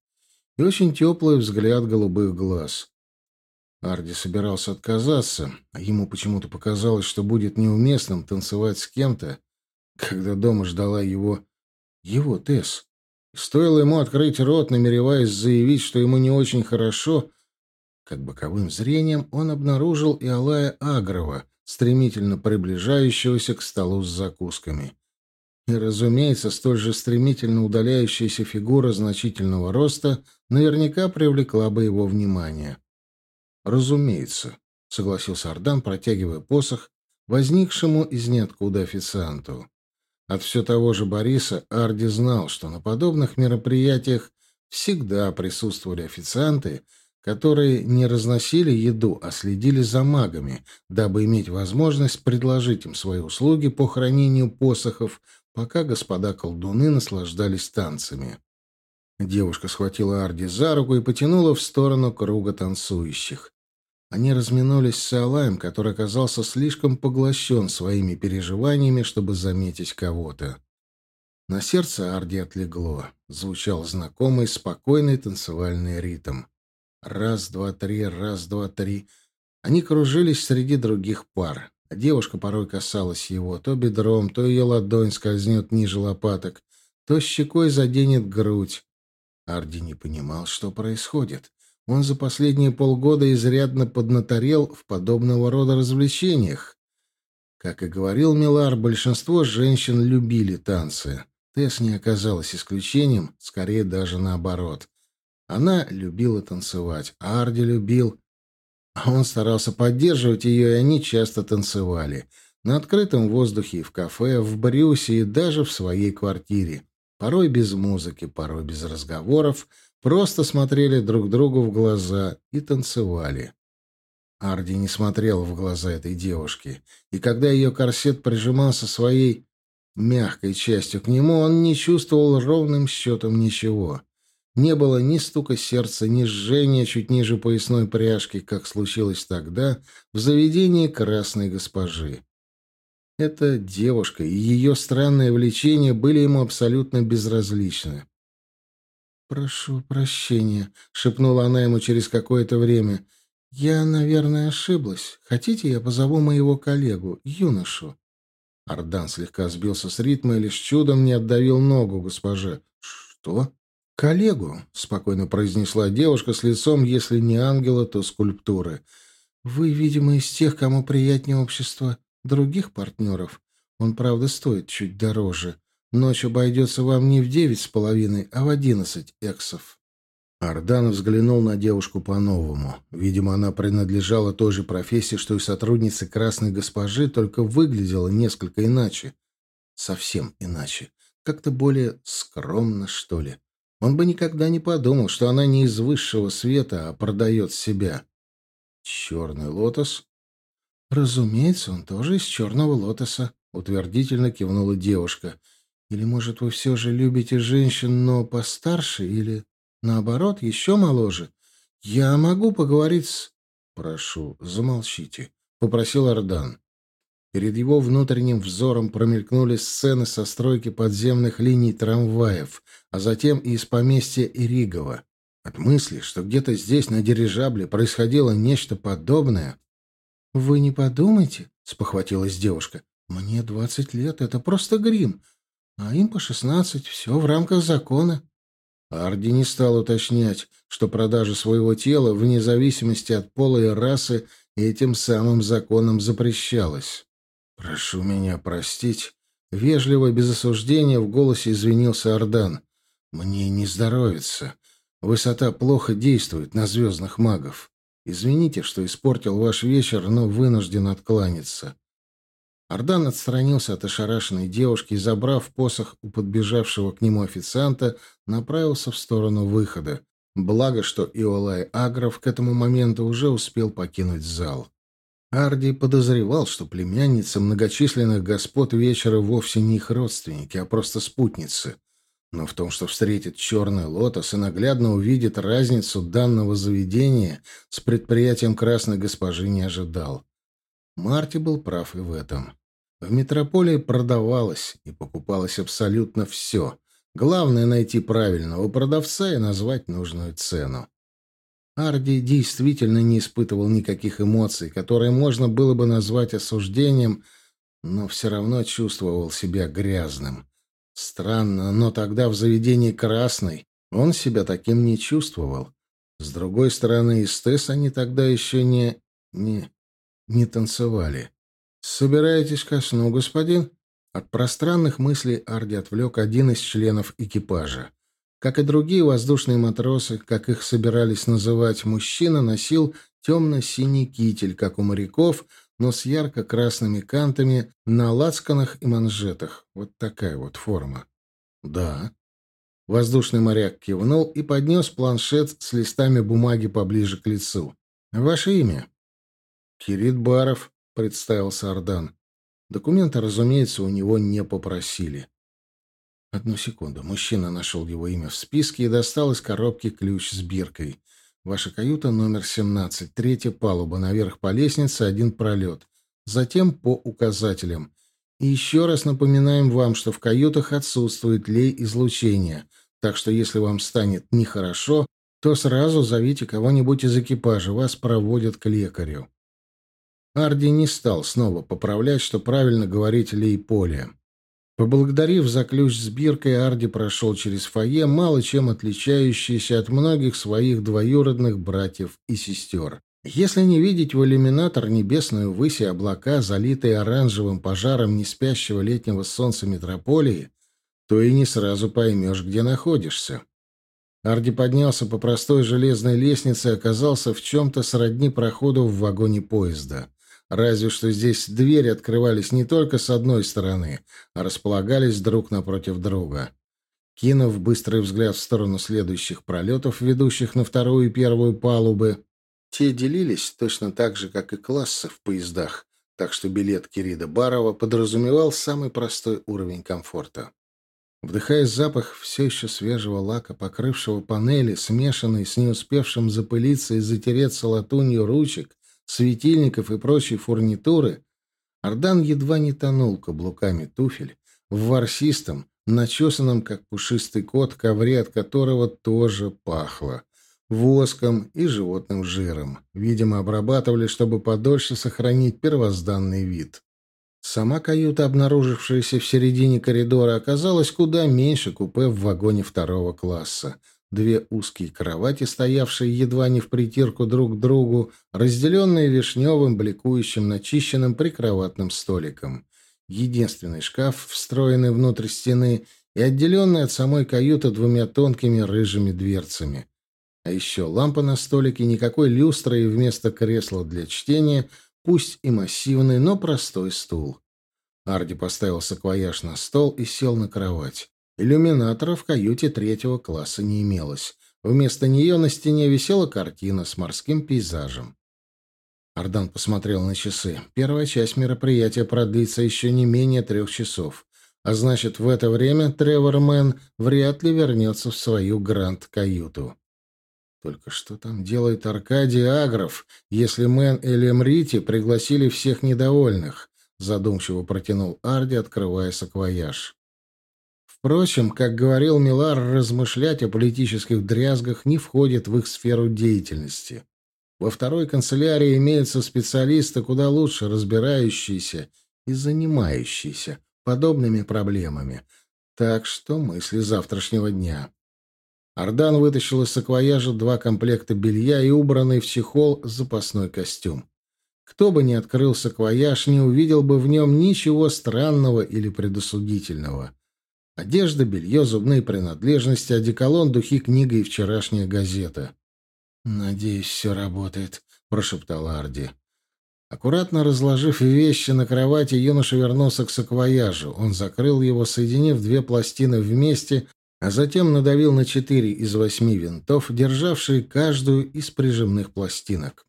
и очень теплый взгляд голубых глаз. Арди собирался отказаться, а ему почему-то показалось, что будет неуместным танцевать с кем-то, когда дома ждала его... его Тесс. И стоило ему открыть рот, намереваясь заявить, что ему не очень хорошо, как боковым зрением он обнаружил и Алая Агрова, стремительно приближающегося к столу с закусками. И, разумеется, столь же стремительно удаляющаяся фигура значительного роста наверняка привлекла бы его внимание. «Разумеется», — согласился Ардан, протягивая посох возникшему из ниоткуда официанту. От все того же Бориса Арди знал, что на подобных мероприятиях всегда присутствовали официанты, которые не разносили еду, а следили за магами, дабы иметь возможность предложить им свои услуги по хранению посохов, пока господа колдуны наслаждались танцами. Девушка схватила Арди за руку и потянула в сторону круга танцующих. Они разминулись с Алаем, который оказался слишком поглощен своими переживаниями, чтобы заметить кого-то. На сердце Арди отлегло. Звучал знакомый, спокойный танцевальный ритм. Раз, два, три, раз, два, три. Они кружились среди других пар. Девушка порой касалась его. То бедром, то ее ладонь скользнет ниже лопаток, то щекой заденет грудь. Арди не понимал, что происходит. Он за последние полгода изрядно поднаторел в подобного рода развлечениях. Как и говорил Милар, большинство женщин любили танцы. Тесс не оказалась исключением, скорее даже наоборот. Она любила танцевать, а Арди любил... А он старался поддерживать ее, и они часто танцевали. На открытом воздухе в кафе, в Брюсе и даже в своей квартире. Порой без музыки, порой без разговоров, Просто смотрели друг другу в глаза и танцевали. Арди не смотрел в глаза этой девушки, и когда ее корсет прижимался своей мягкой частью к нему, он не чувствовал ровным счетом ничего. Не было ни стука сердца, ни жжения чуть ниже поясной пряжки, как случилось тогда в заведении красной госпожи. Эта девушка и ее странное влечение были ему абсолютно безразличны. «Прошу прощения», — шепнула она ему через какое-то время. «Я, наверное, ошиблась. Хотите, я позову моего коллегу, юношу?» Ардан слегка сбился с ритма и лишь чудом не отдавил ногу госпоже. «Что?» «Коллегу», — спокойно произнесла девушка с лицом, если не ангела, то скульптуры. «Вы, видимо, из тех, кому приятнее общество других партнеров. Он, правда, стоит чуть дороже. Ночь обойдется вам не в девять с половиной, а в одиннадцать эксов. Ардан взглянул на девушку по-новому. Видимо, она принадлежала той же профессии, что и сотрудница красной госпожи, только выглядела несколько иначе. совсем иначе. Как-то более скромно, что ли. Он бы никогда не подумал, что она не из высшего света, а продает себя. Черный лотос? Разумеется, он тоже из черного лотоса, утвердительно кивнула девушка. Или, может, вы все же любите женщин, но постарше, или, наоборот, еще моложе? Я могу поговорить с... Прошу, замолчите, попросил Ардан. Перед его внутренним взором промелькнули сцены со стройки подземных линий трамваев, а затем и из поместья Иригова. От мысли, что где-то здесь, на дирижабле, происходило нечто подобное... «Вы не подумайте», — спохватилась девушка, — «мне двадцать лет, это просто грим, а им по шестнадцать, все в рамках закона». Арди не стал уточнять, что продажа своего тела, вне зависимости от пола и расы, этим самым законом запрещалась. «Прошу меня простить». Вежливо, без осуждения, в голосе извинился Ардан. «Мне не здоровится. Высота плохо действует на звездных магов. Извините, что испортил ваш вечер, но вынужден откланяться». Ардан отстранился от ошарашенной девушки и, забрав посох у подбежавшего к нему официанта, направился в сторону выхода. Благо, что Иолай Агров к этому моменту уже успел покинуть зал. Арди подозревал, что племянница многочисленных господ вечера вовсе не их родственники, а просто спутницы. Но в том, что встретит черный лотос и наглядно увидит разницу данного заведения с предприятием красной госпожи, не ожидал. Марти был прав и в этом. В метрополии продавалось и покупалось абсолютно все. Главное — найти правильного продавца и назвать нужную цену. Арди действительно не испытывал никаких эмоций, которые можно было бы назвать осуждением, но все равно чувствовал себя грязным. Странно, но тогда в заведении «Красной» он себя таким не чувствовал. С другой стороны, из Тесс они тогда еще не... не... не танцевали. «Собираетесь ко сну, господин?» От пространных мыслей Арди отвлек один из членов экипажа. Как и другие воздушные матросы, как их собирались называть, мужчина носил темно-синий китель, как у моряков, но с ярко-красными кантами на лацканах и манжетах. Вот такая вот форма. «Да». Воздушный моряк кивнул и поднес планшет с листами бумаги поближе к лицу. «Ваше имя?» «Кирит Баров», — представился Ардан. Документы, разумеется, у него не попросили. Одну секунду. Мужчина нашел его имя в списке и достал из коробки ключ с биркой. Ваша каюта номер 17, третья палуба, наверх по лестнице, один пролет. Затем по указателям. И еще раз напоминаем вам, что в каютах отсутствует лей-излучение, так что если вам станет нехорошо, то сразу зовите кого-нибудь из экипажа, вас проводят к лекарю. Арди не стал снова поправлять, что правильно говорить лей-поле. Поблагодарив за ключ с биркой, Арди прошел через фойе, мало чем отличающийся от многих своих двоюродных братьев и сестер. Если не видеть в иллюминатор небесную высь и облака, залитые оранжевым пожаром неспящего летнего солнца метрополии, то и не сразу поймешь, где находишься. Арди поднялся по простой железной лестнице и оказался в чем-то сродни проходу в вагоне поезда. Разве что здесь двери открывались не только с одной стороны, а располагались друг напротив друга. Кинув быстрый взгляд в сторону следующих пролетов, ведущих на вторую и первую палубы, те делились точно так же, как и классы в поездах, так что билет Кирида Барова подразумевал самый простой уровень комфорта. Вдыхая запах все еще свежего лака, покрывшего панели, смешанный с не успевшим запылиться и затереться латунью ручек, светильников и прочей фурнитуры, Ардан едва не тонул каблуками туфель в ворсистом, начесанном, как пушистый кот, ковре, от которого тоже пахло воском и животным жиром. Видимо, обрабатывали, чтобы подольше сохранить первозданный вид. Сама каюта, обнаружившаяся в середине коридора, оказалась куда меньше купе в вагоне второго класса — Две узкие кровати, стоявшие едва не в притирку друг к другу, разделенные вишневым, бликующим, начищенным прикроватным столиком. Единственный шкаф, встроенный внутрь стены, и отделенный от самой каюты двумя тонкими рыжими дверцами. А еще лампа на столике, никакой люстры и вместо кресла для чтения, пусть и массивный, но простой стул. Арди поставил саквояж на стол и сел на кровать. Иллюминатора в каюте третьего класса не имелось. Вместо нее на стене висела картина с морским пейзажем. Ардан посмотрел на часы. Первая часть мероприятия продлится еще не менее трех часов. А значит, в это время Тревор Мэн вряд ли вернется в свою гранд-каюту. Только что там делает Аркадий Агров, если Мэн или Мрити пригласили всех недовольных? Задумчиво протянул Арди, открывая саквояж. Впрочем, как говорил Милар, размышлять о политических дрязгах не входит в их сферу деятельности. Во второй канцелярии имеются специалисты, куда лучше разбирающиеся и занимающиеся подобными проблемами. Так что мысли завтрашнего дня. Ардан вытащил из саквояжа два комплекта белья и убранный в чехол запасной костюм. Кто бы ни открыл саквояж, не увидел бы в нем ничего странного или предосудительного. Одежда, белье, зубные принадлежности, одеколон, духи, книга и вчерашняя газета. «Надеюсь, все работает», — прошептал Арди. Аккуратно разложив вещи на кровати, юноша вернулся к саквояжу. Он закрыл его, соединив две пластины вместе, а затем надавил на четыре из восьми винтов, державшие каждую из прижимных пластинок.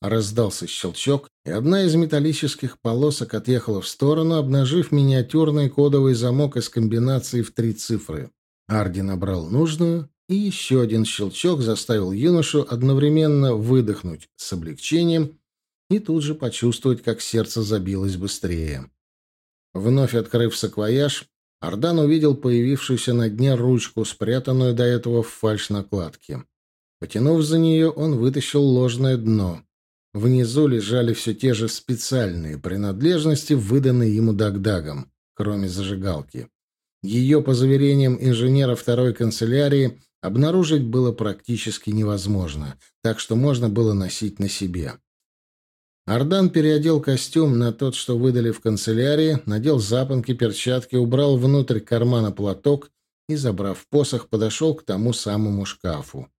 Раздался щелчок, и одна из металлических полосок отъехала в сторону, обнажив миниатюрный кодовый замок из комбинации в три цифры. Арди набрал нужную, и еще один щелчок заставил юношу одновременно выдохнуть с облегчением и тут же почувствовать, как сердце забилось быстрее. Вновь открыв саквояж, Ардан увидел появившуюся на дне ручку, спрятанную до этого в фальш-накладке. Потянув за нее, он вытащил ложное дно. Внизу лежали все те же специальные принадлежности, выданные ему Дагдагом, кроме зажигалки. Ее, по заверениям инженера второй канцелярии, обнаружить было практически невозможно, так что можно было носить на себе. Ардан переодел костюм на тот, что выдали в канцелярии, надел запонки, перчатки, убрал внутрь кармана платок и, забрав посох, подошел к тому самому шкафу.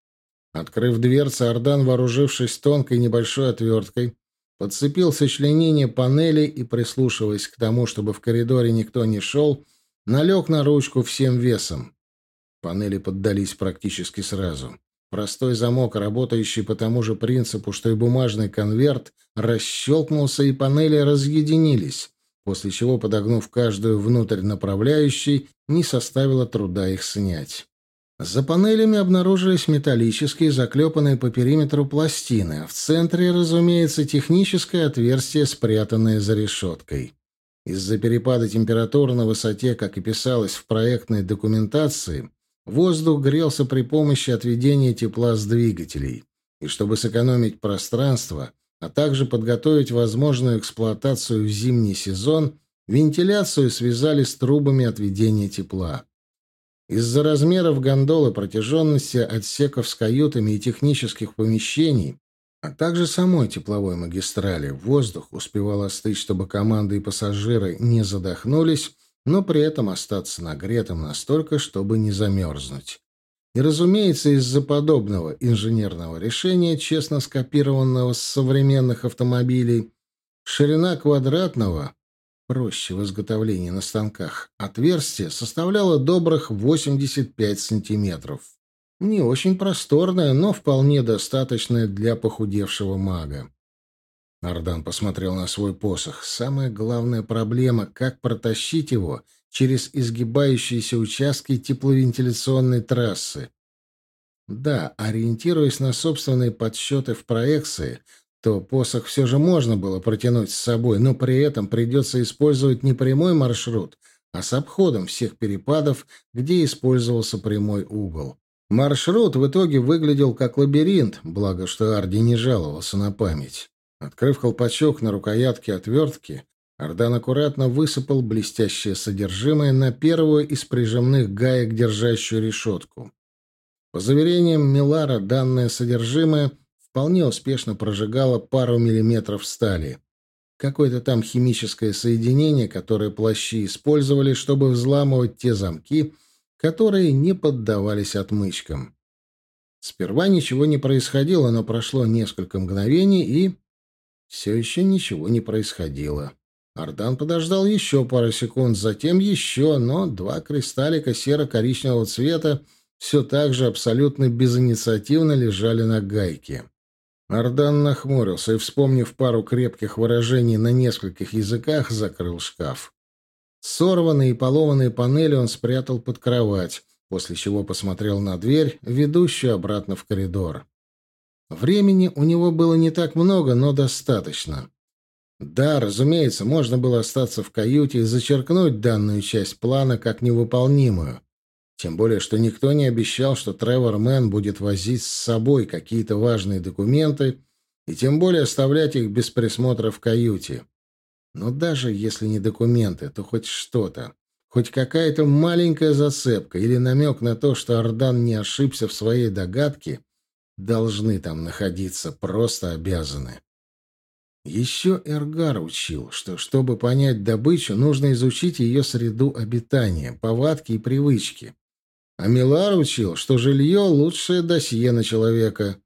Открыв дверцы, Ардан, вооружившись тонкой небольшой отверткой, подцепил сочленение панели и, прислушиваясь к тому, чтобы в коридоре никто не шел, налег на ручку всем весом. Панели поддались практически сразу. Простой замок, работающий по тому же принципу, что и бумажный конверт, расщелкнулся, и панели разъединились, после чего, подогнув каждую внутрь направляющей, не составило труда их снять. За панелями обнаружились металлические, заклепанные по периметру пластины, а в центре, разумеется, техническое отверстие, спрятанное за решеткой. Из-за перепада температур на высоте, как и писалось в проектной документации, Воздух грелся при помощи отведения тепла с двигателей. И чтобы сэкономить пространство, а также подготовить возможную эксплуатацию в зимний сезон, вентиляцию связали с трубами отведения тепла. Из-за размеров гондолы, протяженности отсеков с каютами и технических помещений, а также самой тепловой магистрали, воздух успевал остыть, чтобы команды и пассажиры не задохнулись, но при этом остаться нагретым настолько, чтобы не замерзнуть. И, разумеется, из-за подобного инженерного решения, честно скопированного с современных автомобилей, ширина квадратного, проще в изготовлении на станках, отверстия составляла добрых 85 сантиметров. Не очень просторная, но вполне достаточная для похудевшего мага. Ардан посмотрел на свой посох. Самая главная проблема — как протащить его через изгибающиеся участки тепловентиляционной трассы. Да, ориентируясь на собственные подсчеты в проекции, то посох все же можно было протянуть с собой, но при этом придется использовать не прямой маршрут, а с обходом всех перепадов, где использовался прямой угол. Маршрут в итоге выглядел как лабиринт, благо что Арди не жаловался на память. Открыв колпачок на рукоятке отвертки, Ардан аккуратно высыпал блестящее содержимое на первую из прижимных гаек, держащую решетку. По заверениям Милара, данное содержимое вполне успешно прожигало пару миллиметров стали. Какое-то там химическое соединение, которое плащи использовали, чтобы взламывать те замки, которые не поддавались отмычкам. Сперва ничего не происходило, но прошло несколько мгновений, и все еще ничего не происходило. Ардан подождал еще пару секунд, затем еще, но два кристаллика серо-коричневого цвета все так же абсолютно безинициативно лежали на гайке. Ардан нахмурился и, вспомнив пару крепких выражений на нескольких языках, закрыл шкаф. Сорванные и поломанные панели он спрятал под кровать, после чего посмотрел на дверь, ведущую обратно в коридор. Времени у него было не так много, но достаточно. Да, разумеется, можно было остаться в каюте и зачеркнуть данную часть плана как невыполнимую. Тем более, что никто не обещал, что Тревор Мэн будет возить с собой какие-то важные документы, и тем более оставлять их без присмотра в каюте. Но даже если не документы, то хоть что-то. Хоть какая-то маленькая зацепка или намек на то, что Ардан не ошибся в своей догадке, должны там находиться, просто обязаны. Еще Эргар учил, что, чтобы понять добычу, нужно изучить ее среду обитания, повадки и привычки. А Милар учил, что жилье — лучшее досье на человека.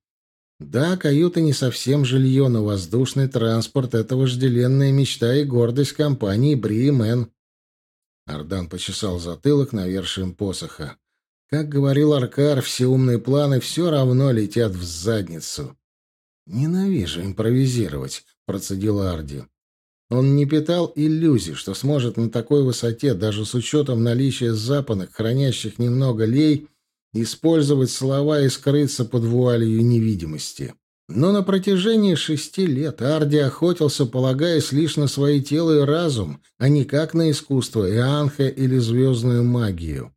Да, каюта не совсем жилье, но воздушный транспорт — это вожделенная мечта и гордость компании Бриемен. Ардан почесал затылок навершием посоха. Как говорил Аркар, все умные планы все равно летят в задницу. «Ненавижу импровизировать», — процедил Арди. Он не питал иллюзий, что сможет на такой высоте, даже с учетом наличия запонок, хранящих немного лей, использовать слова и скрыться под вуалью невидимости. Но на протяжении шести лет Арди охотился, полагаясь лишь на свои тело и разум, а не как на искусство Ианха или звездную магию.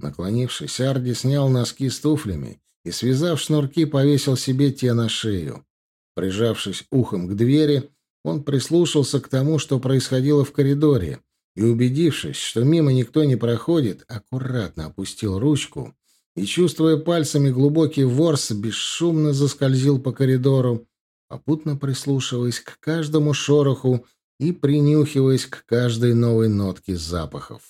Наклонившись, Арди снял носки с туфлями и, связав шнурки, повесил себе те на шею. Прижавшись ухом к двери, он прислушался к тому, что происходило в коридоре, и, убедившись, что мимо никто не проходит, аккуратно опустил ручку и, чувствуя пальцами глубокий ворс, бесшумно заскользил по коридору, попутно прислушиваясь к каждому шороху и принюхиваясь к каждой новой нотке запахов.